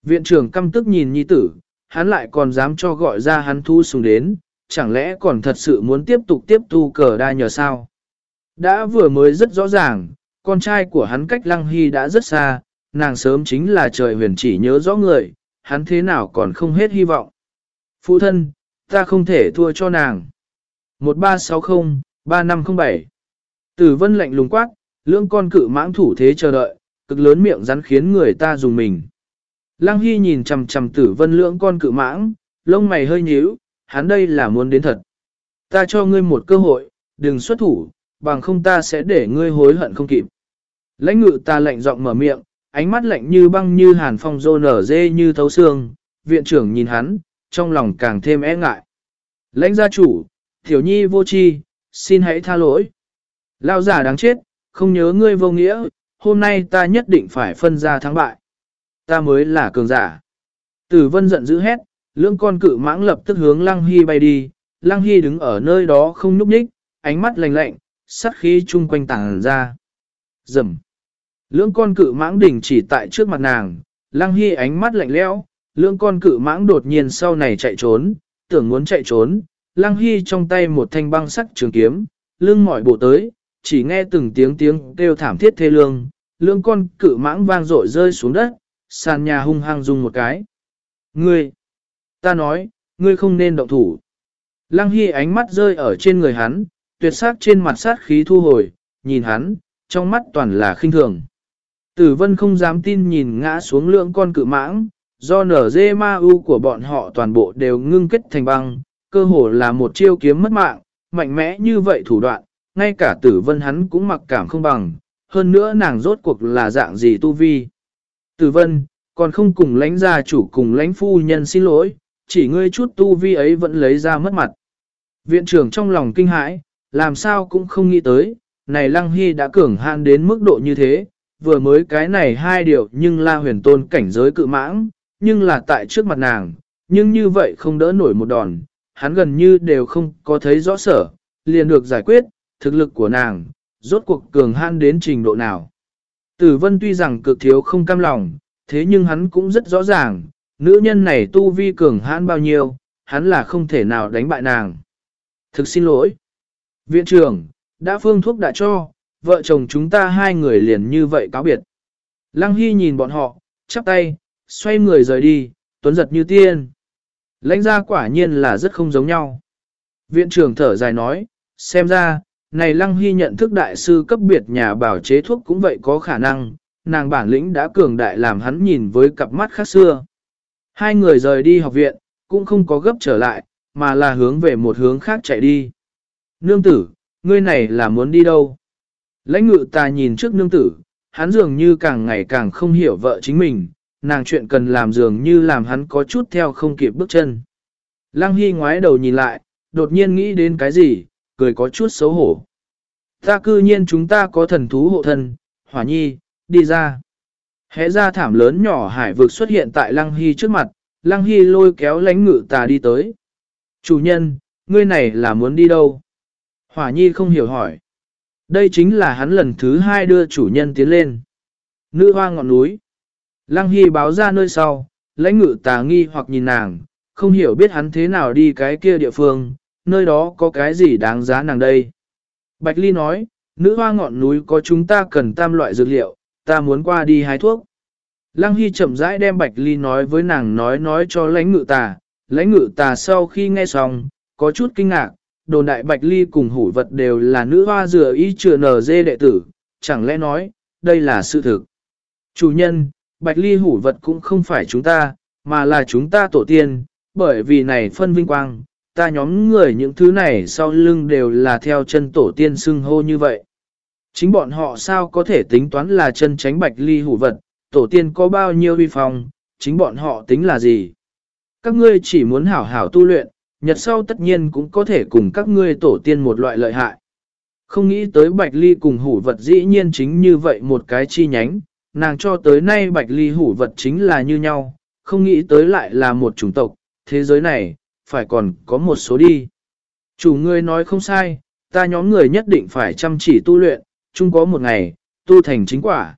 Viện trưởng căm tức nhìn nhi tử, hắn lại còn dám cho gọi ra hắn thu sủng đến, chẳng lẽ còn thật sự muốn tiếp tục tiếp thu cờ đa nhờ sao? Đã vừa mới rất rõ ràng, con trai của hắn cách Lăng Hy đã rất xa, nàng sớm chính là trời huyền chỉ nhớ rõ người, hắn thế nào còn không hết hy vọng. Phụ thân, ta không thể thua cho nàng. 1360-3507 Tử vân lạnh lùng quát, lưỡng con cự mãng thủ thế chờ đợi, cực lớn miệng rắn khiến người ta dùng mình. Lăng Hy nhìn chằm chằm tử vân lưỡng con cự mãng, lông mày hơi nhíu, hắn đây là muốn đến thật. Ta cho ngươi một cơ hội, đừng xuất thủ, bằng không ta sẽ để ngươi hối hận không kịp. Lãnh ngự ta lạnh giọng mở miệng, ánh mắt lạnh như băng như hàn phong rô nở dê như thấu xương, viện trưởng nhìn hắn, trong lòng càng thêm e ngại. Lãnh gia chủ, tiểu nhi vô chi, xin hãy tha lỗi. Lao giả đáng chết, không nhớ ngươi vô nghĩa, hôm nay ta nhất định phải phân ra thắng bại. Ta mới là cường giả. Tử vân giận dữ hét, lưỡng con cự mãng lập tức hướng Lăng Hy bay đi, Lăng Hy đứng ở nơi đó không nhúc nhích, ánh mắt lạnh lạnh, sát khí chung quanh tàng ra. Dầm. Lưỡng con cự mãng đỉnh chỉ tại trước mặt nàng, Lăng Hy ánh mắt lạnh lẽo, lưỡng con cự mãng đột nhiên sau này chạy trốn, tưởng muốn chạy trốn, Lăng Hy trong tay một thanh băng sắc trường kiếm, lưng mỏi bộ tới, chỉ nghe từng tiếng tiếng kêu thảm thiết thê lương, lưỡng con cự mãng vang rội rơi xuống đất, sàn nhà hung hăng dùng một cái. Ngươi! Ta nói, ngươi không nên động thủ. Lăng Hy ánh mắt rơi ở trên người hắn, tuyệt sắc trên mặt sát khí thu hồi, nhìn hắn, trong mắt toàn là khinh thường. Tử vân không dám tin nhìn ngã xuống lượng con cự mãng, do nở dê ma u của bọn họ toàn bộ đều ngưng kết thành băng, cơ hồ là một chiêu kiếm mất mạng, mạnh mẽ như vậy thủ đoạn, ngay cả tử vân hắn cũng mặc cảm không bằng, hơn nữa nàng rốt cuộc là dạng gì tu vi. Tử vân, còn không cùng lãnh gia chủ cùng lãnh phu nhân xin lỗi, chỉ ngươi chút tu vi ấy vẫn lấy ra mất mặt. Viện trưởng trong lòng kinh hãi, làm sao cũng không nghĩ tới, này Lăng Hy đã cường hạn đến mức độ như thế, vừa mới cái này hai điều nhưng la huyền tôn cảnh giới cự mãng, nhưng là tại trước mặt nàng, nhưng như vậy không đỡ nổi một đòn, hắn gần như đều không có thấy rõ sở, liền được giải quyết, thực lực của nàng, rốt cuộc cường hạn đến trình độ nào. Tử vân tuy rằng cực thiếu không cam lòng, thế nhưng hắn cũng rất rõ ràng, nữ nhân này tu vi cường hãn bao nhiêu, hắn là không thể nào đánh bại nàng. Thực xin lỗi. Viện trưởng, đã phương thuốc đã cho, vợ chồng chúng ta hai người liền như vậy cáo biệt. Lăng Hy nhìn bọn họ, chắp tay, xoay người rời đi, tuấn giật như tiên. Lãnh gia quả nhiên là rất không giống nhau. Viện trưởng thở dài nói, xem ra, này Lăng Hy nhận thức đại sư cấp biệt nhà bảo chế thuốc cũng vậy có khả năng, nàng bản lĩnh đã cường đại làm hắn nhìn với cặp mắt khác xưa. Hai người rời đi học viện, cũng không có gấp trở lại, mà là hướng về một hướng khác chạy đi. Nương tử, ngươi này là muốn đi đâu? Lãnh ngự ta nhìn trước nương tử, hắn dường như càng ngày càng không hiểu vợ chính mình, nàng chuyện cần làm dường như làm hắn có chút theo không kịp bước chân. Lăng Hy ngoái đầu nhìn lại, đột nhiên nghĩ đến cái gì, cười có chút xấu hổ. Ta cư nhiên chúng ta có thần thú hộ thân, hỏa nhi, đi ra. Hẽ ra thảm lớn nhỏ hải vực xuất hiện tại Lăng Hy trước mặt, Lăng Hy lôi kéo lánh ngự tà đi tới. Chủ nhân, ngươi này là muốn đi đâu? Hỏa nhi không hiểu hỏi. Đây chính là hắn lần thứ hai đưa chủ nhân tiến lên. Nữ hoa ngọn núi. Lăng Hy báo ra nơi sau, lãnh ngự tà nghi hoặc nhìn nàng, không hiểu biết hắn thế nào đi cái kia địa phương, nơi đó có cái gì đáng giá nàng đây. Bạch Ly nói, nữ hoa ngọn núi có chúng ta cần tam loại dược liệu, ta muốn qua đi hái thuốc. Lăng Hy chậm rãi đem Bạch Ly nói với nàng nói nói cho lãnh ngự tà, lãnh ngự tà sau khi nghe xong, có chút kinh ngạc, đồn đại Bạch Ly cùng hủ vật đều là nữ hoa dừa y chừa nở dê đệ tử, chẳng lẽ nói, đây là sự thực. Chủ nhân, Bạch Ly hủ vật cũng không phải chúng ta, mà là chúng ta tổ tiên, bởi vì này phân vinh quang, ta nhóm người những thứ này sau lưng đều là theo chân tổ tiên xưng hô như vậy. Chính bọn họ sao có thể tính toán là chân tránh Bạch Ly hủ vật, tổ tiên có bao nhiêu vi phong, chính bọn họ tính là gì? Các ngươi chỉ muốn hảo hảo tu luyện, nhật sau tất nhiên cũng có thể cùng các ngươi tổ tiên một loại lợi hại. Không nghĩ tới Bạch Ly cùng hủ vật dĩ nhiên chính như vậy một cái chi nhánh, nàng cho tới nay Bạch Ly hủ vật chính là như nhau, không nghĩ tới lại là một chủng tộc, thế giới này, phải còn có một số đi. Chủ ngươi nói không sai, ta nhóm người nhất định phải chăm chỉ tu luyện, chung có một ngày, tu thành chính quả.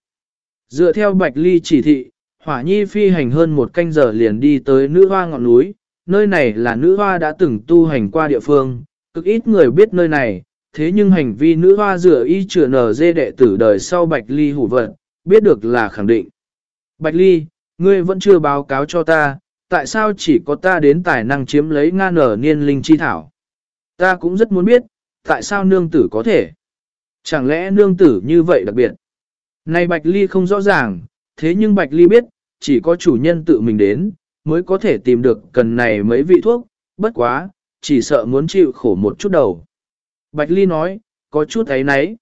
Dựa theo Bạch Ly chỉ thị, Hỏa Nhi phi hành hơn một canh giờ liền đi tới nữ hoa ngọn núi, nơi này là nữ hoa đã từng tu hành qua địa phương, cực ít người biết nơi này, thế nhưng hành vi nữ hoa dựa y chữa nở dê đệ tử đời sau Bạch Ly hủ vận, biết được là khẳng định. Bạch Ly, ngươi vẫn chưa báo cáo cho ta, tại sao chỉ có ta đến tài năng chiếm lấy nga nở niên linh chi thảo? Ta cũng rất muốn biết, tại sao nương tử có thể? Chẳng lẽ nương tử như vậy đặc biệt? Này Bạch Ly không rõ ràng, thế nhưng Bạch Ly biết, chỉ có chủ nhân tự mình đến, mới có thể tìm được cần này mấy vị thuốc, bất quá, chỉ sợ muốn chịu khổ một chút đầu. Bạch Ly nói, có chút ấy nấy.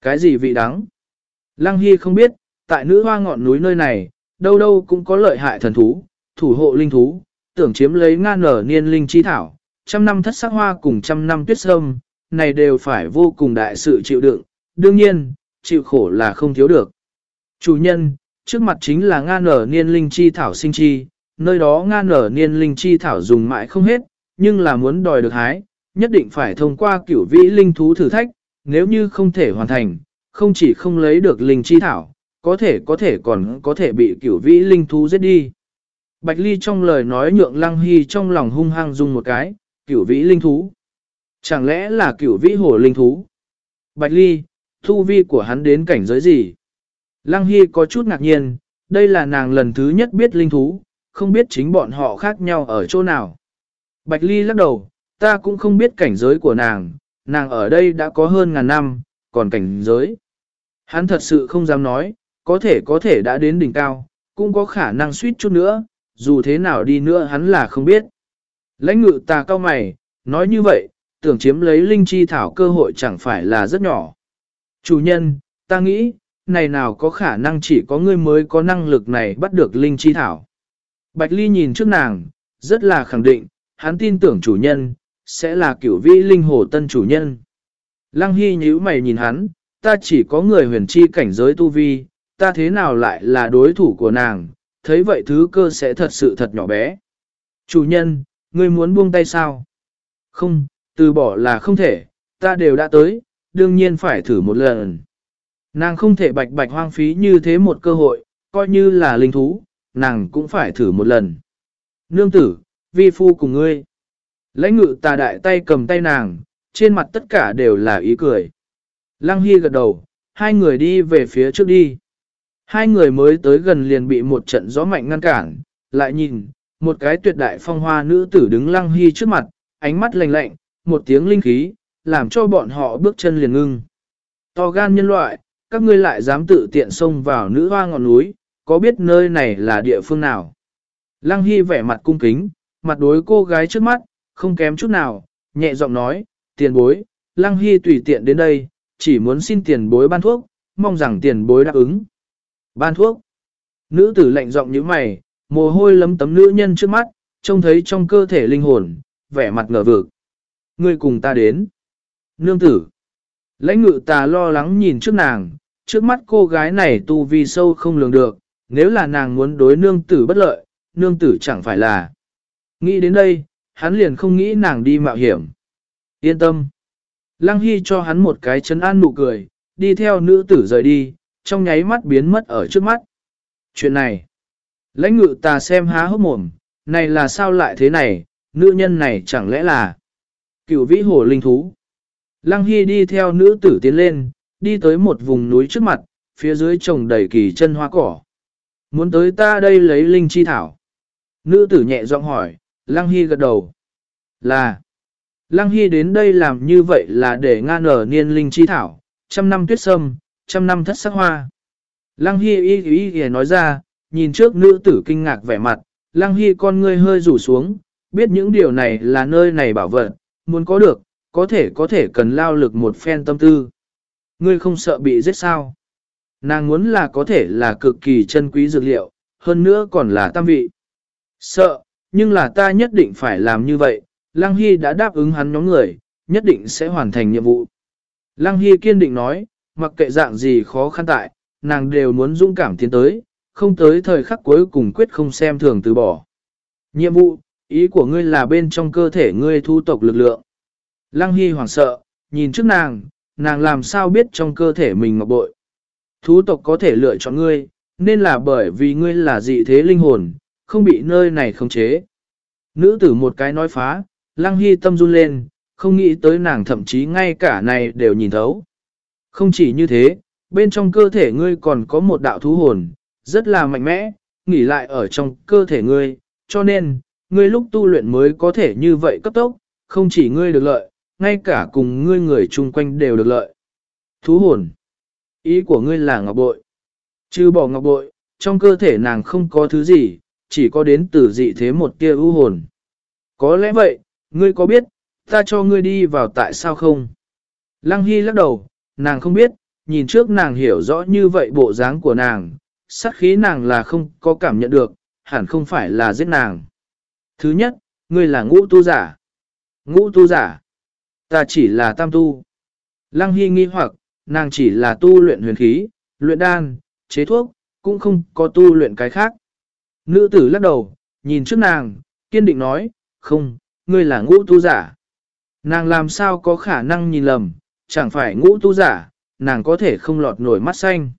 Cái gì vị đắng? Lăng Hy không biết, tại nữ hoa ngọn núi nơi này, đâu đâu cũng có lợi hại thần thú, thủ hộ linh thú, tưởng chiếm lấy ngan nở niên linh chi thảo, trăm năm thất sắc hoa cùng trăm năm tuyết sâm, này đều phải vô cùng đại sự chịu đựng, đương nhiên, chịu khổ là không thiếu được. Chủ nhân, trước mặt chính là ngan nở niên linh chi thảo sinh chi, nơi đó ngan nở niên linh chi thảo dùng mãi không hết, nhưng là muốn đòi được hái, nhất định phải thông qua kiểu vĩ linh thú thử thách, nếu như không thể hoàn thành, không chỉ không lấy được linh chi thảo, có thể có thể còn có thể bị kiểu vĩ linh thú giết đi. Bạch Ly trong lời nói nhượng Lăng Hy trong lòng hung hăng dùng một cái, cửu vĩ linh thú. Chẳng lẽ là cửu vĩ hổ linh thú? Bạch Ly, thu vi của hắn đến cảnh giới gì? Lăng Hy có chút ngạc nhiên, đây là nàng lần thứ nhất biết linh thú, không biết chính bọn họ khác nhau ở chỗ nào. Bạch Ly lắc đầu, ta cũng không biết cảnh giới của nàng, nàng ở đây đã có hơn ngàn năm, còn cảnh giới. Hắn thật sự không dám nói, có thể có thể đã đến đỉnh cao, cũng có khả năng suýt chút nữa, dù thế nào đi nữa hắn là không biết. Lãnh ngự ta cao mày, nói như vậy, tưởng chiếm lấy linh chi thảo cơ hội chẳng phải là rất nhỏ. Chủ nhân, ta nghĩ, này nào có khả năng chỉ có ngươi mới có năng lực này bắt được linh chi thảo. Bạch Ly nhìn trước nàng, rất là khẳng định, hắn tin tưởng chủ nhân, sẽ là kiểu vĩ linh hồ tân chủ nhân. Lăng Hy nhíu mày nhìn hắn, ta chỉ có người huyền chi cảnh giới tu vi, ta thế nào lại là đối thủ của nàng, thấy vậy thứ cơ sẽ thật sự thật nhỏ bé. Chủ nhân, ngươi muốn buông tay sao? Không, từ bỏ là không thể, ta đều đã tới, đương nhiên phải thử một lần. Nàng không thể bạch bạch hoang phí như thế một cơ hội, coi như là linh thú, nàng cũng phải thử một lần. Nương tử, vi phu cùng ngươi. Lãnh ngự tà đại tay cầm tay nàng, trên mặt tất cả đều là ý cười. Lăng Hy gật đầu, hai người đi về phía trước đi. Hai người mới tới gần liền bị một trận gió mạnh ngăn cản, lại nhìn, một cái tuyệt đại phong hoa nữ tử đứng Lăng Hy trước mặt, ánh mắt lạnh lạnh, một tiếng linh khí, làm cho bọn họ bước chân liền ngưng. To gan nhân loại, các ngươi lại dám tự tiện xông vào nữ hoa ngọn núi, có biết nơi này là địa phương nào? Lăng Hy vẻ mặt cung kính, mặt đối cô gái trước mắt, không kém chút nào, nhẹ giọng nói, tiền bối, Lăng Hy tùy tiện đến đây, chỉ muốn xin tiền bối ban thuốc, mong rằng tiền bối đáp ứng. Ban thuốc. Nữ tử lạnh giọng như mày, mồ hôi lấm tấm nữ nhân trước mắt, trông thấy trong cơ thể linh hồn, vẻ mặt ngờ vực. Ngươi cùng ta đến. Nương tử. Lãnh ngự ta lo lắng nhìn trước nàng, trước mắt cô gái này tu vi sâu không lường được, nếu là nàng muốn đối nương tử bất lợi, nương tử chẳng phải là. Nghĩ đến đây, hắn liền không nghĩ nàng đi mạo hiểm. Yên tâm. Lăng Hy cho hắn một cái chấn an nụ cười, đi theo nữ tử rời đi, trong nháy mắt biến mất ở trước mắt. Chuyện này, lãnh ngự ta xem há hốc mồm, này là sao lại thế này, nữ nhân này chẳng lẽ là cựu vĩ hồ linh thú. Lăng Hy đi theo nữ tử tiến lên, đi tới một vùng núi trước mặt, phía dưới trồng đầy kỳ chân hoa cỏ. Muốn tới ta đây lấy linh chi thảo. Nữ tử nhẹ giọng hỏi, Lăng Hy gật đầu. Là. Lăng Hy đến đây làm như vậy là để ngăn ở niên linh chi thảo, trăm năm tuyết sâm, trăm năm thất sắc hoa. Lăng Hy y y y nói ra, nhìn trước nữ tử kinh ngạc vẻ mặt, Lăng Hy con ngươi hơi rủ xuống, biết những điều này là nơi này bảo vật, muốn có được, có thể có thể cần lao lực một phen tâm tư. Ngươi không sợ bị giết sao? Nàng muốn là có thể là cực kỳ chân quý dược liệu, hơn nữa còn là tam vị. Sợ, nhưng là ta nhất định phải làm như vậy, Lăng Hy đã đáp ứng hắn nhóm người, nhất định sẽ hoàn thành nhiệm vụ. Lăng Hy kiên định nói, mặc kệ dạng gì khó khăn tại, nàng đều muốn dũng cảm tiến tới, không tới thời khắc cuối cùng quyết không xem thường từ bỏ. Nhiệm vụ, ý của ngươi là bên trong cơ thể ngươi thu tộc lực lượng. Lăng Hy hoảng sợ, nhìn trước nàng, nàng làm sao biết trong cơ thể mình ngọc bội. Thú tộc có thể lựa chọn ngươi, nên là bởi vì ngươi là dị thế linh hồn, không bị nơi này khống chế. Nữ tử một cái nói phá, Lăng Hy tâm run lên, không nghĩ tới nàng thậm chí ngay cả này đều nhìn thấu. Không chỉ như thế, bên trong cơ thể ngươi còn có một đạo thú hồn, rất là mạnh mẽ, nghỉ lại ở trong cơ thể ngươi, cho nên, ngươi lúc tu luyện mới có thể như vậy cấp tốc, không chỉ ngươi được lợi, ngay cả cùng ngươi người chung quanh đều được lợi. Thú hồn. Ý của ngươi là ngọc bội. Chứ bỏ ngọc bội, trong cơ thể nàng không có thứ gì, chỉ có đến từ dị thế một tia ưu hồn. Có lẽ vậy, ngươi có biết, ta cho ngươi đi vào tại sao không? Lăng Hy lắc đầu, nàng không biết, nhìn trước nàng hiểu rõ như vậy bộ dáng của nàng, sát khí nàng là không có cảm nhận được, hẳn không phải là giết nàng. Thứ nhất, ngươi là ngũ tu giả. Ngũ tu giả. Ta chỉ là tam tu. Lăng Hy nghi hoặc, nàng chỉ là tu luyện huyền khí, luyện đan, chế thuốc, cũng không có tu luyện cái khác. Nữ tử lắc đầu, nhìn trước nàng, kiên định nói, không, ngươi là ngũ tu giả. Nàng làm sao có khả năng nhìn lầm, chẳng phải ngũ tu giả, nàng có thể không lọt nổi mắt xanh.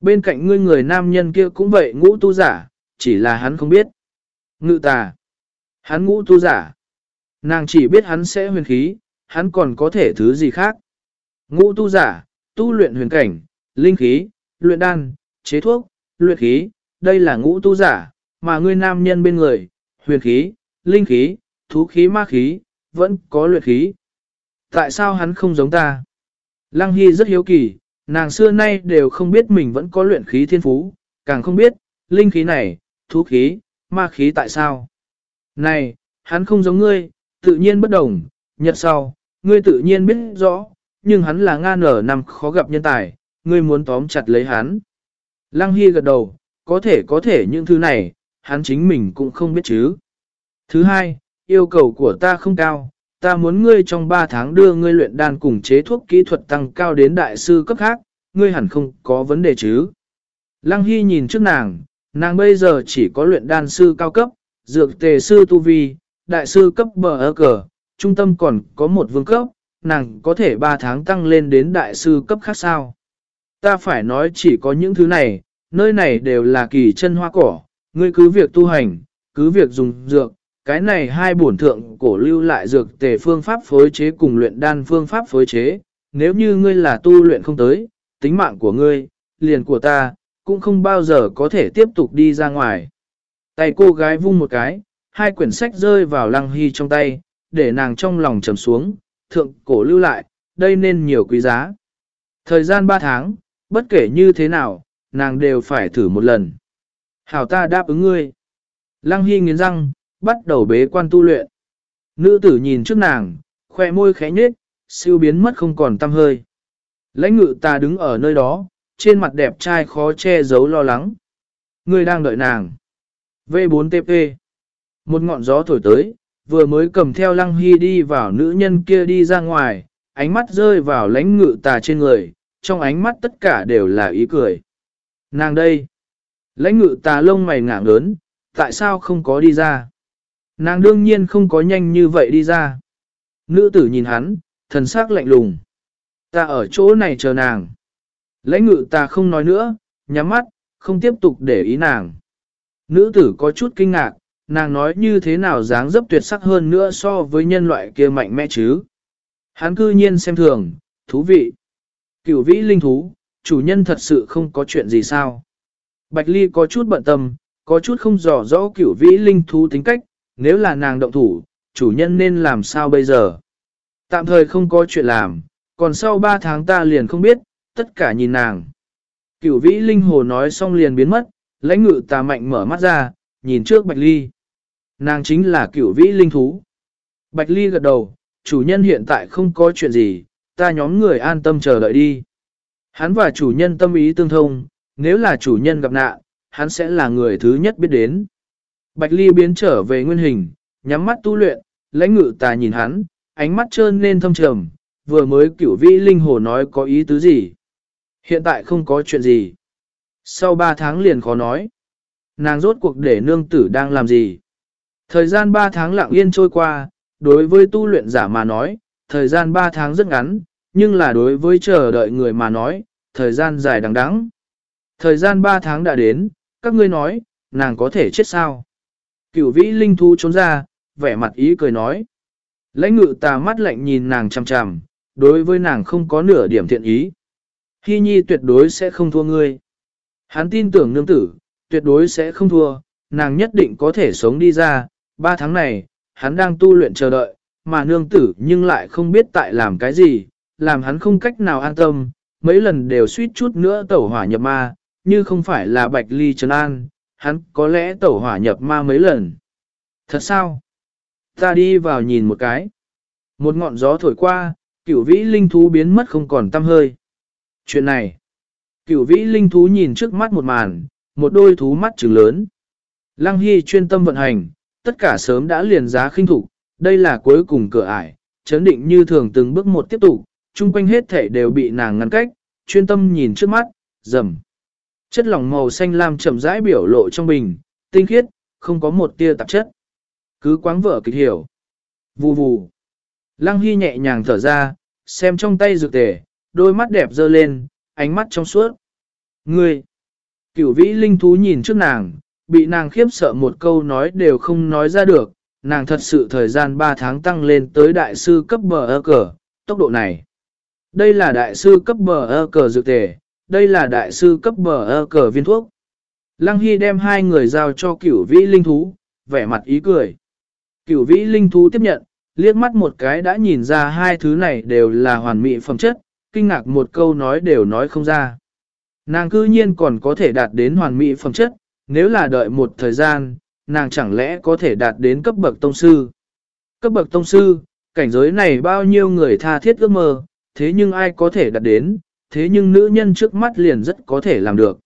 Bên cạnh ngươi người nam nhân kia cũng vậy ngũ tu giả, chỉ là hắn không biết. Ngự tà. Hắn ngũ tu giả. Nàng chỉ biết hắn sẽ huyền khí, hắn còn có thể thứ gì khác. Ngũ tu giả, tu luyện huyền cảnh, linh khí, luyện đan, chế thuốc, luyện khí, đây là ngũ tu giả, mà ngươi nam nhân bên người, huyền khí, linh khí, thú khí ma khí, vẫn có luyện khí. Tại sao hắn không giống ta? Lăng Hy rất hiếu kỳ, nàng xưa nay đều không biết mình vẫn có luyện khí thiên phú, càng không biết, linh khí này, thú khí, ma khí tại sao. Này, hắn không giống ngươi, tự nhiên bất đồng, nhật sau, ngươi tự nhiên biết rõ, nhưng hắn là nga nở năm khó gặp nhân tài, ngươi muốn tóm chặt lấy hắn. Lăng Hy gật đầu, có thể có thể những thứ này, hắn chính mình cũng không biết chứ. Thứ hai, yêu cầu của ta không cao, ta muốn ngươi trong 3 tháng đưa ngươi luyện đan cùng chế thuốc kỹ thuật tăng cao đến đại sư cấp khác, ngươi hẳn không có vấn đề chứ. Lăng Hy nhìn trước nàng, nàng bây giờ chỉ có luyện đan sư cao cấp, dược tề sư tu vi, đại sư cấp bờ ơ cờ, trung tâm còn có một vương cấp, nàng có thể 3 tháng tăng lên đến đại sư cấp khác sao. Ta phải nói chỉ có những thứ này, nơi này đều là kỳ chân hoa cỏ, ngươi cứ việc tu hành, cứ việc dùng dược, cái này hai bổn thượng cổ lưu lại dược tề phương pháp phối chế cùng luyện đan phương pháp phối chế, nếu như ngươi là tu luyện không tới, tính mạng của ngươi, liền của ta, cũng không bao giờ có thể tiếp tục đi ra ngoài. Tay cô gái vung một cái, hai quyển sách rơi vào lăng hy trong tay, để nàng trong lòng trầm xuống, thượng cổ lưu lại, đây nên nhiều quý giá. Thời gian 3 tháng, bất kể như thế nào, nàng đều phải thử một lần. Hảo ta đáp ứng ngươi. Lăng Hy nghiến răng, bắt đầu bế quan tu luyện. Nữ tử nhìn trước nàng, khoe môi khẽ nhếch, siêu biến mất không còn tâm hơi. Lãnh ngự ta đứng ở nơi đó, trên mặt đẹp trai khó che giấu lo lắng. Người đang đợi nàng. V4TP Một ngọn gió thổi tới, vừa mới cầm theo lăng hy đi vào nữ nhân kia đi ra ngoài, ánh mắt rơi vào lãnh ngự tà trên người, trong ánh mắt tất cả đều là ý cười. Nàng đây, lãnh ngự tà lông mày ngảng lớn, tại sao không có đi ra? Nàng đương nhiên không có nhanh như vậy đi ra. Nữ tử nhìn hắn, thần sắc lạnh lùng. Ta ở chỗ này chờ nàng. Lãnh ngự ta không nói nữa, nhắm mắt, không tiếp tục để ý nàng. Nữ tử có chút kinh ngạc, nàng nói như thế nào dáng dấp tuyệt sắc hơn nữa so với nhân loại kia mạnh mẽ chứ. Hắn cư nhiên xem thường, thú vị. Cửu vĩ linh thú, chủ nhân thật sự không có chuyện gì sao. Bạch Ly có chút bận tâm, có chút không rõ rõ cửu vĩ linh thú tính cách, nếu là nàng động thủ, chủ nhân nên làm sao bây giờ? Tạm thời không có chuyện làm, còn sau 3 tháng ta liền không biết, tất cả nhìn nàng. Cửu vĩ linh hồ nói xong liền biến mất, lãnh ngự tà mạnh mở mắt ra, nhìn trước Bạch Ly. Nàng chính là cửu vĩ linh thú. Bạch Ly gật đầu, chủ nhân hiện tại không có chuyện gì, ta nhóm người an tâm chờ đợi đi. Hắn và chủ nhân tâm ý tương thông, nếu là chủ nhân gặp nạn, hắn sẽ là người thứ nhất biết đến. Bạch Ly biến trở về nguyên hình, nhắm mắt tu luyện, lãnh ngự tà nhìn hắn, ánh mắt trơn nên thâm trầm, vừa mới cửu vĩ linh hồ nói có ý tứ gì. Hiện tại không có chuyện gì. Sau ba tháng liền khó nói. Nàng rốt cuộc để nương tử đang làm gì. Thời gian ba tháng lặng yên trôi qua, đối với tu luyện giả mà nói, thời gian ba tháng rất ngắn, nhưng là đối với chờ đợi người mà nói, thời gian dài đằng đẵng. Thời gian ba tháng đã đến, các ngươi nói, nàng có thể chết sao? Cửu vĩ linh thú trốn ra, vẻ mặt ý cười nói. Lãnh ngự tà mắt lạnh nhìn nàng chằm chằm, đối với nàng không có nửa điểm thiện ý. Hy nhi tuyệt đối sẽ không thua ngươi. Hắn tin tưởng nương tử, tuyệt đối sẽ không thua, nàng nhất định có thể sống đi ra. Ba tháng này, hắn đang tu luyện chờ đợi, mà nương tử nhưng lại không biết tại làm cái gì, làm hắn không cách nào an tâm, mấy lần đều suýt chút nữa tẩu hỏa nhập ma, như không phải là bạch ly trấn an, hắn có lẽ tẩu hỏa nhập ma mấy lần. Thật sao? Ta đi vào nhìn một cái. Một ngọn gió thổi qua, cửu vĩ linh thú biến mất không còn tăm hơi. Chuyện này, cửu vĩ linh thú nhìn trước mắt một màn, một đôi thú mắt trừng lớn. Lăng Hy chuyên tâm vận hành, tất cả sớm đã liền giá khinh thủ, đây là cuối cùng cửa ải, chấn định như thường từng bước một tiếp tục, chung quanh hết thể đều bị nàng ngăn cách, chuyên tâm nhìn trước mắt, rầm. Chất lỏng màu xanh lam chậm rãi biểu lộ trong bình, tinh khiết, không có một tia tạp chất. Cứ quáng vở kịch hiểu. Vù vù. Lăng Hy nhẹ nhàng thở ra, xem trong tay dược tề, đôi mắt đẹp dơ lên, ánh mắt trong suốt. Ngươi! Cửu vĩ linh thú nhìn trước nàng, bị nàng khiếp sợ một câu nói đều không nói ra được, nàng thật sự thời gian 3 tháng tăng lên tới đại sư cấp bờ ơ cờ, tốc độ này. Đây là đại sư cấp bờ ơ cờ dược tề, đây là đại sư cấp bờ ơ cờ viên thuốc. Lăng Hy đem hai người giao cho cửu vĩ linh thú, vẻ mặt ý cười. Cửu vĩ linh thú tiếp nhận, liếc mắt một cái đã nhìn ra hai thứ này đều là hoàn mỹ phẩm chất, kinh ngạc một câu nói đều nói không ra. Nàng cư nhiên còn có thể đạt đến hoàn mỹ phẩm chất, nếu là đợi một thời gian, nàng chẳng lẽ có thể đạt đến cấp bậc tông sư. Cấp bậc tông sư, cảnh giới này bao nhiêu người tha thiết ước mơ, thế nhưng ai có thể đạt đến, thế nhưng nữ nhân trước mắt liền rất có thể làm được.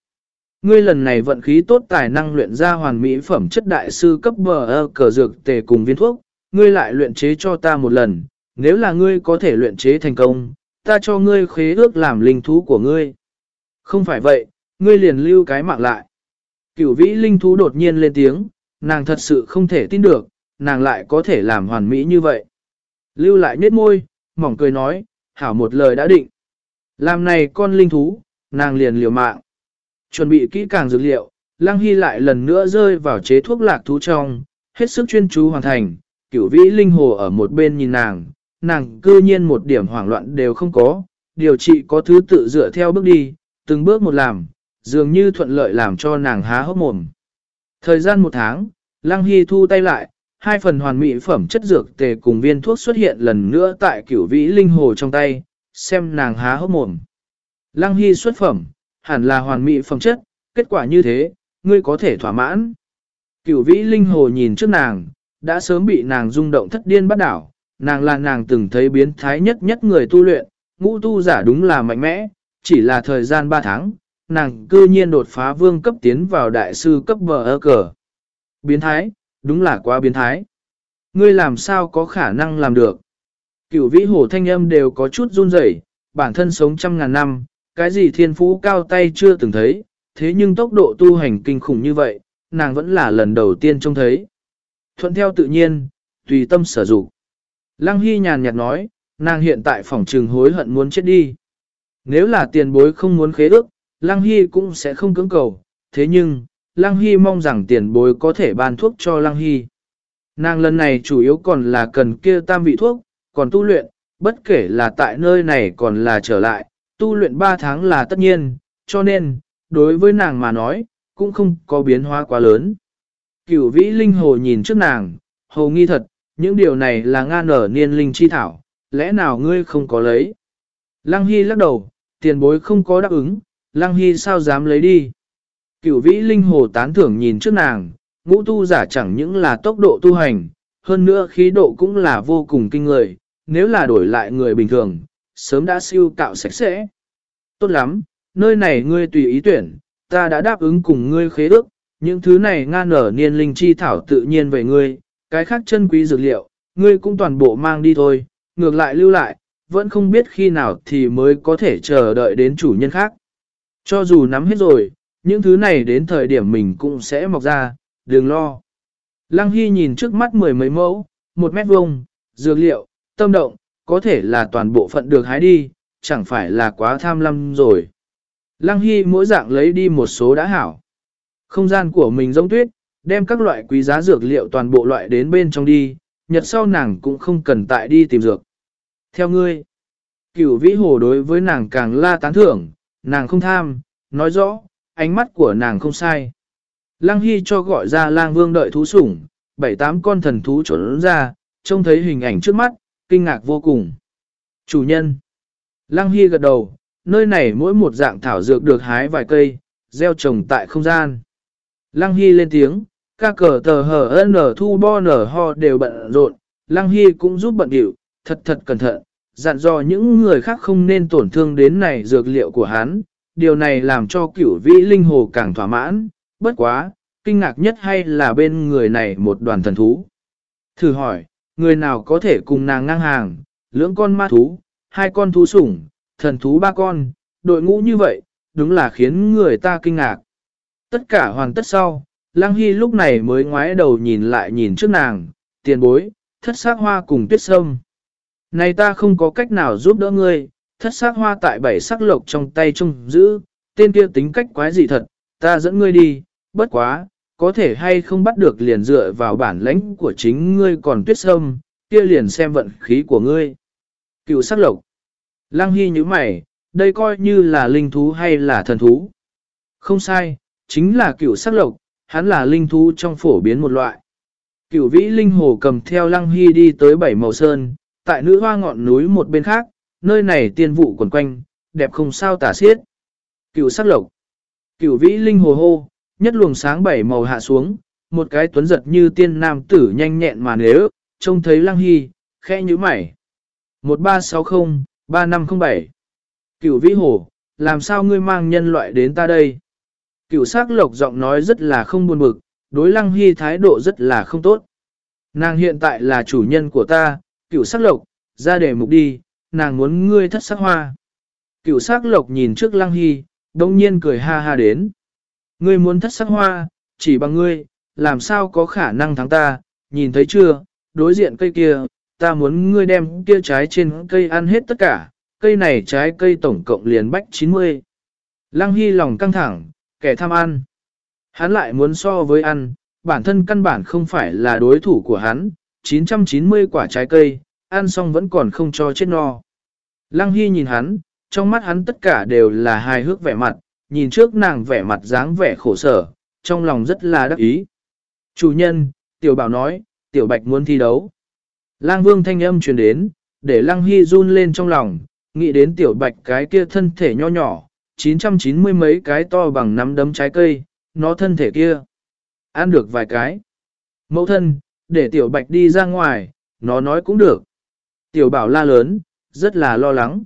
Ngươi lần này vận khí tốt tài năng luyện ra hoàn mỹ phẩm chất đại sư cấp bờ ơ cờ dược tề cùng viên thuốc, ngươi lại luyện chế cho ta một lần, nếu là ngươi có thể luyện chế thành công, ta cho ngươi khế ước làm linh thú của ngươi. Không phải vậy, ngươi liền lưu cái mạng lại. Cửu vĩ linh thú đột nhiên lên tiếng, nàng thật sự không thể tin được, nàng lại có thể làm hoàn mỹ như vậy. Lưu lại nhếch môi, mỏng cười nói, hảo một lời đã định. Làm này con linh thú, nàng liền liều mạng. Chuẩn bị kỹ càng dược liệu, Lăng Hy lại lần nữa rơi vào chế thuốc lạc thú trong, hết sức chuyên chú hoàn thành, cửu vĩ linh hồ ở một bên nhìn nàng, nàng cư nhiên một điểm hoảng loạn đều không có, điều trị có thứ tự dựa theo bước đi, từng bước một làm, dường như thuận lợi làm cho nàng há hốc mồm. Thời gian một tháng, Lăng Hy thu tay lại, hai phần hoàn mỹ phẩm chất dược tề cùng viên thuốc xuất hiện lần nữa tại cửu vĩ linh hồ trong tay, xem nàng há hốc mồm. Lăng Hy xuất phẩm, hẳn là hoàn mỹ phẩm chất, kết quả như thế, ngươi có thể thỏa mãn. Cửu vĩ linh hồ nhìn trước nàng, đã sớm bị nàng rung động thất điên bắt đảo, nàng là nàng từng thấy biến thái nhất nhất người tu luyện, ngũ tu giả đúng là mạnh mẽ, chỉ là thời gian 3 tháng, nàng cư nhiên đột phá vương cấp tiến vào đại sư cấp bờ ơ cờ. Biến thái, đúng là quá biến thái. Ngươi làm sao có khả năng làm được? Cửu vĩ hổ thanh âm đều có chút run rẩy, bản thân sống trăm ngàn năm, cái gì thiên phú cao tay chưa từng thấy, thế nhưng tốc độ tu hành kinh khủng như vậy, nàng vẫn là lần đầu tiên trông thấy. Thuận theo tự nhiên, tùy tâm sở dụng. Lăng Hy nhàn nhạt nói, nàng hiện tại phòng trừng hối hận muốn chết đi. Nếu là tiền bối không muốn khế ước, Lăng Hy cũng sẽ không cưỡng cầu, thế nhưng, Lăng Hy mong rằng tiền bối có thể ban thuốc cho Lăng Hy. Nàng lần này chủ yếu còn là cần kia tam vị thuốc, còn tu luyện, bất kể là tại nơi này còn là trở lại, tu luyện 3 tháng là tất nhiên, cho nên, đối với nàng mà nói, cũng không có biến hóa quá lớn. Cửu vĩ linh hồ nhìn trước nàng, hồ nghi thật, những điều này là nga nở niên linh chi thảo, lẽ nào ngươi không có lấy? Lăng Hy lắc đầu, tiền bối không có đáp ứng, Lăng Hy sao dám lấy đi? Cửu vĩ linh hồ tán thưởng nhìn trước nàng, ngũ tu giả chẳng những là tốc độ tu hành, hơn nữa khí độ cũng là vô cùng kinh người, nếu là đổi lại người bình thường, sớm đã siêu cạo sạch sẽ. Tốt lắm, nơi này ngươi tùy ý tuyển, ta đã đáp ứng cùng ngươi khế ước, những thứ này ngan ở niên linh chi thảo tự nhiên về ngươi, cái khác chân quý dược liệu, ngươi cũng toàn bộ mang đi thôi, ngược lại lưu lại, vẫn không biết khi nào thì mới có thể chờ đợi đến chủ nhân khác. Cho dù nắm hết rồi, những thứ này đến thời điểm mình cũng sẽ mọc ra, đừng lo. Lăng Hy nhìn trước mắt mười mấy mẫu, một mét vuông, dược liệu, tâm động, có thể là toàn bộ phận được hái đi, chẳng phải là quá tham lam rồi. Lăng Hy mỗi dạng lấy đi một số đã hảo. Không gian của mình giống tuyết, đem các loại quý giá dược liệu toàn bộ loại đến bên trong đi, nhật sau nàng cũng không cần tại đi tìm dược. Theo ngươi, cửu vĩ hồ đối với nàng càng la tán thưởng, nàng không tham, nói rõ, ánh mắt của nàng không sai. Lăng Hy cho gọi ra lang vương đợi thú sủng, bảy tám con thần thú trốn ra, trông thấy hình ảnh trước mắt, kinh ngạc vô cùng. Chủ nhân. Lăng Hy gật đầu, nơi này mỗi một dạng thảo dược được hái vài cây, gieo trồng tại không gian. Lăng Hy lên tiếng, ca cờ tờ hở nở thu bo nở ho đều bận rộn, Lăng Hy cũng giúp bận điệu, thật thật cẩn thận, dặn dò những người khác không nên tổn thương đến này dược liệu của hắn. Điều này làm cho cửu vĩ linh hồ càng thỏa mãn, bất quá, kinh ngạc nhất hay là bên người này một đoàn thần thú. Thử hỏi, người nào có thể cùng nàng ngang hàng, lưỡng con ma thú, hai con thú sủng, thần thú ba con, đội ngũ như vậy, đúng là khiến người ta kinh ngạc. Tất cả hoàn tất sau, Lăng Hy lúc này mới ngoái đầu nhìn lại nhìn trước nàng, tiền bối, thất xác hoa cùng tuyết sâm. Này ta không có cách nào giúp đỡ ngươi, thất xác hoa tại bảy sắc lộc trong tay trông giữ, tên kia tính cách quái dị thật, ta dẫn ngươi đi, bất quá, có thể hay không bắt được liền dựa vào bản lãnh của chính ngươi còn tuyết sâm, kia liền xem vận khí của ngươi. Cựu sắc lộc. Lăng Hy như mày, đây coi như là linh thú hay là thần thú? Không sai, chính là cựu sắc lộc, hắn là linh thú trong phổ biến một loại. Cựu vĩ linh hồ cầm theo Lăng Hy đi tới bảy màu sơn, tại nữ hoa ngọn núi một bên khác, nơi này tiên vụ quần quanh, đẹp không sao tả xiết. Cựu sắc lộc. Cựu vĩ linh hồ hô, nhất luồng sáng bảy màu hạ xuống, một cái tuấn giật như tiên nam tử nhanh nhẹn mà nếu, trông thấy lăng hy, khẽ như mày. 1360-3507 Cựu vĩ hồ, làm sao ngươi mang nhân loại đến ta đây? Cựu sắc lộc giọng nói rất là không buồn bực, đối lăng hy thái độ rất là không tốt. Nàng hiện tại là chủ nhân của ta, cựu sắc lộc, ra để mục đi, nàng muốn ngươi thất sắc hoa. Cựu sắc lộc nhìn trước lăng hy, đông nhiên cười ha ha đến. Ngươi muốn thất sắc hoa, chỉ bằng ngươi, làm sao có khả năng thắng ta, nhìn thấy chưa, đối diện cây kia, ta muốn ngươi đem kia trái trên cây ăn hết tất cả, cây này trái cây tổng cộng liền bách 90. Lăng Hy lòng căng thẳng, kẻ tham ăn. Hắn lại muốn so với ăn, bản thân căn bản không phải là đối thủ của hắn, 990 quả trái cây, ăn xong vẫn còn không cho chết no. Lăng Hy nhìn hắn, trong mắt hắn tất cả đều là hài hước vẻ mặt, nhìn trước nàng vẻ mặt dáng vẻ khổ sở, trong lòng rất là đắc ý. Chủ nhân, tiểu bảo nói, tiểu bạch muốn thi đấu. Lang vương thanh âm truyền đến, để lăng hy run lên trong lòng, nghĩ đến tiểu bạch cái kia thân thể nho nhỏ, 990 mấy cái to bằng nắm đấm trái cây, nó thân thể kia. Ăn được vài cái. Mẫu thân, để tiểu bạch đi ra ngoài, nó nói cũng được. Tiểu bảo la lớn, rất là lo lắng.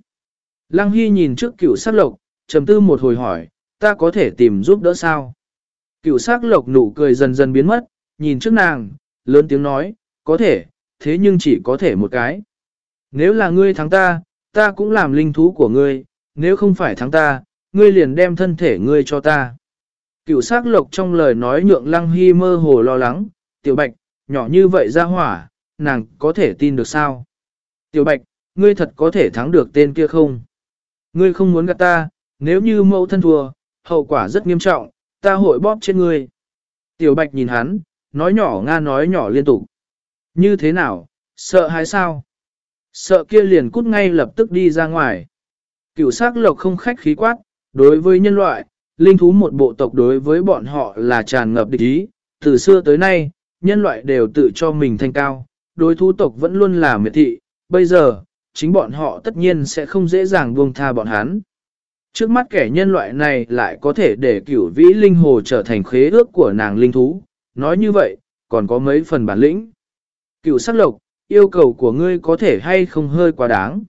Lăng Hy nhìn trước cựu sát lộc, trầm tư một hồi hỏi, ta có thể tìm giúp đỡ sao? Cựu sắc lộc nụ cười dần dần biến mất, nhìn trước nàng, lớn tiếng nói, có thể, thế nhưng chỉ có thể một cái. Nếu là ngươi thắng ta, ta cũng làm linh thú của ngươi, nếu không phải thắng ta, ngươi liền đem thân thể ngươi cho ta. Cựu sắc lộc trong lời nói nhượng lăng hy mơ hồ lo lắng, tiểu bạch, nhỏ như vậy ra hỏa, nàng có thể tin được sao? Tiểu bạch, ngươi thật có thể thắng được tên kia không? Ngươi không muốn gạt ta, nếu như mẫu thân thua, hậu quả rất nghiêm trọng, ta hội bóp trên ngươi. Tiểu bạch nhìn hắn, nói nhỏ nga nói nhỏ liên tục. Như thế nào, sợ hay sao? Sợ kia liền cút ngay lập tức đi ra ngoài. Cựu sắc lộc không khách khí quát, đối với nhân loại, linh thú một bộ tộc đối với bọn họ là tràn ngập địch ý. Từ xưa tới nay, nhân loại đều tự cho mình thanh cao, đối thú tộc vẫn luôn là miệt thị. Bây giờ, chính bọn họ tất nhiên sẽ không dễ dàng buông tha bọn hắn. Trước mắt kẻ nhân loại này lại có thể để cửu vĩ linh hồ trở thành khế ước của nàng linh thú, nói như vậy, còn có mấy phần bản lĩnh. Cửu sắc lộc, yêu cầu của ngươi có thể hay không hơi quá đáng.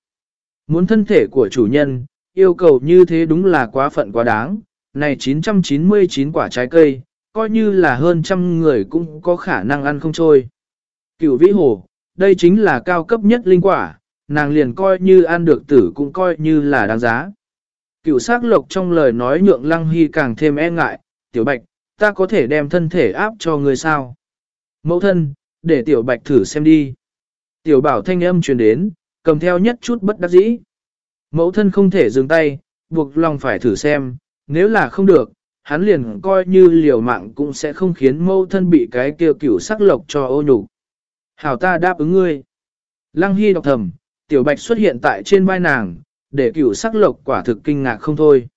Muốn thân thể của chủ nhân, yêu cầu như thế đúng là quá phận quá đáng, này 999 quả trái cây, coi như là hơn trăm người cũng có khả năng ăn không trôi. Cửu vĩ hồ, đây chính là cao cấp nhất linh quả, nàng liền coi như ăn được tử cũng coi như là đáng giá cựu sắc lộc trong lời nói nhượng lăng hy càng thêm e ngại, tiểu bạch, ta có thể đem thân thể áp cho người sao. Mẫu thân, để tiểu bạch thử xem đi. Tiểu bảo thanh âm truyền đến, cầm theo nhất chút bất đắc dĩ. Mẫu thân không thể dừng tay, buộc lòng phải thử xem, nếu là không được, hắn liền coi như liều mạng cũng sẽ không khiến mẫu thân bị cái kia cựu sắc lộc cho ô nhục. Hảo ta đáp ứng ngươi. Lăng Hy đọc thầm, tiểu bạch xuất hiện tại trên vai nàng, để cửu sắc lộc quả thực kinh ngạc không thôi.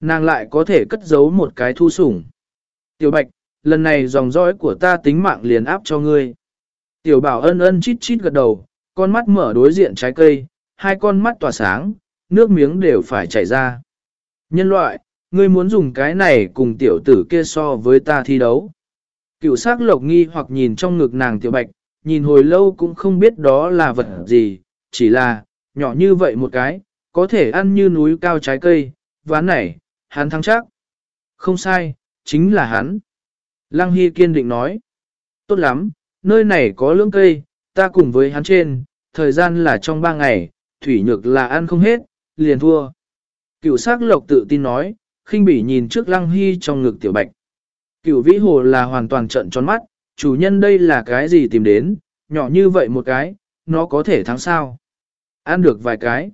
Nàng lại có thể cất giấu một cái thu sủng. Tiểu bạch, lần này dòng dõi của ta tính mạng liền áp cho ngươi. Tiểu bảo ân ân chít chít gật đầu, con mắt mở đối diện trái cây, hai con mắt tỏa sáng, nước miếng đều phải chảy ra. Nhân loại, ngươi muốn dùng cái này cùng tiểu tử kia so với ta thi đấu. Cựu sắc lộc nghi hoặc nhìn trong ngực nàng tiểu bạch, nhìn hồi lâu cũng không biết đó là vật gì, chỉ là, nhỏ như vậy một cái, có thể ăn như núi cao trái cây, ván này, hắn thắng chắc. Không sai, chính là hắn. Lăng Hy kiên định nói. Tốt lắm, nơi này có lưỡng cây, ta cùng với hắn trên, thời gian là trong ba ngày, thủy nhược là ăn không hết, liền thua. Cựu sắc lộc tự tin nói, khinh bỉ nhìn trước Lăng Hy trong ngực tiểu bạch. Cựu vĩ hồ là hoàn toàn trận tròn mắt, chủ nhân đây là cái gì tìm đến, nhỏ như vậy một cái, nó có thể thắng sao. Ăn được vài cái.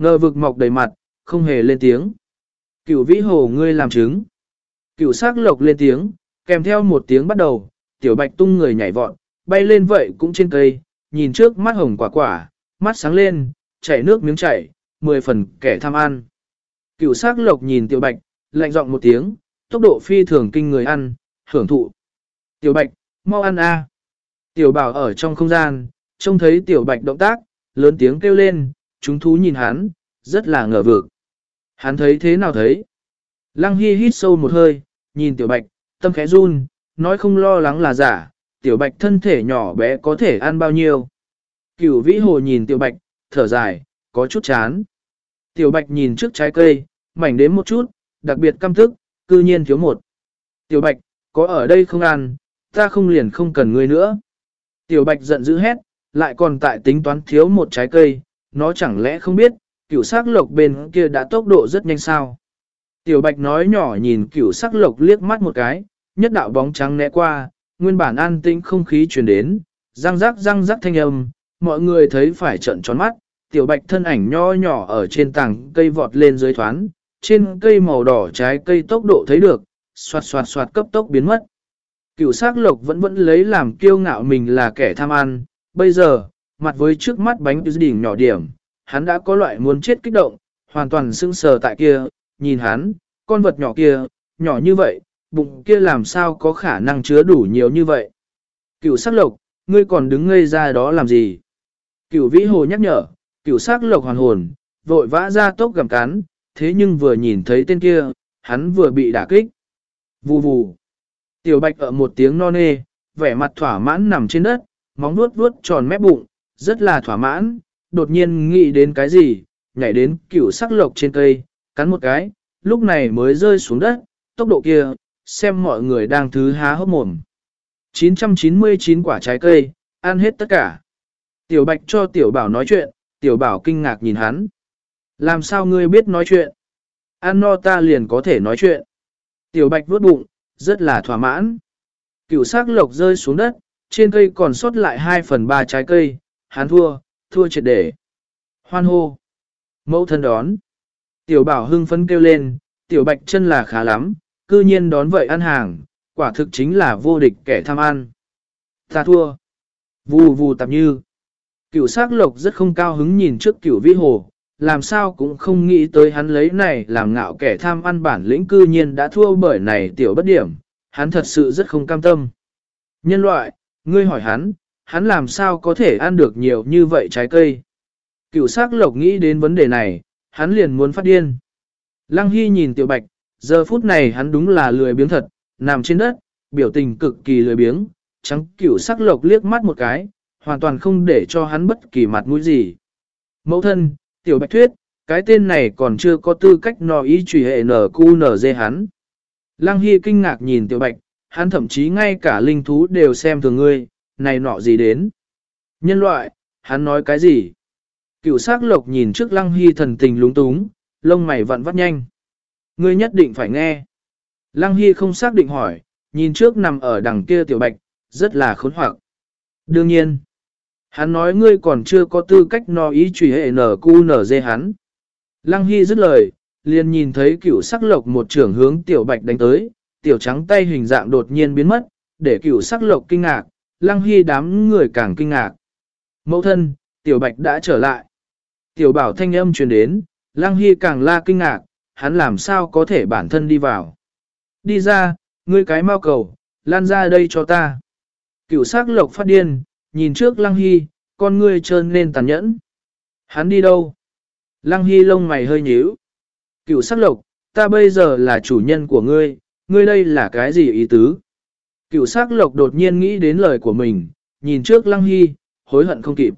Ngờ vực mọc đầy mặt, không hề lên tiếng. Cựu vĩ hồ ngươi làm chứng. Cựu sắc lộc lên tiếng, kèm theo một tiếng bắt đầu, tiểu bạch tung người nhảy vọt, bay lên vậy cũng trên cây, nhìn trước mắt hồng quả quả, mắt sáng lên, chảy nước miếng chảy, mười phần kẻ tham ăn. Cựu sắc lộc nhìn tiểu bạch, lạnh giọng một tiếng, tốc độ phi thường kinh người ăn, hưởng thụ. Tiểu bạch, mau ăn a. Tiểu bảo ở trong không gian, trông thấy tiểu bạch động tác, lớn tiếng kêu lên, chúng thú nhìn hắn, rất là ngờ vực. Hắn thấy thế nào thấy? Lăng Hy hít sâu một hơi, nhìn tiểu bạch, tâm khẽ run, nói không lo lắng là giả, tiểu bạch thân thể nhỏ bé có thể ăn bao nhiêu. Cửu vĩ hồ nhìn tiểu bạch, thở dài, có chút chán. Tiểu bạch nhìn trước trái cây, mảnh đến một chút, đặc biệt căm thức, cư nhiên thiếu một. Tiểu bạch, có ở đây không ăn, ta không liền không cần ngươi nữa. Tiểu bạch giận dữ hét, lại còn tại tính toán thiếu một trái cây, nó chẳng lẽ không biết, cửu sắc lộc bên kia đã tốc độ rất nhanh sao. Tiểu bạch nói nhỏ nhìn cửu sắc lộc liếc mắt một cái, nhất đạo bóng trắng né qua, nguyên bản an tĩnh không khí truyền đến, răng rắc răng rắc thanh âm, mọi người thấy phải trận tròn mắt, tiểu bạch thân ảnh nho nhỏ ở trên tảng cây vọt lên dưới thoán, trên cây màu đỏ trái cây tốc độ thấy được, xoạt xoạt xoạt cấp tốc biến mất. Cửu sắc lộc vẫn vẫn lấy làm kiêu ngạo mình là kẻ tham ăn, bây giờ, mặt với trước mắt bánh đỉnh nhỏ điểm, hắn đã có loại muốn chết kích động, hoàn toàn sưng sờ tại kia, nhìn hắn, con vật nhỏ kia, nhỏ như vậy, bụng kia làm sao có khả năng chứa đủ nhiều như vậy. Cửu sắc lộc, ngươi còn đứng ngây ra đó làm gì? Cửu vĩ hồ nhắc nhở, cửu sắc lộc hoàn hồn, vội vã ra tốc gầm cắn, thế nhưng vừa nhìn thấy tên kia, hắn vừa bị đả kích. Vù vù. Tiểu bạch ở một tiếng non nê, vẻ mặt thỏa mãn nằm trên đất, móng vuốt vuốt tròn mép bụng, rất là thỏa mãn, đột nhiên nghĩ đến cái gì, nhảy đến cựu sắc lộc trên cây, cắn một cái, lúc này mới rơi xuống đất, tốc độ kia, xem mọi người đang thứ há hốc mồm. 999 quả trái cây, ăn hết tất cả. Tiểu Bạch cho Tiểu Bảo nói chuyện, Tiểu Bảo kinh ngạc nhìn hắn. Làm sao ngươi biết nói chuyện? Ăn no ta liền có thể nói chuyện. Tiểu Bạch vuốt bụng, rất là thỏa mãn. Cửu sắc lộc rơi xuống đất, trên cây còn sót lại 2 phần 3 trái cây, hắn thua, thua triệt để. Hoan hô. Mẫu thân đón. Tiểu Bảo hưng phấn kêu lên, Tiểu Bạch chân là khá lắm, cư nhiên đón vậy ăn hàng, quả thực chính là vô địch kẻ tham ăn. Ta thua. Vù vù tạp như. Cửu sắc lộc rất không cao hứng nhìn trước cửu vĩ hồ, làm sao cũng không nghĩ tới hắn lấy này làm ngạo kẻ tham ăn bản lĩnh cư nhiên đã thua bởi này tiểu bất điểm, hắn thật sự rất không cam tâm. Nhân loại, ngươi hỏi hắn, hắn làm sao có thể ăn được nhiều như vậy trái cây? Cựu sắc lộc nghĩ đến vấn đề này, hắn liền muốn phát điên. Lăng Hy nhìn tiểu bạch, giờ phút này hắn đúng là lười biếng thật, nằm trên đất, biểu tình cực kỳ lười biếng, trắng cựu sắc lộc liếc mắt một cái, hoàn toàn không để cho hắn bất kỳ mặt mũi gì. Mẫu thân, tiểu bạch thuyết, cái tên này còn chưa có tư cách nò ý trùy hệ nở cu nở dê hắn. Lăng Hy kinh ngạc nhìn tiểu bạch, hắn thậm chí ngay cả linh thú đều xem thường ngươi, này nọ gì đến. Nhân loại, hắn nói cái gì? Cựu sắc lộc nhìn trước lăng hy thần tình lúng túng, lông mày vặn vắt nhanh. Ngươi nhất định phải nghe. Lăng hy không xác định hỏi, nhìn trước nằm ở đằng kia tiểu bạch, rất là khốn hoặc. Đương nhiên, hắn nói ngươi còn chưa có tư cách no ý truy hệ nở cu nở dê hắn. Lăng hy dứt lời, liền nhìn thấy cựu sắc lộc một trưởng hướng tiểu bạch đánh tới, tiểu trắng tay hình dạng đột nhiên biến mất, để cựu sắc lộc kinh ngạc, lăng hy đám người càng kinh ngạc. Mẫu thân, tiểu bạch đã trở lại. Tiểu bảo thanh âm truyền đến, lăng hy càng la kinh ngạc, hắn làm sao có thể bản thân đi vào. Đi ra, ngươi cái mau cầu, lan ra đây cho ta. Cựu sắc lộc phát điên, nhìn trước lăng hy, con ngươi trơn lên tàn nhẫn. Hắn đi đâu? Lăng hy lông mày hơi nhíu. Cựu sắc lộc, ta bây giờ là chủ nhân của ngươi, ngươi đây là cái gì ý tứ? Cựu sắc lộc đột nhiên nghĩ đến lời của mình, nhìn trước lăng hy, hối hận không kịp.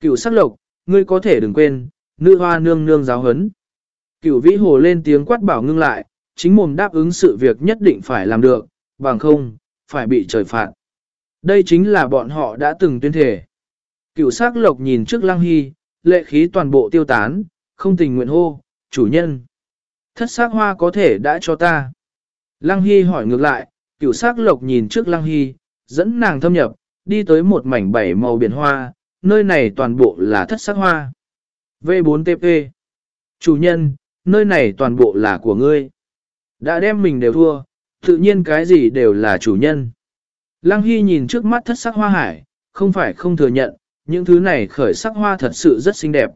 Cựu sắc lộc, ngươi có thể đừng quên, nữ hoa nương nương giáo hấn. Cựu vĩ hồ lên tiếng quát bảo ngưng lại, chính mồm đáp ứng sự việc nhất định phải làm được, bằng không, phải bị trời phạt. Đây chính là bọn họ đã từng tuyên thể. Cựu sắc lộc nhìn trước lăng hy, lệ khí toàn bộ tiêu tán, không tình nguyện hô, chủ nhân. Thất sắc hoa có thể đã cho ta. Lăng hy hỏi ngược lại, cửu sắc lộc nhìn trước lăng hy, dẫn nàng thâm nhập, đi tới một mảnh bảy màu biển hoa, nơi này toàn bộ là thất sắc hoa. V4TP Chủ nhân, nơi này toàn bộ là của ngươi. Đã đem mình đều thua, tự nhiên cái gì đều là chủ nhân. Lăng Hy nhìn trước mắt thất sắc hoa hải, không phải không thừa nhận, những thứ này khởi sắc hoa thật sự rất xinh đẹp.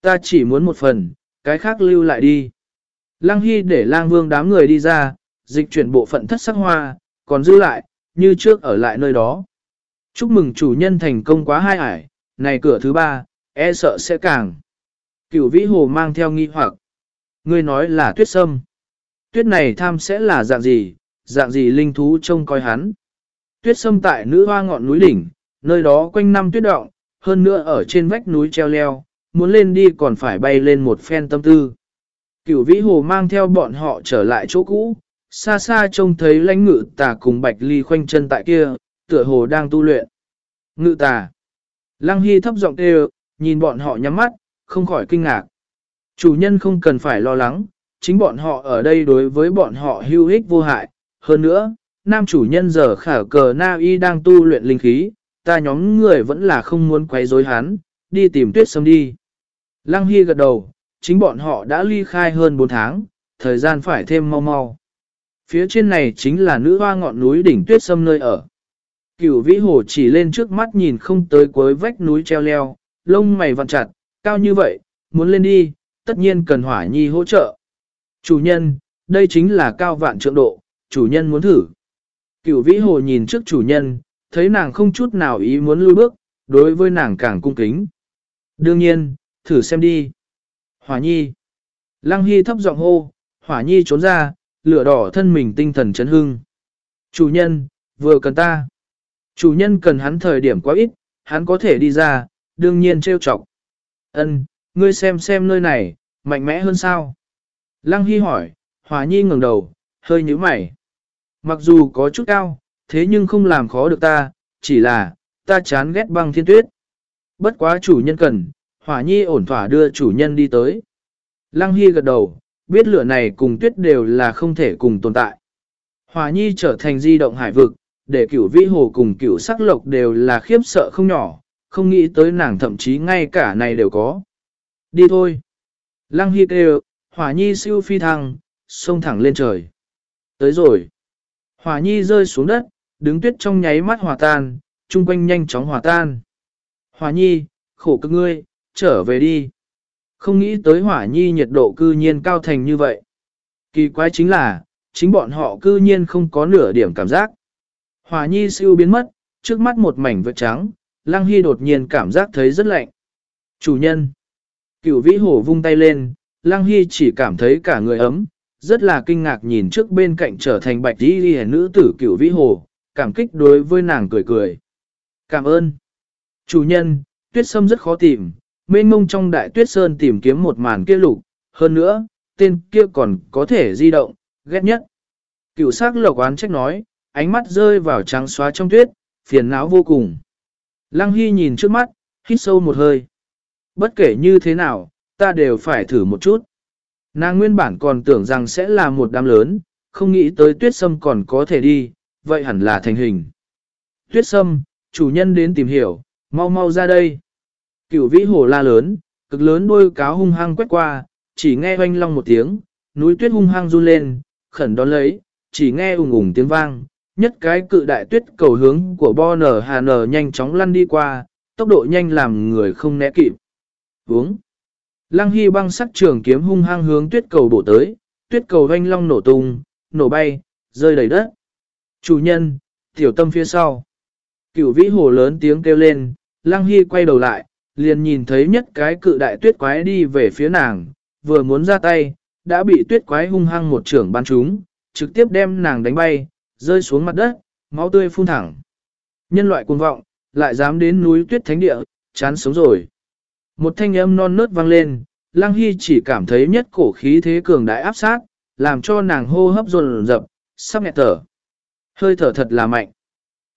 Ta chỉ muốn một phần, cái khác lưu lại đi. Lăng Hy để lang vương đám người đi ra, dịch chuyển bộ phận thất sắc hoa, còn giữ lại, như trước ở lại nơi đó. Chúc mừng chủ nhân thành công quá hai ải, này cửa thứ ba, e sợ sẽ càng. Cửu vĩ hồ mang theo nghi hoặc. Ngươi nói là tuyết sâm. Tuyết này tham sẽ là dạng gì, dạng gì linh thú trông coi hắn. Tuyết sâm tại nữ hoa ngọn núi đỉnh, nơi đó quanh năm tuyết động, hơn nữa ở trên vách núi treo leo, muốn lên đi còn phải bay lên một phen tâm tư. Cửu vĩ hồ mang theo bọn họ trở lại chỗ cũ, xa xa trông thấy lãnh ngự tà cùng bạch ly khoanh chân tại kia, tựa hồ đang tu luyện. Ngự tà. Lăng Hy thấp giọng kêu, nhìn bọn họ nhắm mắt, không khỏi kinh ngạc. Chủ nhân không cần phải lo lắng, chính bọn họ ở đây đối với bọn họ hưu ích vô hại. Hơn nữa, nam chủ nhân giờ khả cờ na y đang tu luyện linh khí, ta nhóm người vẫn là không muốn quấy rối hắn, đi tìm tuyết sâm đi. Lăng Hy gật đầu, chính bọn họ đã ly khai hơn 4 tháng, thời gian phải thêm mau mau. Phía trên này chính là nữ hoa ngọn núi đỉnh tuyết sâm nơi ở. Cửu vĩ hồ chỉ lên trước mắt nhìn không tới cuối vách núi treo leo, lông mày vặn chặt, cao như vậy, muốn lên đi, tất nhiên cần hỏa nhi hỗ trợ. Chủ nhân, đây chính là cao vạn trượng độ, chủ nhân muốn thử. Cửu vĩ hồ nhìn trước chủ nhân, thấy nàng không chút nào ý muốn lui bước, đối với nàng càng cung kính. Đương nhiên, thử xem đi. Hỏa nhi. Lăng hy thấp giọng hô, hỏa nhi trốn ra, lửa đỏ thân mình tinh thần chấn hưng. Chủ nhân, vừa cần ta. Chủ nhân cần hắn thời điểm quá ít, hắn có thể đi ra, đương nhiên trêu chọc. Ân, ngươi xem xem nơi này, mạnh mẽ hơn sao? Lăng Hy hỏi, Hòa Nhi ngẩng đầu, hơi nhíu mày. Mặc dù có chút cao, thế nhưng không làm khó được ta, chỉ là, ta chán ghét băng thiên tuyết. Bất quá chủ nhân cần, Hòa Nhi ổn thỏa đưa chủ nhân đi tới. Lăng Hy gật đầu, biết lửa này cùng tuyết đều là không thể cùng tồn tại. Hòa Nhi trở thành di động hải vực, để cửu vĩ hồ cùng cửu sắc lộc đều là khiếp sợ không nhỏ, không nghĩ tới nàng thậm chí ngay cả này đều có. Đi thôi. Lăng Hy kêu, hỏa nhi siêu phi thăng, xông thẳng lên trời. Tới rồi. Hỏa nhi rơi xuống đất, đứng tuyết trong nháy mắt hòa tan, chung quanh nhanh chóng hòa tan. Hỏa nhi, khổ cực ngươi, trở về đi. Không nghĩ tới hỏa nhi nhiệt độ cư nhiên cao thành như vậy. Kỳ quái chính là, chính bọn họ cư nhiên không có nửa điểm cảm giác. hỏa nhi siêu biến mất, trước mắt một mảnh vệt trắng, Lăng Hy đột nhiên cảm giác thấy rất lạnh. Chủ nhân. Cửu vĩ hổ vung tay lên, Lăng Hy chỉ cảm thấy cả người ấm, rất là kinh ngạc nhìn trước bên cạnh trở thành bạch đi đi nữ tử cửu vĩ hồ, cảm kích đối với nàng cười cười. Cảm ơn. Chủ nhân, tuyết sâm rất khó tìm, mênh mông trong đại tuyết sơn tìm kiếm một màn kia lục, hơn nữa, tên kia còn có thể di động, ghét nhất. Cựu sắc lộc oán trách nói, ánh mắt rơi vào trắng xóa trong tuyết, phiền não vô cùng. Lăng Hy nhìn trước mắt, hít sâu một hơi. Bất kể như thế nào, ta đều phải thử một chút. Nàng nguyên bản còn tưởng rằng sẽ là một đám lớn, không nghĩ tới tuyết sâm còn có thể đi, vậy hẳn là thành hình. Tuyết sâm, chủ nhân đến tìm hiểu, mau mau ra đây. Cửu vĩ hồ la lớn, cực lớn đôi cáo hung hăng quét qua, chỉ nghe oanh long một tiếng, núi tuyết hung hăng run lên, khẩn đón lấy, chỉ nghe ủng ủng tiếng vang, nhất cái cự đại tuyết cầu hướng của bo nở hà nở nhanh chóng lăn đi qua, tốc độ nhanh làm người không né kịp. Uống. Lăng Hy băng sắc trường kiếm hung hăng hướng tuyết cầu bổ tới, tuyết cầu oanh long nổ tung, nổ bay, rơi đầy đất. Chủ nhân, tiểu tâm phía sau. Cửu vĩ hồ lớn tiếng kêu lên, Lăng Hy quay đầu lại, liền nhìn thấy nhất cái cự đại tuyết quái đi về phía nàng, vừa muốn ra tay, đã bị tuyết quái hung hăng một trưởng ban trúng, trực tiếp đem nàng đánh bay, rơi xuống mặt đất, máu tươi phun thẳng. Nhân loại cuồng vọng, lại dám đến núi tuyết thánh địa, chán sống rồi. Một thanh âm non nớt vang lên, Lăng Hy chỉ cảm thấy nhất cổ khí thế cường đại áp sát, làm cho nàng hô hấp dồn dập, sắp nghẹt thở. Hơi thở thật là mạnh.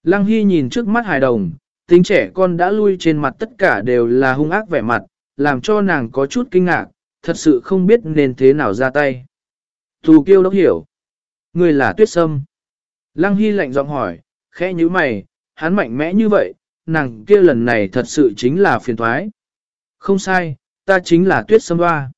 Lăng Hy nhìn trước mắt hài đồng, tính trẻ con đã lui trên mặt tất cả đều là hung ác vẻ mặt, làm cho nàng có chút kinh ngạc, thật sự không biết nên thế nào ra tay. thù kiêu đốc hiểu. Người là tuyết sâm. Lăng Hy lạnh giọng hỏi, khẽ như mày, hắn mạnh mẽ như vậy, nàng kia lần này thật sự chính là phiền thoái. Không sai, ta chính là tuyết sâm hoa.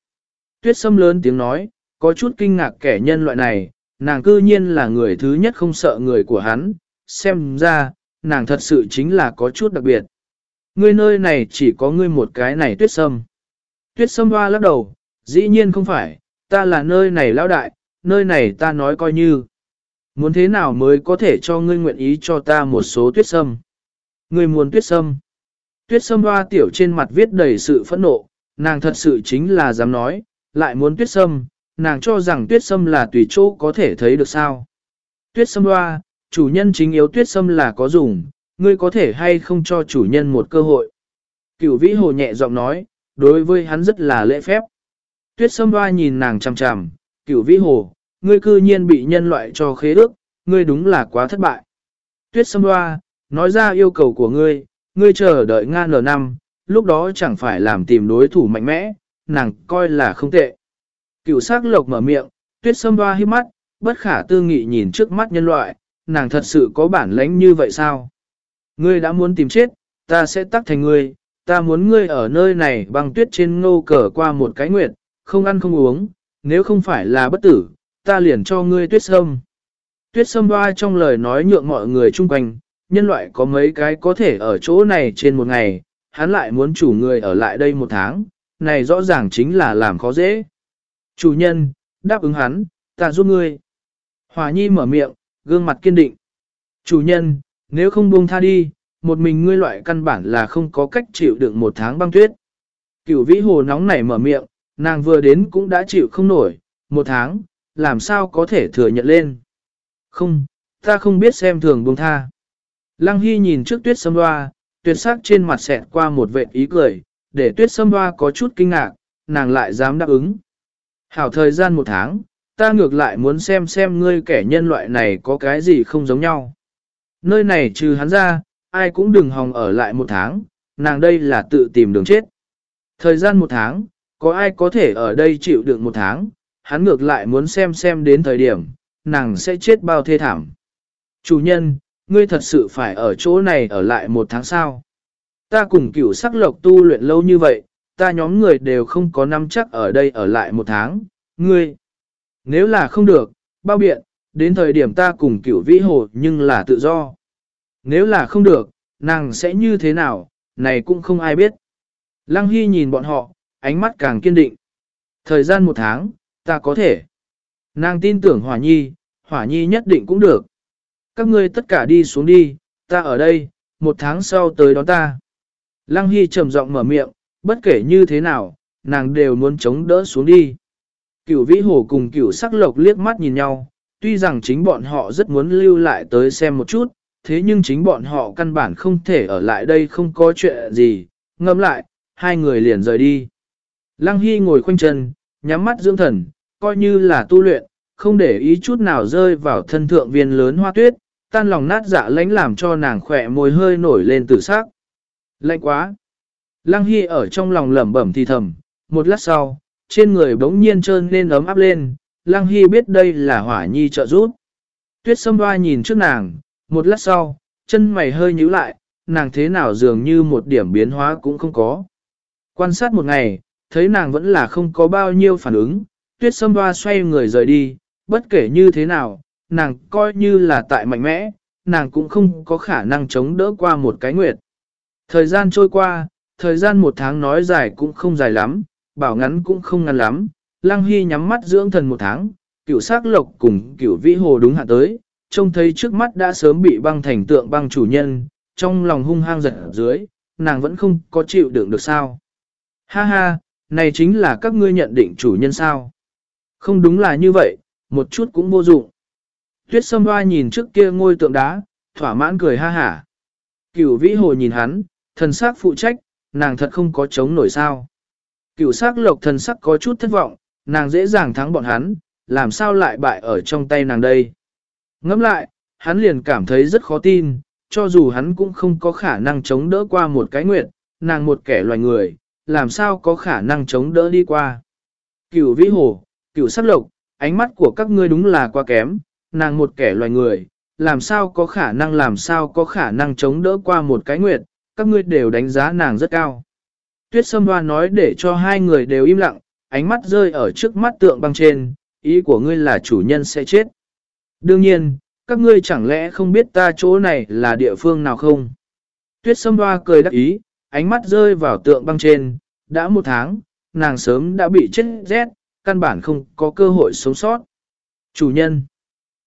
Tuyết sâm lớn tiếng nói, có chút kinh ngạc kẻ nhân loại này, nàng cư nhiên là người thứ nhất không sợ người của hắn, xem ra, nàng thật sự chính là có chút đặc biệt. Ngươi nơi này chỉ có ngươi một cái này tuyết sâm. Tuyết sâm hoa lắc đầu, dĩ nhiên không phải, ta là nơi này lão đại, nơi này ta nói coi như. Muốn thế nào mới có thể cho ngươi nguyện ý cho ta một số tuyết sâm? Ngươi muốn tuyết sâm. Tuyết sâm hoa tiểu trên mặt viết đầy sự phẫn nộ, nàng thật sự chính là dám nói, lại muốn tuyết sâm, nàng cho rằng tuyết sâm là tùy chỗ có thể thấy được sao. Tuyết sâm hoa, chủ nhân chính yếu tuyết sâm là có dùng, ngươi có thể hay không cho chủ nhân một cơ hội. Cửu vĩ hồ nhẹ giọng nói, đối với hắn rất là lễ phép. Tuyết sâm hoa nhìn nàng chằm chằm, cửu vĩ hồ, ngươi cư nhiên bị nhân loại cho khế ước, ngươi đúng là quá thất bại. Tuyết sâm hoa, nói ra yêu cầu của ngươi, ngươi chờ đợi ngan lờ năm, lúc đó chẳng phải làm tìm đối thủ mạnh mẽ, nàng coi là không tệ. Cựu sắc lộc mở miệng, tuyết sâm hoa hiếp mắt, bất khả tư nghị nhìn trước mắt nhân loại, nàng thật sự có bản lãnh như vậy sao? Ngươi đã muốn tìm chết, ta sẽ tắc thành ngươi, ta muốn ngươi ở nơi này băng tuyết trên ngô cờ qua một cái nguyệt, không ăn không uống, nếu không phải là bất tử, ta liền cho ngươi tuyết sâm. Tuyết sâm hoa trong lời nói nhượng mọi người chung quanh, nhân loại có mấy cái có thể ở chỗ này trên một ngày, hắn lại muốn chủ người ở lại đây một tháng, này rõ ràng chính là làm khó dễ. Chủ nhân, đáp ứng hắn, ta giúp ngươi. Hòa nhi mở miệng, gương mặt kiên định. Chủ nhân, nếu không buông tha đi, một mình ngươi loại căn bản là không có cách chịu đựng một tháng băng tuyết. Cửu vĩ hồ nóng nảy mở miệng, nàng vừa đến cũng đã chịu không nổi, một tháng, làm sao có thể thừa nhận lên. Không, ta không biết xem thường buông tha. Lăng Hy nhìn trước tuyết sâm hoa, tuyệt sắc trên mặt xẹt qua một vệ ý cười, để tuyết sâm hoa có chút kinh ngạc, nàng lại dám đáp ứng. Hảo thời gian một tháng, ta ngược lại muốn xem xem ngươi kẻ nhân loại này có cái gì không giống nhau. Nơi này trừ hắn ra, ai cũng đừng hòng ở lại một tháng, nàng đây là tự tìm đường chết. Thời gian một tháng, có ai có thể ở đây chịu đựng một tháng, hắn ngược lại muốn xem xem đến thời điểm, nàng sẽ chết bao thê thảm. Chủ nhân, ngươi thật sự phải ở chỗ này ở lại một tháng sau. Ta cùng cửu sắc lộc tu luyện lâu như vậy, ta nhóm người đều không có năm chắc ở đây ở lại một tháng, ngươi. Nếu là không được, bao biện, đến thời điểm ta cùng cửu vĩ hồ nhưng là tự do. Nếu là không được, nàng sẽ như thế nào, này cũng không ai biết. Lăng Hy nhìn bọn họ, ánh mắt càng kiên định. Thời gian một tháng, ta có thể. Nàng tin tưởng Hỏa Nhi, Hỏa Nhi nhất định cũng được. Các ngươi tất cả đi xuống đi, ta ở đây, một tháng sau tới đón ta. Lăng Hy trầm giọng mở miệng, bất kể như thế nào, nàng đều muốn chống đỡ xuống đi. Cửu vĩ hồ cùng cửu sắc lộc liếc mắt nhìn nhau, tuy rằng chính bọn họ rất muốn lưu lại tới xem một chút, thế nhưng chính bọn họ căn bản không thể ở lại đây không có chuyện gì, ngâm lại, hai người liền rời đi. Lăng Hy ngồi khoanh chân, nhắm mắt dưỡng thần, coi như là tu luyện, không để ý chút nào rơi vào thân thượng viên lớn hoa tuyết, tan lòng nát dạ lánh làm cho nàng khỏe môi hơi nổi lên tử sắc. Lạnh quá! Lăng Hy ở trong lòng lẩm bẩm thì thầm, một lát sau, trên người bỗng nhiên trơn lên ấm áp lên, Lăng Hy biết đây là hỏa nhi trợ giúp. Tuyết sâm hoa nhìn trước nàng, một lát sau, chân mày hơi nhíu lại, nàng thế nào dường như một điểm biến hóa cũng không có. Quan sát một ngày, thấy nàng vẫn là không có bao nhiêu phản ứng, tuyết sâm hoa xoay người rời đi, bất kể như thế nào, nàng coi như là tại mạnh mẽ, nàng cũng không có khả năng chống đỡ qua một cái nguyệt. Thời gian trôi qua, thời gian một tháng nói dài cũng không dài lắm, bảo ngắn cũng không ngắn lắm, Lăng Hy nhắm mắt dưỡng thần một tháng, cửu sắc lộc cùng cửu vĩ hồ đúng hạ tới, trông thấy trước mắt đã sớm bị băng thành tượng băng chủ nhân, trong lòng hung hăng giật dưới, nàng vẫn không có chịu đựng được sao. Ha ha, này chính là các ngươi nhận định chủ nhân sao. Không đúng là như vậy, một chút cũng vô dụng. Tuyết sâm hoa nhìn trước kia ngôi tượng đá, thỏa mãn cười ha hả. Cửu vĩ hồ nhìn hắn, thần sắc phụ trách, nàng thật không có chống nổi sao. Cựu sắc lộc thần sắc có chút thất vọng, nàng dễ dàng thắng bọn hắn, làm sao lại bại ở trong tay nàng đây. Ngẫm lại, hắn liền cảm thấy rất khó tin, cho dù hắn cũng không có khả năng chống đỡ qua một cái nguyện, nàng một kẻ loài người, làm sao có khả năng chống đỡ đi qua. Cựu vĩ hồ, cựu sắc lộc, ánh mắt của các ngươi đúng là quá kém, nàng một kẻ loài người, làm sao có khả năng làm sao có khả năng chống đỡ qua một cái nguyện, các ngươi đều đánh giá nàng rất cao. Tuyết Sâm Hoa nói để cho hai người đều im lặng, ánh mắt rơi ở trước mắt tượng băng trên, ý của ngươi là chủ nhân sẽ chết. Đương nhiên, các ngươi chẳng lẽ không biết ta chỗ này là địa phương nào không? Tuyết Sâm Hoa cười đắc ý, ánh mắt rơi vào tượng băng trên, đã một tháng, nàng sớm đã bị chết rét, căn bản không có cơ hội sống sót. Chủ nhân,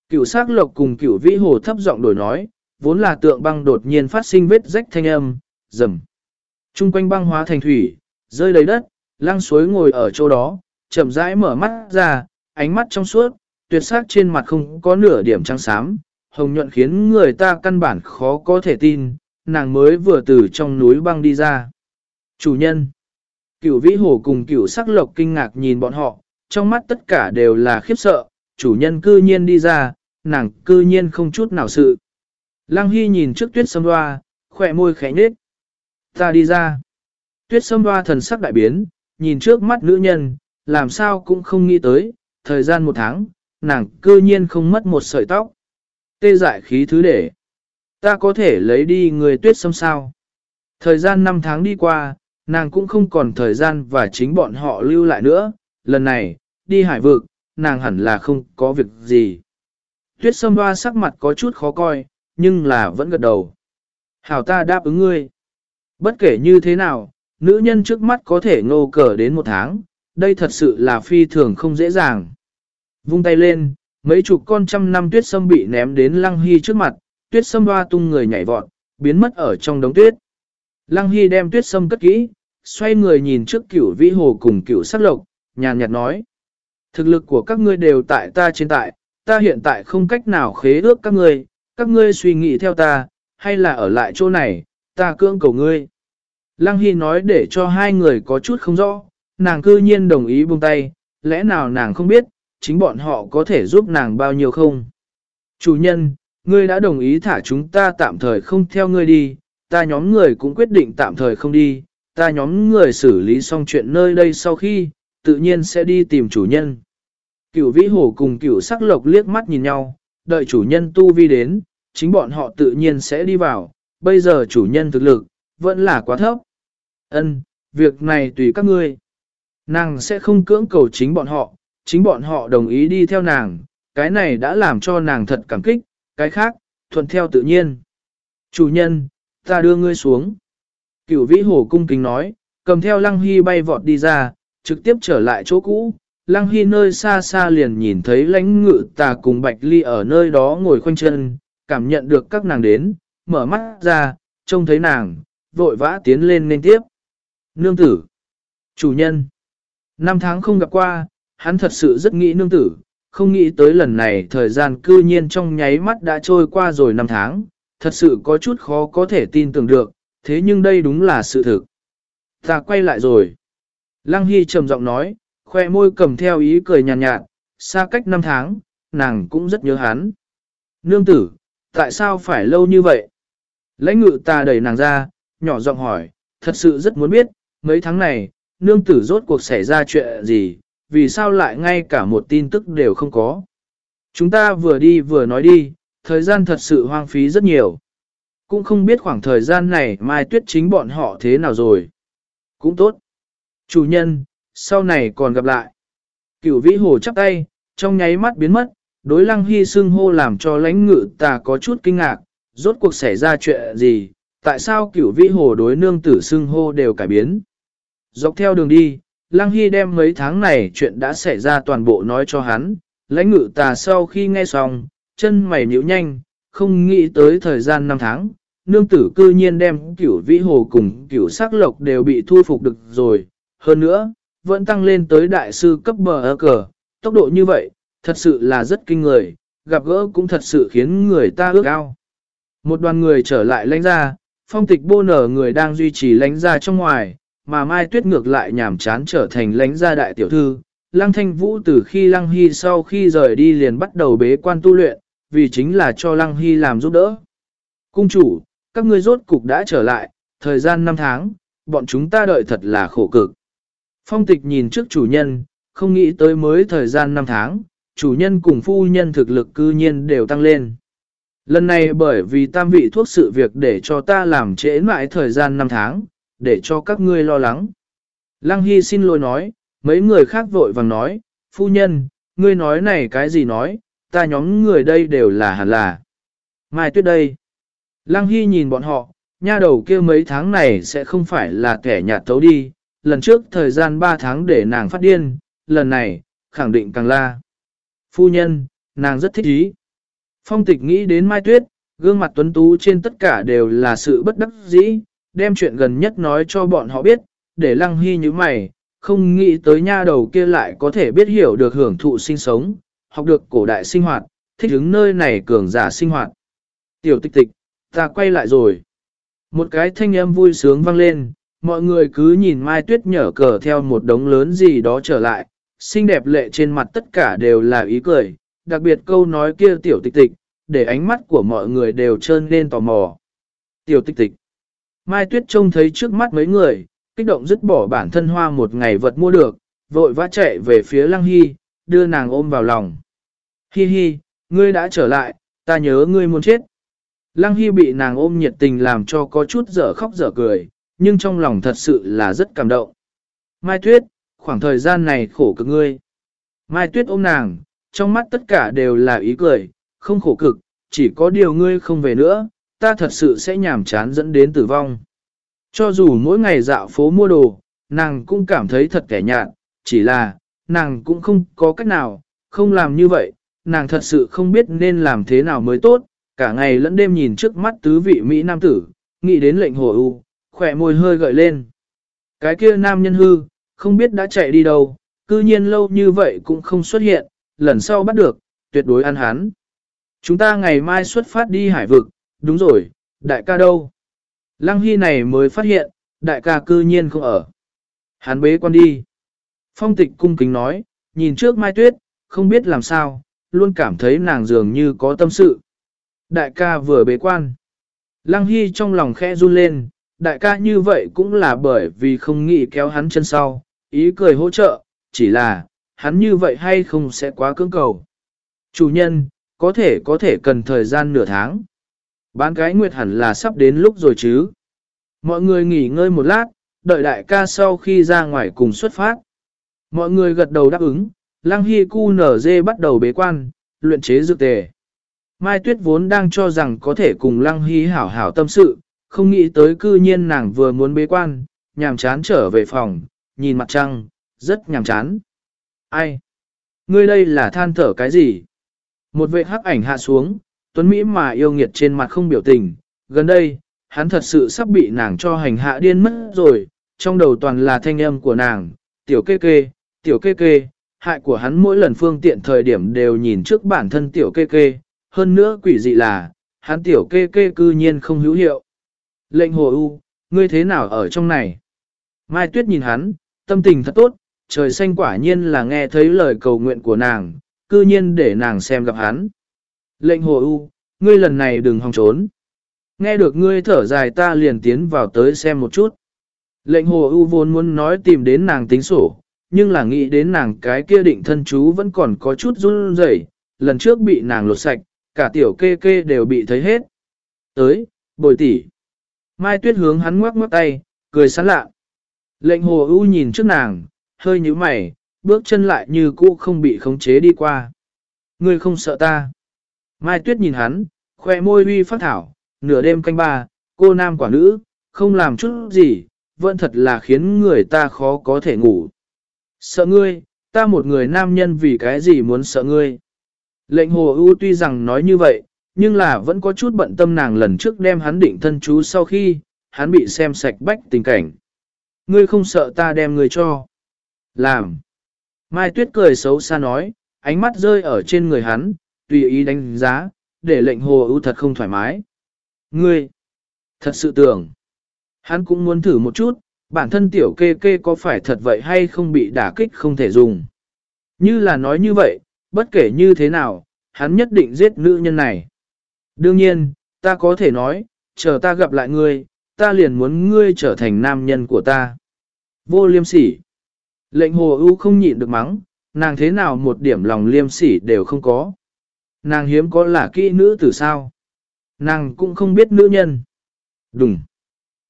cựu sắc lộc cùng cựu vĩ hồ thấp giọng đổi nói, vốn là tượng băng đột nhiên phát sinh vết rách thanh âm, rầm. Trung quanh băng hóa thành thủy, rơi đầy đất, lăng suối ngồi ở chỗ đó, chậm rãi mở mắt ra, ánh mắt trong suốt, tuyệt sắc trên mặt không có nửa điểm trắng xám, hồng nhuận khiến người ta căn bản khó có thể tin, nàng mới vừa từ trong núi băng đi ra. Chủ nhân, cửu vĩ hồ cùng cửu sắc lộc kinh ngạc nhìn bọn họ, trong mắt tất cả đều là khiếp sợ, chủ nhân cư nhiên đi ra, nàng cư nhiên không chút nào sự. Lăng Hy nhìn trước tuyết sâm hoa, khỏe môi khẽ nhếch. Ta đi ra. Tuyết sâm hoa thần sắc đại biến, nhìn trước mắt nữ nhân, làm sao cũng không nghĩ tới, thời gian một tháng, nàng cư nhiên không mất một sợi tóc. Tê dại khí thứ để. Ta có thể lấy đi người tuyết sâm sao. Thời gian năm tháng đi qua, nàng cũng không còn thời gian và chính bọn họ lưu lại nữa. Lần này, đi hải vực, nàng hẳn là không có việc gì. Tuyết sâm hoa sắc mặt có chút khó coi, nhưng là vẫn gật đầu. Hảo ta đáp ứng ngươi. Bất kể như thế nào, nữ nhân trước mắt có thể ngô cờ đến một tháng, đây thật sự là phi thường không dễ dàng. Vung tay lên, mấy chục con trăm năm tuyết sâm bị ném đến lăng hy trước mặt, tuyết sâm hoa tung người nhảy vọt, biến mất ở trong đống tuyết. Lăng hy đem tuyết sâm cất kỹ, xoay người nhìn trước cửu vĩ hồ cùng cửu sắc lộc, nhàn nhạt nói. Thực lực của các ngươi đều tại ta trên tại, ta hiện tại không cách nào khế ước các ngươi, các ngươi suy nghĩ theo ta, hay là ở lại chỗ này, ta cưỡng cầu ngươi. Lăng Hy nói để cho hai người có chút không rõ, nàng cư nhiên đồng ý buông tay, lẽ nào nàng không biết, chính bọn họ có thể giúp nàng bao nhiêu không? Chủ nhân, ngươi đã đồng ý thả chúng ta tạm thời không theo ngươi đi, ta nhóm người cũng quyết định tạm thời không đi, ta nhóm người xử lý xong chuyện nơi đây sau khi, tự nhiên sẽ đi tìm chủ nhân. Cửu vĩ hổ cùng cửu sắc lộc liếc mắt nhìn nhau, đợi chủ nhân tu vi đến, chính bọn họ tự nhiên sẽ đi vào, bây giờ chủ nhân thực lực, vẫn là quá thấp. Ân, việc này tùy các ngươi. Nàng sẽ không cưỡng cầu chính bọn họ, chính bọn họ đồng ý đi theo nàng, cái này đã làm cho nàng thật cảm kích, cái khác, thuận theo tự nhiên. Chủ nhân, ta đưa ngươi xuống. Cửu vĩ hổ cung kính nói, cầm theo lăng hy bay vọt đi ra, trực tiếp trở lại chỗ cũ. Lăng Hy nơi xa xa liền nhìn thấy lãnh ngự tà cùng Bạch Ly ở nơi đó ngồi khoanh chân, cảm nhận được các nàng đến, mở mắt ra, trông thấy nàng, vội vã tiến lên nên tiếp. Nương tử. Chủ nhân. Năm tháng không gặp qua, hắn thật sự rất nghĩ nương tử, không nghĩ tới lần này thời gian cư nhiên trong nháy mắt đã trôi qua rồi năm tháng, thật sự có chút khó có thể tin tưởng được, thế nhưng đây đúng là sự thực. Ta quay lại rồi. Lăng Hy trầm giọng nói, khoe môi cầm theo ý cười nhàn nhạt, nhạt, xa cách năm tháng, nàng cũng rất nhớ hắn. Nương tử, tại sao phải lâu như vậy? Lãnh ngự ta đẩy nàng ra, nhỏ giọng hỏi, thật sự rất muốn biết, mấy tháng này, nương tử rốt cuộc xảy ra chuyện gì, vì sao lại ngay cả một tin tức đều không có. Chúng ta vừa đi vừa nói đi, thời gian thật sự hoang phí rất nhiều. Cũng không biết khoảng thời gian này Mai Tuyết chính bọn họ thế nào rồi. Cũng tốt. Chủ nhân, sau này còn gặp lại. Cửu vĩ hồ chắp tay, trong nháy mắt biến mất, đối lăng hy xưng hô làm cho lãnh ngự ta có chút kinh ngạc, rốt cuộc xảy ra chuyện gì, tại sao cửu vĩ hồ đối nương tử xưng hô đều cải biến. Dọc theo đường đi, lăng hy đem mấy tháng này chuyện đã xảy ra toàn bộ nói cho hắn, lãnh ngự tà sau khi nghe xong, chân mày nhíu nhanh, không nghĩ tới thời gian 5 tháng, nương tử cư nhiên đem cửu vĩ hồ cùng cửu sắc lộc đều bị thu phục được rồi, hơn nữa, vẫn tăng lên tới đại sư cấp bờ ơ cờ, tốc độ như vậy, thật sự là rất kinh người, gặp gỡ cũng thật sự khiến người ta ước ao. Một đoàn người trở lại lãnh ra, phong tịch bô nở người đang duy trì lãnh ra trong ngoài, mà Mai Tuyết ngược lại nhảm chán trở thành lãnh gia đại tiểu thư. Lăng Thanh Vũ từ khi Lăng Hy sau khi rời đi liền bắt đầu bế quan tu luyện, vì chính là cho Lăng Hy làm giúp đỡ. Cung chủ, các ngươi rốt cục đã trở lại, thời gian 5 tháng, bọn chúng ta đợi thật là khổ cực. Phong tịch nhìn trước chủ nhân, không nghĩ tới mới thời gian 5 tháng, chủ nhân cùng phu nhân thực lực cư nhiên đều tăng lên. Lần này bởi vì tam vị thuốc sự việc để cho ta làm trễ mãi thời gian 5 tháng, để cho các ngươi lo lắng. Lăng Hy xin lỗi nói, mấy người khác vội vàng nói, phu nhân, ngươi nói này cái gì nói, ta nhóm người đây đều là hẳn là. Mai tuyết đây. Lăng Hy nhìn bọn họ, nha đầu kia mấy tháng này sẽ không phải là kẻ nhạt tấu đi, lần trước thời gian 3 tháng để nàng phát điên, lần này, khẳng định càng la. Phu nhân, nàng rất thích ý. Phong tịch nghĩ đến Mai Tuyết, gương mặt tuấn tú trên tất cả đều là sự bất đắc dĩ, đem chuyện gần nhất nói cho bọn họ biết, để lăng hy như mày, không nghĩ tới nha đầu kia lại có thể biết hiểu được hưởng thụ sinh sống, học được cổ đại sinh hoạt, thích ứng nơi này cường giả sinh hoạt. Tiểu tịch tịch, ta quay lại rồi. Một cái thanh âm vui sướng vang lên, mọi người cứ nhìn Mai Tuyết nhở cờ theo một đống lớn gì đó trở lại, xinh đẹp lệ trên mặt tất cả đều là ý cười, đặc biệt câu nói kia tiểu tịch tịch, để ánh mắt của mọi người đều trơn lên tò mò. Tiểu tịch tịch. Mai Tuyết trông thấy trước mắt mấy người, kích động dứt bỏ bản thân hoa một ngày vật mua được, vội vã chạy về phía Lăng Hy, đưa nàng ôm vào lòng. Hi hi, ngươi đã trở lại, ta nhớ ngươi muốn chết. Lăng Hy bị nàng ôm nhiệt tình làm cho có chút dở khóc dở cười, nhưng trong lòng thật sự là rất cảm động. Mai Tuyết, khoảng thời gian này khổ cực ngươi. Mai Tuyết ôm nàng, trong mắt tất cả đều là ý cười, không khổ cực, chỉ có điều ngươi không về nữa, ta thật sự sẽ nhàm chán dẫn đến tử vong. Cho dù mỗi ngày dạo phố mua đồ, nàng cũng cảm thấy thật kẻ nhạt, chỉ là, nàng cũng không có cách nào, không làm như vậy, nàng thật sự không biết nên làm thế nào mới tốt, cả ngày lẫn đêm nhìn trước mắt tứ vị Mỹ Nam tử, nghĩ đến lệnh hồ u, khỏe môi hơi gợi lên. Cái kia nam nhân hư, không biết đã chạy đi đâu, cư nhiên lâu như vậy cũng không xuất hiện, lần sau bắt được, tuyệt đối ăn hắn. Chúng ta ngày mai xuất phát đi hải vực, đúng rồi, đại ca đâu? Lăng Hy này mới phát hiện, đại ca cư nhiên không ở. Hắn bế quan đi. Phong tịch cung kính nói, nhìn trước Mai Tuyết, không biết làm sao, luôn cảm thấy nàng dường như có tâm sự. Đại ca vừa bế quan. Lăng Hy trong lòng khẽ run lên, đại ca như vậy cũng là bởi vì không nghĩ kéo hắn chân sau, ý cười hỗ trợ, chỉ là, hắn như vậy hay không sẽ quá cưỡng cầu. Chủ nhân, có thể có thể cần thời gian nửa tháng. Bán cái nguyệt hẳn là sắp đến lúc rồi chứ. Mọi người nghỉ ngơi một lát, đợi đại ca sau khi ra ngoài cùng xuất phát. Mọi người gật đầu đáp ứng, Lăng Hy Cu nở dê bắt đầu bế quan, luyện chế dược tề. Mai Tuyết vốn đang cho rằng có thể cùng Lăng Hy hảo hảo tâm sự, không nghĩ tới cư nhiên nàng vừa muốn bế quan, nhàm chán trở về phòng, nhìn mặt trăng, rất nhàm chán. Ai? Ngươi đây là than thở cái gì? Một vệ hắc ảnh hạ xuống, Tuấn Mỹ mà yêu nghiệt trên mặt không biểu tình, gần đây, hắn thật sự sắp bị nàng cho hành hạ điên mất rồi, trong đầu toàn là thanh âm của nàng, tiểu kê kê, tiểu kê kê, hại của hắn mỗi lần phương tiện thời điểm đều nhìn trước bản thân tiểu kê kê, hơn nữa quỷ dị là, hắn tiểu kê kê cư nhiên không hữu hiệu. Lệnh hồ u, ngươi thế nào ở trong này? Mai Tuyết nhìn hắn, tâm tình thật tốt, trời xanh quả nhiên là nghe thấy lời cầu nguyện của nàng, cư nhiên để nàng xem gặp hắn. Lệnh hồ u, ngươi lần này đừng hòng trốn. Nghe được ngươi thở dài ta liền tiến vào tới xem một chút. Lệnh hồ u vốn muốn nói tìm đến nàng tính sổ, nhưng là nghĩ đến nàng cái kia định thân chú vẫn còn có chút run rẩy, lần trước bị nàng lột sạch, cả tiểu kê kê đều bị thấy hết. Tới, bồi tỉ. Mai tuyết hướng hắn ngoắc ngoắc tay, cười sán lạ. Lệnh hồ ưu nhìn trước nàng, hơi nhíu mày, bước chân lại như cũ không bị khống chế đi qua. Ngươi không sợ ta. Mai tuyết nhìn hắn, khoe môi uy phát thảo, nửa đêm canh ba, cô nam quả nữ, không làm chút gì, vẫn thật là khiến người ta khó có thể ngủ. Sợ ngươi, ta một người nam nhân vì cái gì muốn sợ ngươi. Lệnh hồ ưu tuy rằng nói như vậy, nhưng là vẫn có chút bận tâm nàng lần trước đem hắn định thân chú sau khi, hắn bị xem sạch bách tình cảnh. Ngươi không sợ ta đem ngươi cho. Làm. Mai Tuyết cười xấu xa nói, ánh mắt rơi ở trên người hắn, tùy ý đánh giá, để lệnh hồ ưu thật không thoải mái. Ngươi. Thật sự tưởng. Hắn cũng muốn thử một chút, bản thân tiểu kê kê có phải thật vậy hay không bị đả kích không thể dùng. Như là nói như vậy, bất kể như thế nào, hắn nhất định giết nữ nhân này. Đương nhiên, ta có thể nói, chờ ta gặp lại ngươi, ta liền muốn ngươi trở thành nam nhân của ta. Vô liêm sỉ. Lệnh hồ ưu không nhịn được mắng, nàng thế nào một điểm lòng liêm sỉ đều không có. Nàng hiếm có là kỹ nữ từ sao. Nàng cũng không biết nữ nhân. Đúng.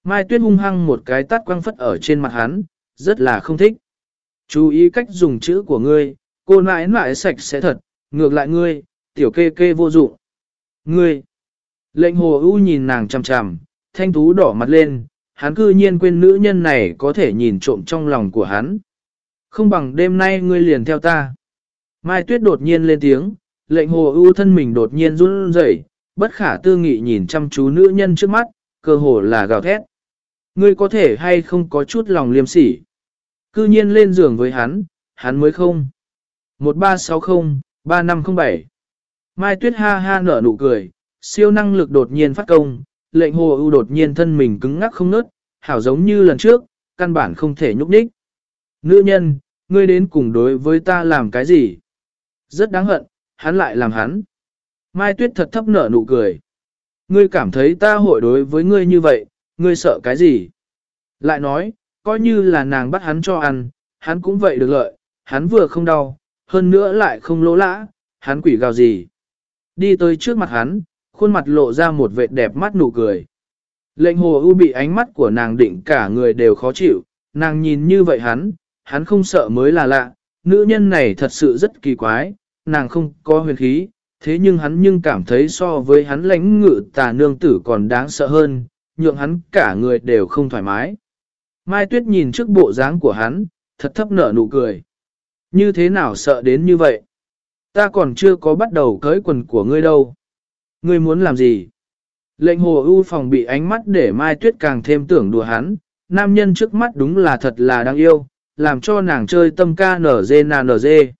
Mai Tuyết hung hăng một cái tát quăng phất ở trên mặt hắn, rất là không thích. Chú ý cách dùng chữ của ngươi, cô nãi nãi sạch sẽ thật, ngược lại ngươi, tiểu kê kê vô dụng. Ngươi, lệnh hồ ưu nhìn nàng chằm chằm, thanh thú đỏ mặt lên, hắn cư nhiên quên nữ nhân này có thể nhìn trộm trong lòng của hắn. Không bằng đêm nay ngươi liền theo ta. Mai Tuyết đột nhiên lên tiếng, lệnh hồ ưu thân mình đột nhiên run rẩy, bất khả tư nghị nhìn chăm chú nữ nhân trước mắt, cơ hồ là gào thét. Ngươi có thể hay không có chút lòng liêm sỉ. Cư nhiên lên giường với hắn, hắn mới không. 1360-3507 Mai Tuyết ha ha nở nụ cười, siêu năng lực đột nhiên phát công, lệnh hồ ưu đột nhiên thân mình cứng ngắc không nớt, hảo giống như lần trước, căn bản không thể nhúc nhích. Nữ nhân, ngươi đến cùng đối với ta làm cái gì? Rất đáng hận, hắn lại làm hắn. Mai Tuyết thật thấp nở nụ cười. Ngươi cảm thấy ta hội đối với ngươi như vậy, ngươi sợ cái gì? Lại nói, coi như là nàng bắt hắn cho ăn, hắn cũng vậy được lợi, hắn vừa không đau, hơn nữa lại không lỗ lã, hắn quỷ gào gì. Đi tới trước mặt hắn, khuôn mặt lộ ra một vệt đẹp mắt nụ cười. Lệnh hồ ưu bị ánh mắt của nàng định cả người đều khó chịu, nàng nhìn như vậy hắn, hắn không sợ mới là lạ, nữ nhân này thật sự rất kỳ quái, nàng không có huyền khí, thế nhưng hắn nhưng cảm thấy so với hắn lãnh ngự tà nương tử còn đáng sợ hơn, nhượng hắn cả người đều không thoải mái. Mai Tuyết nhìn trước bộ dáng của hắn, thật thấp nở nụ cười. Như thế nào sợ đến như vậy? Ta còn chưa có bắt đầu cởi quần của ngươi đâu. Ngươi muốn làm gì? Lệnh hồ ưu phòng bị ánh mắt để Mai Tuyết càng thêm tưởng đùa hắn, nam nhân trước mắt đúng là thật là đáng yêu, làm cho nàng chơi tâm ca nở dê nà nở dê.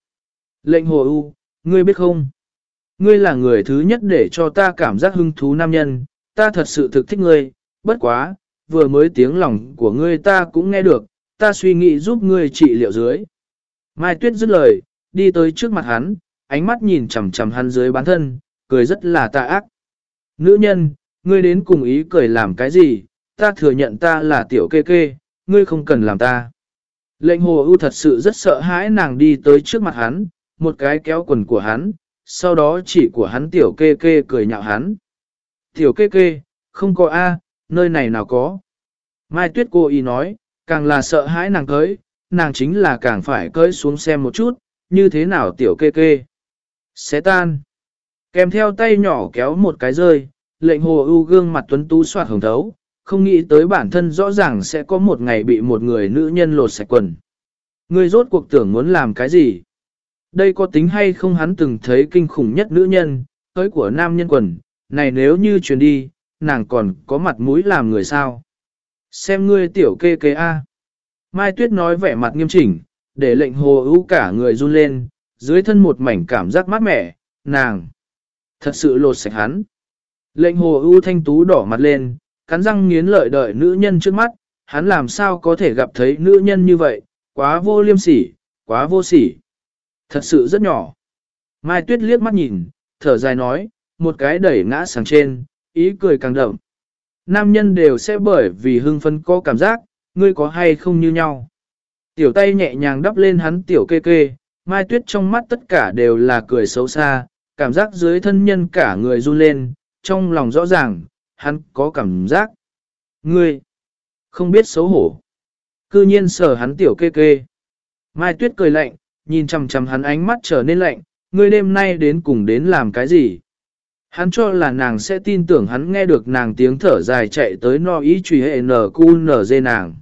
Lệnh hồ u ngươi biết không? Ngươi là người thứ nhất để cho ta cảm giác hứng thú nam nhân, ta thật sự thực thích ngươi, bất quá, vừa mới tiếng lòng của ngươi ta cũng nghe được, ta suy nghĩ giúp ngươi trị liệu dưới. Mai Tuyết dứt lời, đi tới trước mặt hắn, ánh mắt nhìn chằm chằm hắn dưới bán thân, cười rất là tà ác. Nữ nhân, ngươi đến cùng ý cười làm cái gì, ta thừa nhận ta là tiểu kê kê, ngươi không cần làm ta. Lệnh hồ ưu thật sự rất sợ hãi nàng đi tới trước mặt hắn, một cái kéo quần của hắn, sau đó chỉ của hắn tiểu kê kê cười nhạo hắn. Tiểu kê kê, không có A, nơi này nào có. Mai Tuyết cô ý nói, càng là sợ hãi nàng cưới, nàng chính là càng phải cưới xuống xem một chút, như thế nào tiểu kê kê. Xé tan. Kèm theo tay nhỏ kéo một cái rơi, lệnh hồ ưu gương mặt tuấn tú soạt hồng thấu, không nghĩ tới bản thân rõ ràng sẽ có một ngày bị một người nữ nhân lột sạch quần. ngươi rốt cuộc tưởng muốn làm cái gì? Đây có tính hay không hắn từng thấy kinh khủng nhất nữ nhân, tới của nam nhân quần, này nếu như truyền đi, nàng còn có mặt mũi làm người sao? Xem ngươi tiểu kê kê A. Mai Tuyết nói vẻ mặt nghiêm chỉnh, để lệnh hồ ưu cả người run lên, dưới thân một mảnh cảm giác mát mẻ, nàng. Thật sự lột sạch hắn. Lệnh hồ ưu thanh tú đỏ mặt lên, cắn răng nghiến lợi đợi nữ nhân trước mắt, hắn làm sao có thể gặp thấy nữ nhân như vậy, quá vô liêm sỉ, quá vô sỉ. Thật sự rất nhỏ. Mai Tuyết liếc mắt nhìn, thở dài nói, một cái đẩy ngã sang trên, ý cười càng đậm. Nam nhân đều sẽ bởi vì hưng phấn có cảm giác, ngươi có hay không như nhau. Tiểu tay nhẹ nhàng đắp lên hắn tiểu kê kê, Mai Tuyết trong mắt tất cả đều là cười xấu xa, cảm giác dưới thân nhân cả người run lên, trong lòng rõ ràng, hắn có cảm giác. Ngươi, không biết xấu hổ. Cư nhiên sở hắn tiểu kê kê. Mai Tuyết cười lạnh, nhìn chằm chằm hắn ánh mắt trở nên lạnh, ngươi đêm nay đến cùng đến làm cái gì? Hắn cho là nàng sẽ tin tưởng hắn nghe được nàng tiếng thở dài chạy tới no ý truy hệ nở cu nở dê nàng.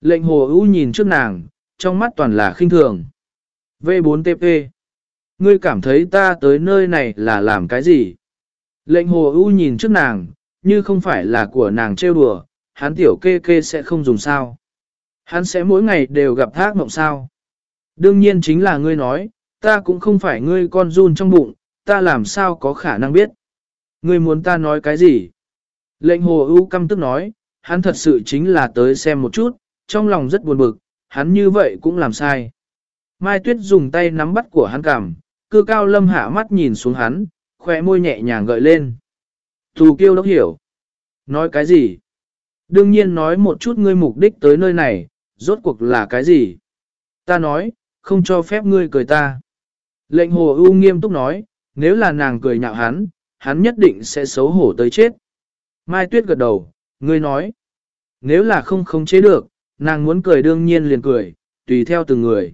Lệnh hồ ưu nhìn trước nàng, trong mắt toàn là khinh thường. V4TP Ngươi cảm thấy ta tới nơi này là làm cái gì? Lệnh hồ ưu nhìn trước nàng, như không phải là của nàng trêu đùa, hắn tiểu kê kê sẽ không dùng sao. Hắn sẽ mỗi ngày đều gặp thác mộng sao. Đương nhiên chính là ngươi nói, ta cũng không phải ngươi con run trong bụng, ta làm sao có khả năng biết. Ngươi muốn ta nói cái gì? Lệnh hồ ưu căm tức nói, hắn thật sự chính là tới xem một chút, trong lòng rất buồn bực, hắn như vậy cũng làm sai. Mai Tuyết dùng tay nắm bắt của hắn cằm, cư cao lâm hạ mắt nhìn xuống hắn, khỏe môi nhẹ nhàng gợi lên. Thù kiêu đốc hiểu. Nói cái gì? Đương nhiên nói một chút ngươi mục đích tới nơi này, rốt cuộc là cái gì? Ta nói, không cho phép ngươi cười ta. Lệnh hồ ưu nghiêm túc nói, nếu là nàng cười nhạo hắn, hắn nhất định sẽ xấu hổ tới chết. Mai Tuyết gật đầu, ngươi nói, nếu là không khống chế được, nàng muốn cười đương nhiên liền cười, tùy theo từng người.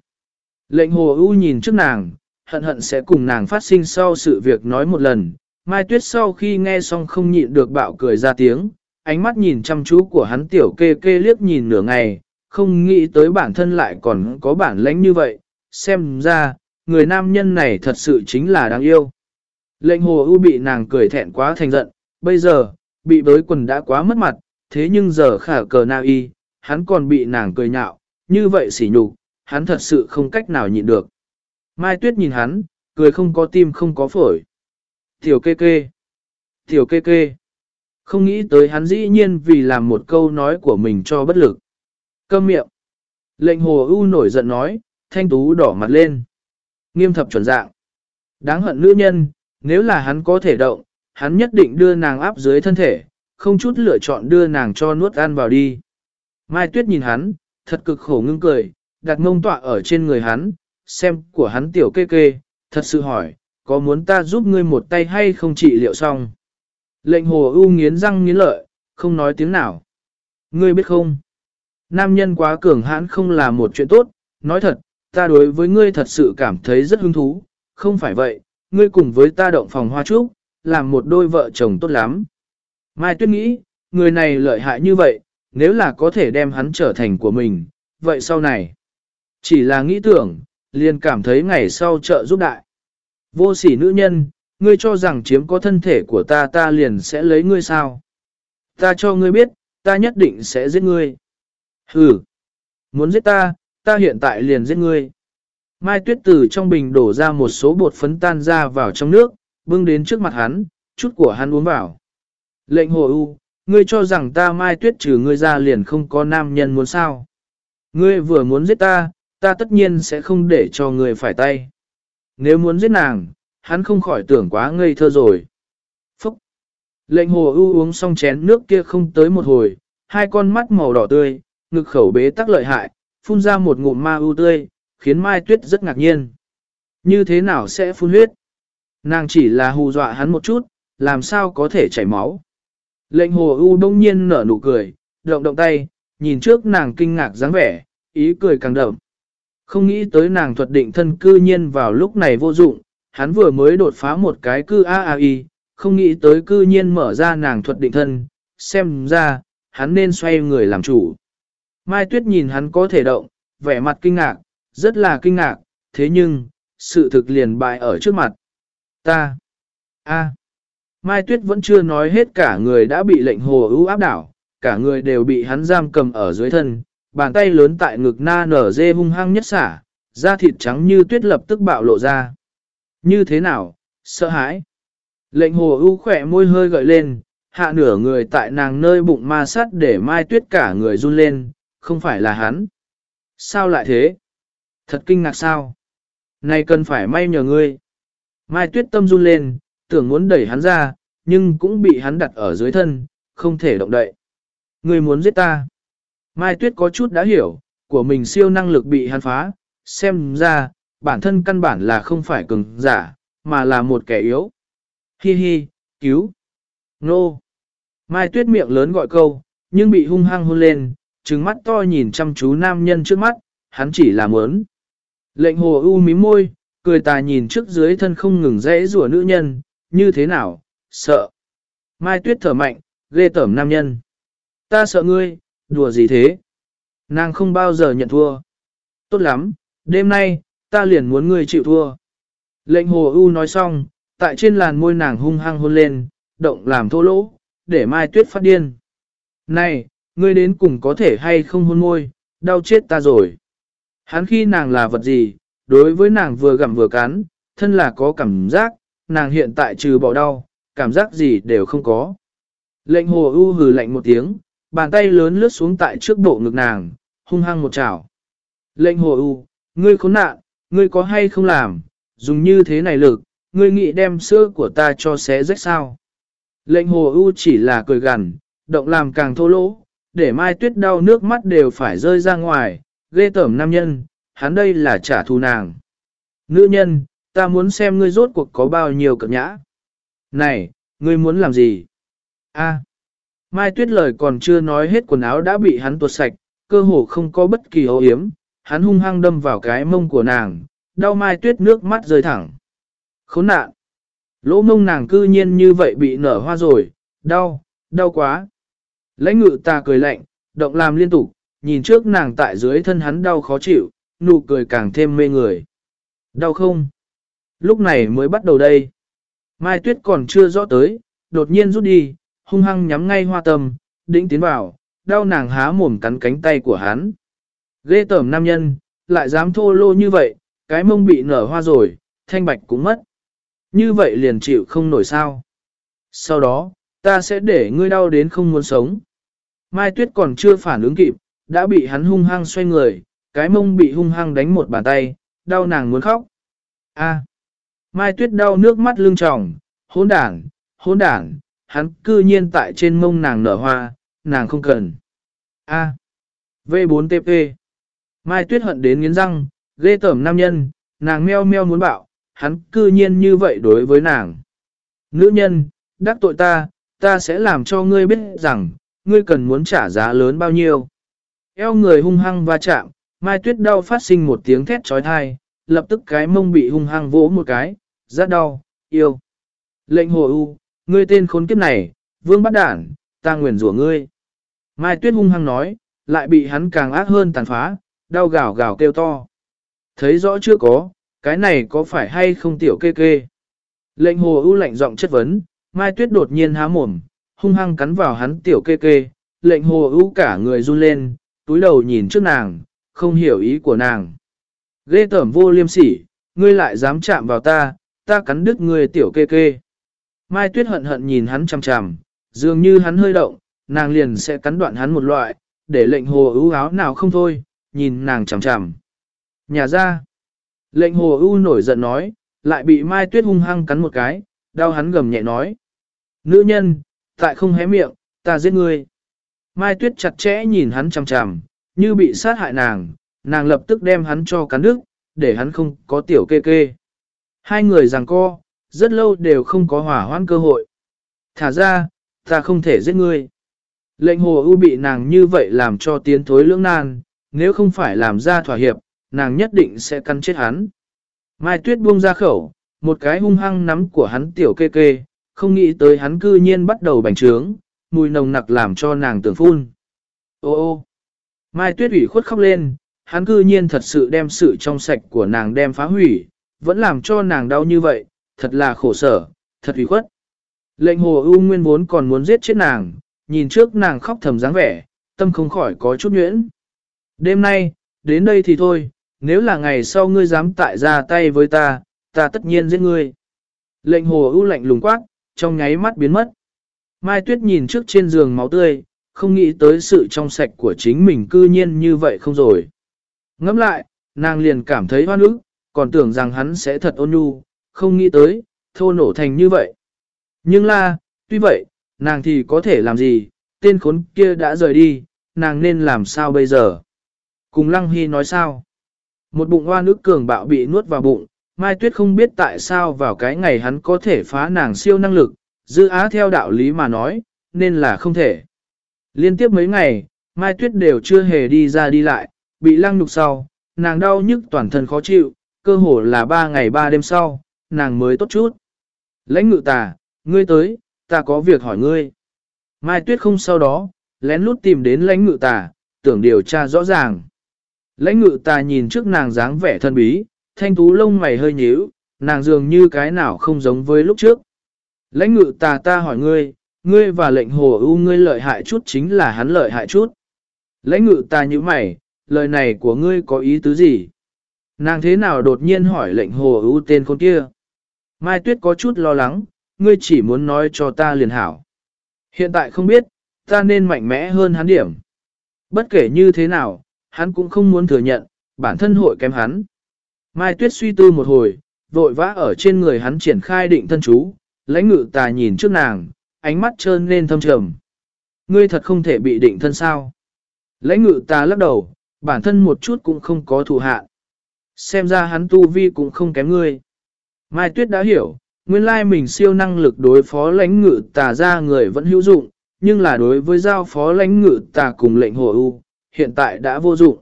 Lệnh hồ ưu nhìn trước nàng, hận hận sẽ cùng nàng phát sinh sau sự việc nói một lần. Mai Tuyết sau khi nghe xong không nhịn được bạo cười ra tiếng, ánh mắt nhìn chăm chú của hắn tiểu kê kê liếc nhìn nửa ngày, không nghĩ tới bản thân lại còn có bản lãnh như vậy, xem ra, người nam nhân này thật sự chính là đáng yêu. Lệnh hồ ưu bị nàng cười thẹn quá thành giận, bây giờ, bị bới quần đã quá mất mặt, thế nhưng giờ khả cờ nào y, hắn còn bị nàng cười nhạo, như vậy xỉ nhục, hắn thật sự không cách nào nhịn được. Mai Tuyết nhìn hắn, cười không có tim không có phổi. Tiểu kê kê. Tiểu kê kê. Không nghĩ tới hắn dĩ nhiên vì làm một câu nói của mình cho bất lực. Câm miệng. Lệnh hồ ưu nổi giận nói, thanh tú đỏ mặt lên. Nghiêm thập chuẩn dạng. Đáng hận nữ nhân, nếu là hắn có thể động, hắn nhất định đưa nàng áp dưới thân thể, không chút lựa chọn đưa nàng cho nuốt ăn vào đi. Mai Tuyết nhìn hắn, thật cực khổ ngưng cười, đặt mông tọa ở trên người hắn, xem của hắn tiểu kê kê, thật sự hỏi, có muốn ta giúp ngươi một tay hay không trị liệu xong? Lệnh hồ ưu nghiến răng nghiến lợi, không nói tiếng nào. Ngươi biết không? Nam nhân quá cường hãn không là một chuyện tốt, nói thật, ta đối với ngươi thật sự cảm thấy rất hứng thú, không phải vậy, ngươi cùng với ta động phòng hoa trúc, làm một đôi vợ chồng tốt lắm. Mai Tuyết nghĩ, người này lợi hại như vậy, nếu là có thể đem hắn trở thành của mình, vậy sau này, chỉ là nghĩ tưởng, liền cảm thấy ngày sau trợ giúp đại. Vô sỉ nữ nhân, ngươi cho rằng chiếm có thân thể của ta ta liền sẽ lấy ngươi sao? Ta cho ngươi biết, ta nhất định sẽ giết ngươi. Hừ, muốn giết ta, ta hiện tại liền giết ngươi. Mai tuyết tử trong bình đổ ra một số bột phấn tan ra vào trong nước, bưng đến trước mặt hắn, chút của hắn uống vào. Lệnh hồ u, ngươi cho rằng ta mai tuyết trừ ngươi ra liền không có nam nhân muốn sao. Ngươi vừa muốn giết ta, ta tất nhiên sẽ không để cho ngươi phải tay. Nếu muốn giết nàng, hắn không khỏi tưởng quá ngây thơ rồi. Phúc! Lệnh hồ ưu uống xong chén nước kia không tới một hồi, hai con mắt màu đỏ tươi, ngực khẩu bế tắc lợi hại, phun ra một ngụm ma ưu tươi, khiến Mai Tuyết rất ngạc nhiên. Như thế nào sẽ phun huyết? Nàng chỉ là hù dọa hắn một chút, làm sao có thể chảy máu. Lệnh hồ ưu đông nhiên nở nụ cười, động động tay, nhìn trước nàng kinh ngạc dáng vẻ, ý cười càng đậm. Không nghĩ tới nàng thuật định thân cư nhiên vào lúc này vô dụng, hắn vừa mới đột phá một cái cư AAI, không nghĩ tới cư nhiên mở ra nàng thuật định thân, xem ra, hắn nên xoay người làm chủ. Mai Tuyết nhìn hắn có thể động, vẻ mặt kinh ngạc, rất là kinh ngạc, thế nhưng, sự thực liền bại ở trước mặt. Ta, a, Mai Tuyết vẫn chưa nói hết cả người đã bị lệnh hồ ưu áp đảo, cả người đều bị hắn giam cầm ở dưới thân, bàn tay lớn tại ngực na nở dê hung hăng nhất xả, da thịt trắng như tuyết lập tức bạo lộ ra. Như thế nào, sợ hãi. Lệnh hồ ưu khỏe môi hơi gợi lên, hạ nửa người tại nàng nơi bụng ma sát để mai tuyết cả người run lên, không phải là hắn. Sao lại thế? Thật kinh ngạc sao? Này cần phải may nhờ ngươi. Mai tuyết tâm run lên, tưởng muốn đẩy hắn ra, nhưng cũng bị hắn đặt ở dưới thân, không thể động đậy. Ngươi muốn giết ta. Mai tuyết có chút đã hiểu, của mình siêu năng lực bị hắn phá, xem ra, bản thân căn bản là không phải cường giả, mà là một kẻ yếu. Hi hi, cứu. Nô. Mai tuyết miệng lớn gọi câu, nhưng bị hung hăng hôn lên, trừng mắt to nhìn chăm chú nam nhân trước mắt, hắn chỉ là muốn. Lệnh hồ u mím môi, cười tà nhìn trước dưới thân không ngừng rẽ rủa nữ nhân, như thế nào, sợ. Mai tuyết thở mạnh, ghê tởm nam nhân. Ta sợ ngươi, đùa gì thế? Nàng không bao giờ nhận thua. Tốt lắm, đêm nay, ta liền muốn ngươi chịu thua. Lệnh hồ u nói xong, tại trên làn môi nàng hung hăng hôn lên, động làm thô lỗ, để mai tuyết phát điên. Này, ngươi đến cùng có thể hay không hôn môi, đau chết ta rồi. Hắn khi nàng là vật gì, đối với nàng vừa gặm vừa cắn, thân là có cảm giác, nàng hiện tại trừ bỏ đau, cảm giác gì đều không có. Lệnh hồ ưu hừ lạnh một tiếng, bàn tay lớn lướt xuống tại trước bộ ngực nàng, hung hăng một chảo. Lệnh hồ ưu, ngươi khốn nạn, ngươi có hay không làm, dùng như thế này lực, ngươi nghĩ đem sữa của ta cho xé rách sao. Lệnh hồ ưu chỉ là cười gằn, động làm càng thô lỗ, để mai tuyết đau nước mắt đều phải rơi ra ngoài, ghê tởm nam nhân, hắn đây là trả thù nàng. Nữ nhân, ta muốn xem ngươi rốt cuộc có bao nhiêu cập nhã. Này, ngươi muốn làm gì? A. Mai tuyết lời còn chưa nói hết quần áo đã bị hắn tuột sạch, cơ hồ không có bất kỳ ấu yếm, hắn hung hăng đâm vào cái mông của nàng, đau mai tuyết nước mắt rơi thẳng. Khốn nạn! Lỗ mông nàng cư nhiên như vậy bị nở hoa rồi, đau, đau quá. Lãnh ngự ta cười lạnh, động làm liên tục, nhìn trước nàng tại dưới thân hắn đau khó chịu, nụ cười càng thêm mê người. Đau không? Lúc này mới bắt đầu đây. Mai tuyết còn chưa rõ tới, đột nhiên rút đi, hung hăng nhắm ngay hoa tâm, đĩnh tiến vào, đau nàng há mồm cắn cánh tay của hắn. Ghê tởm nam nhân, lại dám thô lô như vậy, cái mông bị nở hoa rồi, thanh bạch cũng mất. Như vậy liền chịu không nổi sao. Sau đó, ta sẽ để ngươi đau đến không muốn sống. Mai Tuyết còn chưa phản ứng kịp, đã bị hắn hung hăng xoay người, cái mông bị hung hăng đánh một bàn tay, đau nàng muốn khóc. A. Mai Tuyết đau nước mắt lưng tròng, hỗn đản, hỗn đản, hắn cư nhiên tại trên mông nàng nở hoa, nàng không cần. A. V4TP. Mai Tuyết hận đến nghiến răng, ghê tởm nam nhân, nàng meo meo muốn bạo, hắn cư nhiên như vậy đối với nàng. Nữ nhân, đắc tội ta, ta sẽ làm cho ngươi biết rằng, ngươi cần muốn trả giá lớn bao nhiêu. Eo người hung hăng va chạm, Mai Tuyết đau phát sinh một tiếng thét trói thai, lập tức cái mông bị hung hăng vỗ một cái, rất đau, yêu. Lệnh hồ u, ngươi tên khốn kiếp này, vương bắt đản, ta nguyền rủa ngươi. Mai Tuyết hung hăng nói, lại bị hắn càng ác hơn tàn phá, đau gào gào kêu to. Thấy rõ chưa có, cái này có phải hay không tiểu kê kê? Lệnh hồ ưu lạnh giọng chất vấn, Mai Tuyết đột nhiên há mồm, hung hăng cắn vào hắn tiểu kê kê, lệnh hồ ưu cả người run lên, túi đầu nhìn trước nàng, không hiểu ý của nàng. Ghê tởm vô liêm sỉ, ngươi lại dám chạm vào ta, ta cắn đứt ngươi tiểu kê kê. Mai Tuyết hận hận nhìn hắn chằm chằm, dường như hắn hơi động, nàng liền sẽ cắn đoạn hắn một loại, để lệnh hồ ưu áo nào không thôi, nhìn nàng chằm chằm. Nhà ra, lệnh hồ ưu nổi giận nói, lại bị Mai Tuyết hung hăng cắn một cái, đau hắn gầm nhẹ nói. Nữ nhân, tại không hé miệng, ta giết ngươi. Mai Tuyết chặt chẽ nhìn hắn chằm chằm, như bị sát hại nàng, nàng lập tức đem hắn cho cắn đứt, để hắn không có tiểu kê kê. Hai người giằng co, rất lâu đều không có hỏa hoãn cơ hội. Thả ra, ta không thể giết ngươi. Lệnh hồ ưu bị nàng như vậy làm cho tiến thối lưỡng nan, nếu không phải làm ra thỏa hiệp, nàng nhất định sẽ cắn chết hắn. Mai tuyết buông ra khẩu, một cái hung hăng nắm của hắn tiểu kê kê, không nghĩ tới hắn cư nhiên bắt đầu bành trướng, mùi nồng nặc làm cho nàng tưởng phun. Ô ô, Mai tuyết ủy khuất khóc lên, hắn cư nhiên thật sự đem sự trong sạch của nàng đem phá hủy, vẫn làm cho nàng đau như vậy, thật là khổ sở, thật ủy khuất. Lệnh hồ ưu nguyên vốn còn muốn giết chết nàng, nhìn trước nàng khóc thầm dáng vẻ, tâm không khỏi có chút nhuyễn. Đêm nay, đến đây thì thôi, nếu là ngày sau ngươi dám tại ra tay với ta, ta tất nhiên giết ngươi. Lệnh hồ ưu lạnh lùng quát, trong nháy mắt biến mất. Mai Tuyết nhìn trước trên giường máu tươi, không nghĩ tới sự trong sạch của chính mình cư nhiên như vậy không rồi. Ngẫm lại, nàng liền cảm thấy hoan ức, còn tưởng rằng hắn sẽ thật ôn nhu, không nghĩ tới, thô nổ thành như vậy. Nhưng là, tuy vậy, nàng thì có thể làm gì, tên khốn kia đã rời đi, nàng nên làm sao bây giờ? Cùng Lăng Hy nói sao? Một bụng hoa nước cường bạo bị nuốt vào bụng, Mai Tuyết không biết tại sao vào cái ngày hắn có thể phá nàng siêu năng lực, dư á theo đạo lý mà nói, nên là không thể. Liên tiếp mấy ngày, Mai Tuyết đều chưa hề đi ra đi lại, bị lăng nhục sau, nàng đau nhức toàn thân khó chịu, cơ hồ là ba ngày ba đêm sau, nàng mới tốt chút. Lãnh ngự tà, ngươi tới, ta có việc hỏi ngươi. Mai Tuyết không sau đó, lén lút tìm đến lãnh ngự tà, tưởng điều tra rõ ràng. Lãnh ngự tà nhìn trước nàng dáng vẻ thân bí, thanh tú lông mày hơi nhíu, nàng dường như cái nào không giống với lúc trước. Lãnh ngự tà ta hỏi ngươi, ngươi và lệnh hồ ưu ngươi lợi hại chút chính là hắn lợi hại chút. Lãnh ngự tà như mày, lời này của ngươi có ý tứ gì? Nàng thế nào đột nhiên hỏi lệnh hồ ưu tên con kia? Mai Tuyết có chút lo lắng, ngươi chỉ muốn nói cho ta liền hảo. Hiện tại không biết, ta nên mạnh mẽ hơn hắn điểm. Bất kể như thế nào, hắn cũng không muốn thừa nhận, bản thân hội kém hắn. Mai Tuyết suy tư một hồi, vội vã ở trên người hắn triển khai định thân chú, lãnh ngự tà nhìn trước nàng, ánh mắt trơn lên thâm trầm. Ngươi thật không thể bị định thân sao. Lãnh ngự tà lắc đầu, bản thân một chút cũng không có thù hạ. Xem ra hắn tu vi cũng không kém ngươi. Mai Tuyết đã hiểu, nguyên lai mình siêu năng lực đối phó lãnh ngự tà ra người vẫn hữu dụng, nhưng là đối với giao phó lãnh ngự tà cùng lệnh hồ ưu, hiện tại đã vô dụng.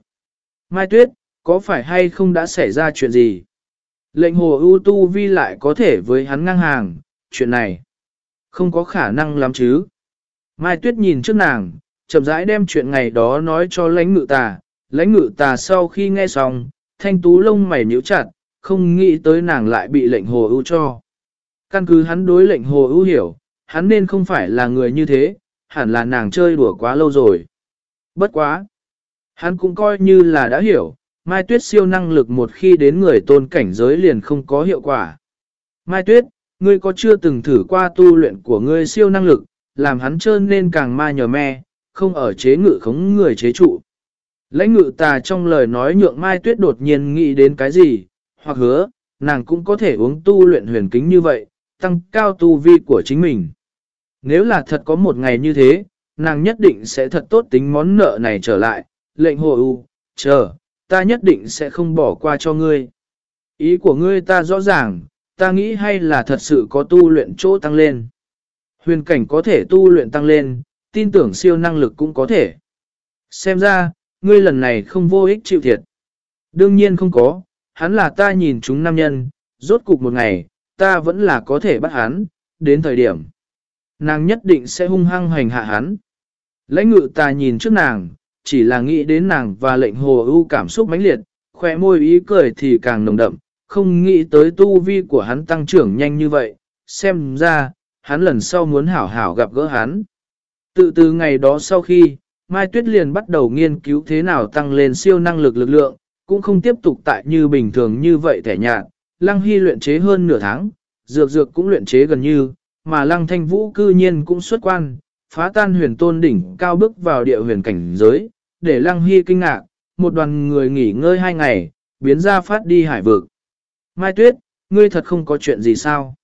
Mai Tuyết, có phải hay không đã xảy ra chuyện gì? Lệnh hồ ưu tu vi lại có thể với hắn ngang hàng, chuyện này không có khả năng lắm chứ. Mai Tuyết nhìn trước nàng, chậm rãi đem chuyện ngày đó nói cho lãnh ngự tà, lãnh ngự tà sau khi nghe xong, thanh tú lông mày nhíu chặt, không nghĩ tới nàng lại bị lệnh hồ ưu cho. Căn cứ hắn đối lệnh hồ ưu hiểu, hắn nên không phải là người như thế, hẳn là nàng chơi đùa quá lâu rồi. Bất quá. Hắn cũng coi như là đã hiểu, Mai Tuyết siêu năng lực một khi đến người tôn cảnh giới liền không có hiệu quả. Mai Tuyết, ngươi có chưa từng thử qua tu luyện của ngươi siêu năng lực, làm hắn trơn nên càng ma nhờ me, không ở chế ngự khống người chế trụ. Lãnh ngự tà trong lời nói nhượng Mai Tuyết đột nhiên nghĩ đến cái gì, hoặc hứa, nàng cũng có thể uống tu luyện huyền kính như vậy, tăng cao tu vi của chính mình. Nếu là thật có một ngày như thế, nàng nhất định sẽ thật tốt tính món nợ này trở lại, lệnh hồ ưu, chờ, ta nhất định sẽ không bỏ qua cho ngươi. Ý của ngươi ta rõ ràng, ta nghĩ hay là thật sự có tu luyện chỗ tăng lên. Huyền cảnh có thể tu luyện tăng lên, tin tưởng siêu năng lực cũng có thể. Xem ra, ngươi lần này không vô ích chịu thiệt. Đương nhiên không có, hắn là ta nhìn chúng nam nhân, rốt cục một ngày, ta vẫn là có thể bắt hắn, đến thời điểm. Nàng nhất định sẽ hung hăng hành hạ hắn. Lãnh ngự ta nhìn trước nàng, chỉ là nghĩ đến nàng và lệnh hồ ưu cảm xúc mãnh liệt, khỏe môi ý cười thì càng nồng đậm, không nghĩ tới tu vi của hắn tăng trưởng nhanh như vậy, xem ra, hắn lần sau muốn hảo hảo gặp gỡ hắn. Tự từ ngày đó sau khi, Mai Tuyết liền bắt đầu nghiên cứu thế nào tăng lên siêu năng lực lực lượng, cũng không tiếp tục tại như bình thường như vậy thẻ nhạt. Lăng Hy luyện chế hơn nửa tháng, dược dược cũng luyện chế gần như, mà Lăng Thanh Vũ cư nhiên cũng xuất quan, phá tan huyền tôn đỉnh cao bước vào địa huyền cảnh giới, để Lăng Hy kinh ngạc, một đoàn người nghỉ ngơi hai ngày, biến ra phát đi hải vực. Mai Tuyết, ngươi thật không có chuyện gì sao?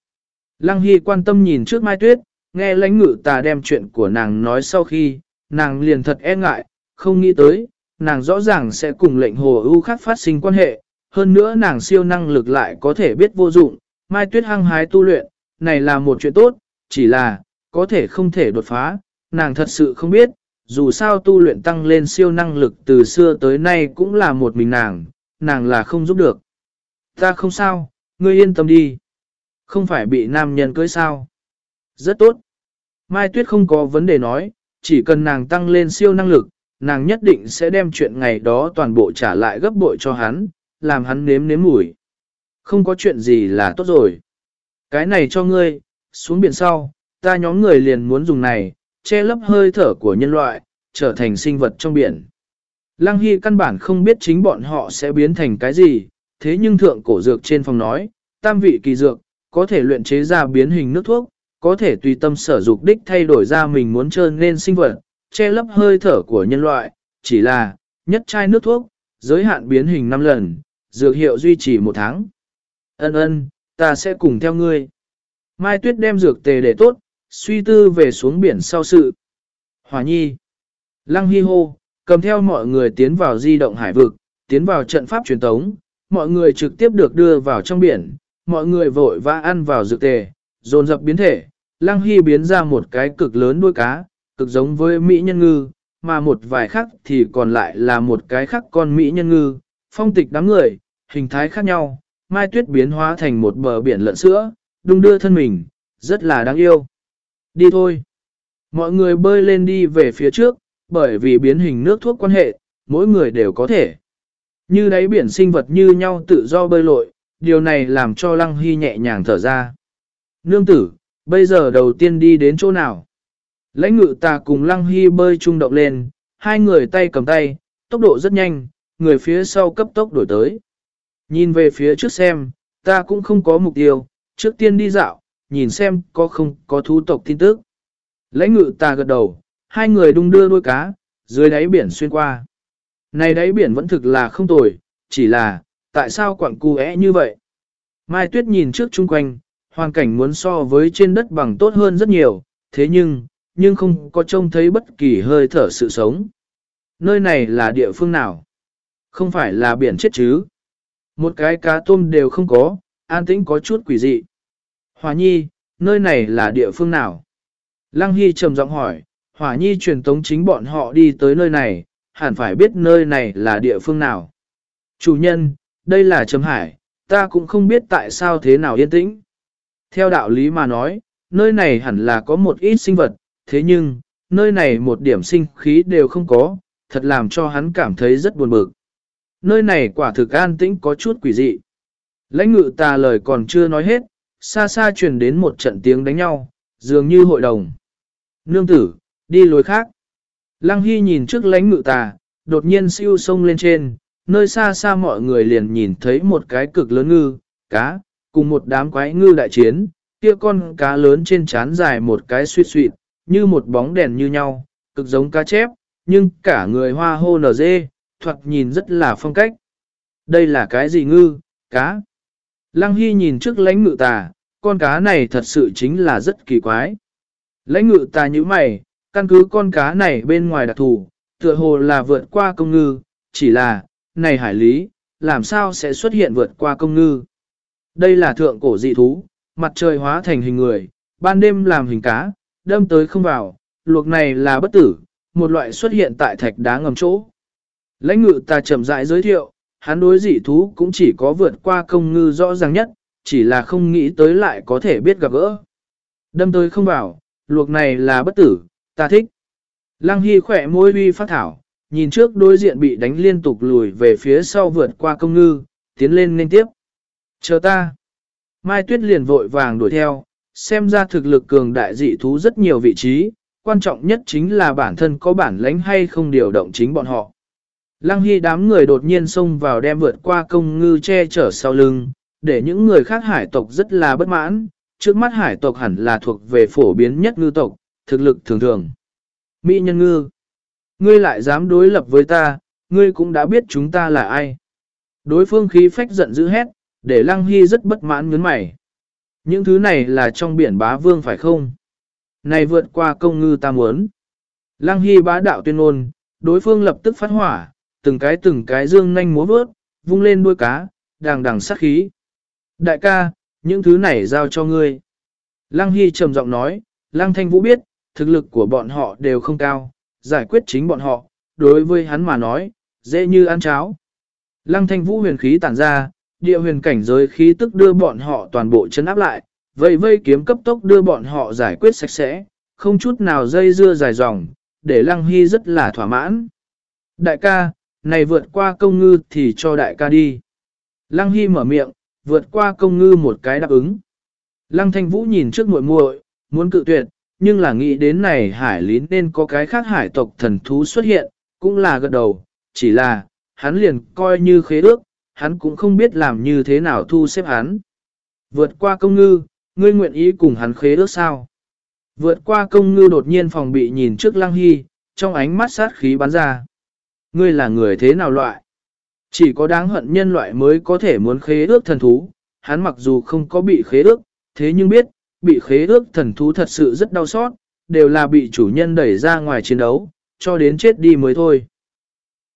Lăng Hy quan tâm nhìn trước Mai Tuyết, nghe lãnh ngự tà đem chuyện của nàng nói sau khi, nàng liền thật e ngại, không nghĩ tới, nàng rõ ràng sẽ cùng lệnh hồ ưu khác phát sinh quan hệ, hơn nữa nàng siêu năng lực lại có thể biết vô dụng, Mai Tuyết hăng hái tu luyện, này là một chuyện tốt, chỉ là, có thể không thể đột phá, nàng thật sự không biết, dù sao tu luyện tăng lên siêu năng lực từ xưa tới nay cũng là một mình nàng, nàng là không giúp được. Ta không sao, ngươi yên tâm đi. Không phải bị nam nhân cưới sao. Rất tốt. Mai Tuyết không có vấn đề nói, chỉ cần nàng tăng lên siêu năng lực, nàng nhất định sẽ đem chuyện ngày đó toàn bộ trả lại gấp bội cho hắn, làm hắn nếm nếm mùi. Không có chuyện gì là tốt rồi. Cái này cho ngươi, xuống biển sau, ta nhóm người liền muốn dùng này, che lấp hơi thở của nhân loại, trở thành sinh vật trong biển. Lăng Hy căn bản không biết chính bọn họ sẽ biến thành cái gì, thế nhưng thượng cổ dược trên phòng nói, tam vị kỳ dược, có thể luyện chế ra biến hình nước thuốc, có thể tùy tâm sở dục đích thay đổi ra mình muốn trơn nên sinh vật, che lấp hơi thở của nhân loại, chỉ là, nhất chai nước thuốc, giới hạn biến hình 5 lần, dược hiệu duy trì một tháng. Ân ân, ta sẽ cùng theo ngươi. Mai Tuyết đem dược tề để tốt, suy tư về xuống biển sau sự. Hòa nhi. Lăng hi hô, cầm theo mọi người tiến vào di động hải vực, tiến vào trận pháp truyền tống, mọi người trực tiếp được đưa vào trong biển, mọi người vội vã ăn vào dược tề, dồn dập biến thể, Lăng Hy biến ra một cái cực lớn đuôi cá, cực giống với Mỹ nhân ngư, mà một vài khác thì còn lại là một cái khác con Mỹ nhân ngư, phong tịch đám người, hình thái khác nhau, mai tuyết biến hóa thành một bờ biển lợn sữa, đung đưa thân mình, rất là đáng yêu. Đi thôi. Mọi người bơi lên đi về phía trước, bởi vì biến hình nước thuốc quan hệ, mỗi người đều có thể. Như đáy biển sinh vật như nhau tự do bơi lội, điều này làm cho Lăng Hy nhẹ nhàng thở ra. Nương tử, bây giờ đầu tiên đi đến chỗ nào? Lãnh ngự ta cùng Lăng Hy bơi trung động lên, hai người tay cầm tay, tốc độ rất nhanh, người phía sau cấp tốc đổi tới. Nhìn về phía trước xem, ta cũng không có mục tiêu, trước tiên đi dạo, nhìn xem có không có thú tộc tin tức. Lãnh ngự ta gật đầu, hai người đung đưa đuôi cá, dưới đáy biển xuyên qua. Này đáy biển vẫn thực là không tồi, chỉ là, tại sao quặng cu é như vậy? Mai Tuyết nhìn trước chung quanh, hoàn cảnh muốn so với trên đất bằng tốt hơn rất nhiều, thế nhưng, nhưng không có trông thấy bất kỳ hơi thở sự sống. Nơi này là địa phương nào? Không phải là biển chết chứ? Một cái cá tôm đều không có, an tĩnh có chút quỷ dị. Hòa nhi, nơi này là địa phương nào? Lăng Hy trầm giọng hỏi, Hòa nhi truyền tống chính bọn họ đi tới nơi này, hẳn phải biết nơi này là địa phương nào. Chủ nhân, đây là Trầm Hải, ta cũng không biết tại sao thế nào yên tĩnh. Theo đạo lý mà nói, nơi này hẳn là có một ít sinh vật, thế nhưng, nơi này một điểm sinh khí đều không có, thật làm cho hắn cảm thấy rất buồn bực. Nơi này quả thực an tĩnh có chút quỷ dị. Lãnh ngự tà lời còn chưa nói hết, xa xa truyền đến một trận tiếng đánh nhau, dường như hội đồng. Nương tử, đi lối khác. Lăng Hy nhìn trước lãnh ngự tà, đột nhiên siêu sông lên trên, nơi xa xa mọi người liền nhìn thấy một cái cực lớn ngư, cá, cùng một đám quái ngư đại chiến, kia con cá lớn trên trán dài một cái suy suyệt, như một bóng đèn như nhau, cực giống cá chép, nhưng cả người hoa hô nở dê, thoạt nhìn rất là phong cách. Đây là cái gì ngư, cá? Lăng Hy nhìn trước lãnh ngự tà, con cá này thật sự chính là rất kỳ quái. Lãnh ngự tà như mày, căn cứ con cá này bên ngoài đặc thù, tựa hồ là vượt qua công ngư, chỉ là, này hải lý, làm sao sẽ xuất hiện vượt qua công ngư? Đây là thượng cổ dị thú, mặt trời hóa thành hình người, ban đêm làm hình cá, đâm tới không vào, luộc này là bất tử, một loại xuất hiện tại thạch đá ngầm chỗ. Lãnh ngự ta chậm rãi giới thiệu, hắn đối dị thú cũng chỉ có vượt qua công ngư rõ ràng nhất, chỉ là không nghĩ tới lại có thể biết gặp gỡ. Đâm tới không vào, luộc này là bất tử, ta thích. Lăng Hy khỏe môi uy phát thảo, nhìn trước đối diện bị đánh liên tục lùi về phía sau vượt qua công ngư, tiến lên nên tiếp. Chờ ta. Mai Tuyết liền vội vàng đuổi theo, xem ra thực lực cường đại dị thú rất nhiều vị trí, quan trọng nhất chính là bản thân có bản lãnh hay không điều động chính bọn họ. Lăng Hy đám người đột nhiên xông vào đem vượt qua công ngư che chở sau lưng, để những người khác hải tộc rất là bất mãn, trước mắt hải tộc hẳn là thuộc về phổ biến nhất ngư tộc, thực lực thường thường. Mỹ nhân ngư, ngươi lại dám đối lập với ta, ngươi cũng đã biết chúng ta là ai. Đối phương khí phách giận dữ hét, để Lăng Hy rất bất mãn nhấn mày. Những thứ này là trong biển bá vương phải không? Này vượt qua công ngư ta muốn. Lăng Hy bá đạo tuyên ngôn, đối phương lập tức phát hỏa, từng cái từng cái dương nhanh múa vớt, vung lên đuôi cá, đàng đàng sát khí. Đại ca, những thứ này giao cho ngươi. Lăng Hy trầm giọng nói, Lăng Thanh Vũ biết, thực lực của bọn họ đều không cao, giải quyết chính bọn họ, đối với hắn mà nói, dễ như ăn cháo. Lăng Thanh Vũ huyền khí tản ra, địa huyền cảnh giới khí tức đưa bọn họ toàn bộ chân áp lại, vây vây kiếm cấp tốc đưa bọn họ giải quyết sạch sẽ, không chút nào dây dưa dài dòng, để Lăng Hy rất là thỏa mãn. Đại ca, này vượt qua công ngư thì cho đại ca đi. Lăng Hy mở miệng, vượt qua công ngư một cái đáp ứng. Lăng Thanh Vũ nhìn trước muội muội, muốn cự tuyệt, nhưng là nghĩ đến này hải lý nên có cái khác hải tộc thần thú xuất hiện, cũng là gật đầu, chỉ là, hắn liền coi như khế ước, hắn cũng không biết làm như thế nào thu xếp hắn. Vượt qua công ngư, ngươi nguyện ý cùng hắn khế ước sao? Vượt qua công ngư đột nhiên phòng bị nhìn trước lăng hy, trong ánh mắt sát khí bắn ra. Ngươi là người thế nào loại? Chỉ có đáng hận nhân loại mới có thể muốn khế ước thần thú, hắn mặc dù không có bị khế ước, thế nhưng biết, bị khế ước thần thú thật sự rất đau xót, đều là bị chủ nhân đẩy ra ngoài chiến đấu, cho đến chết đi mới thôi.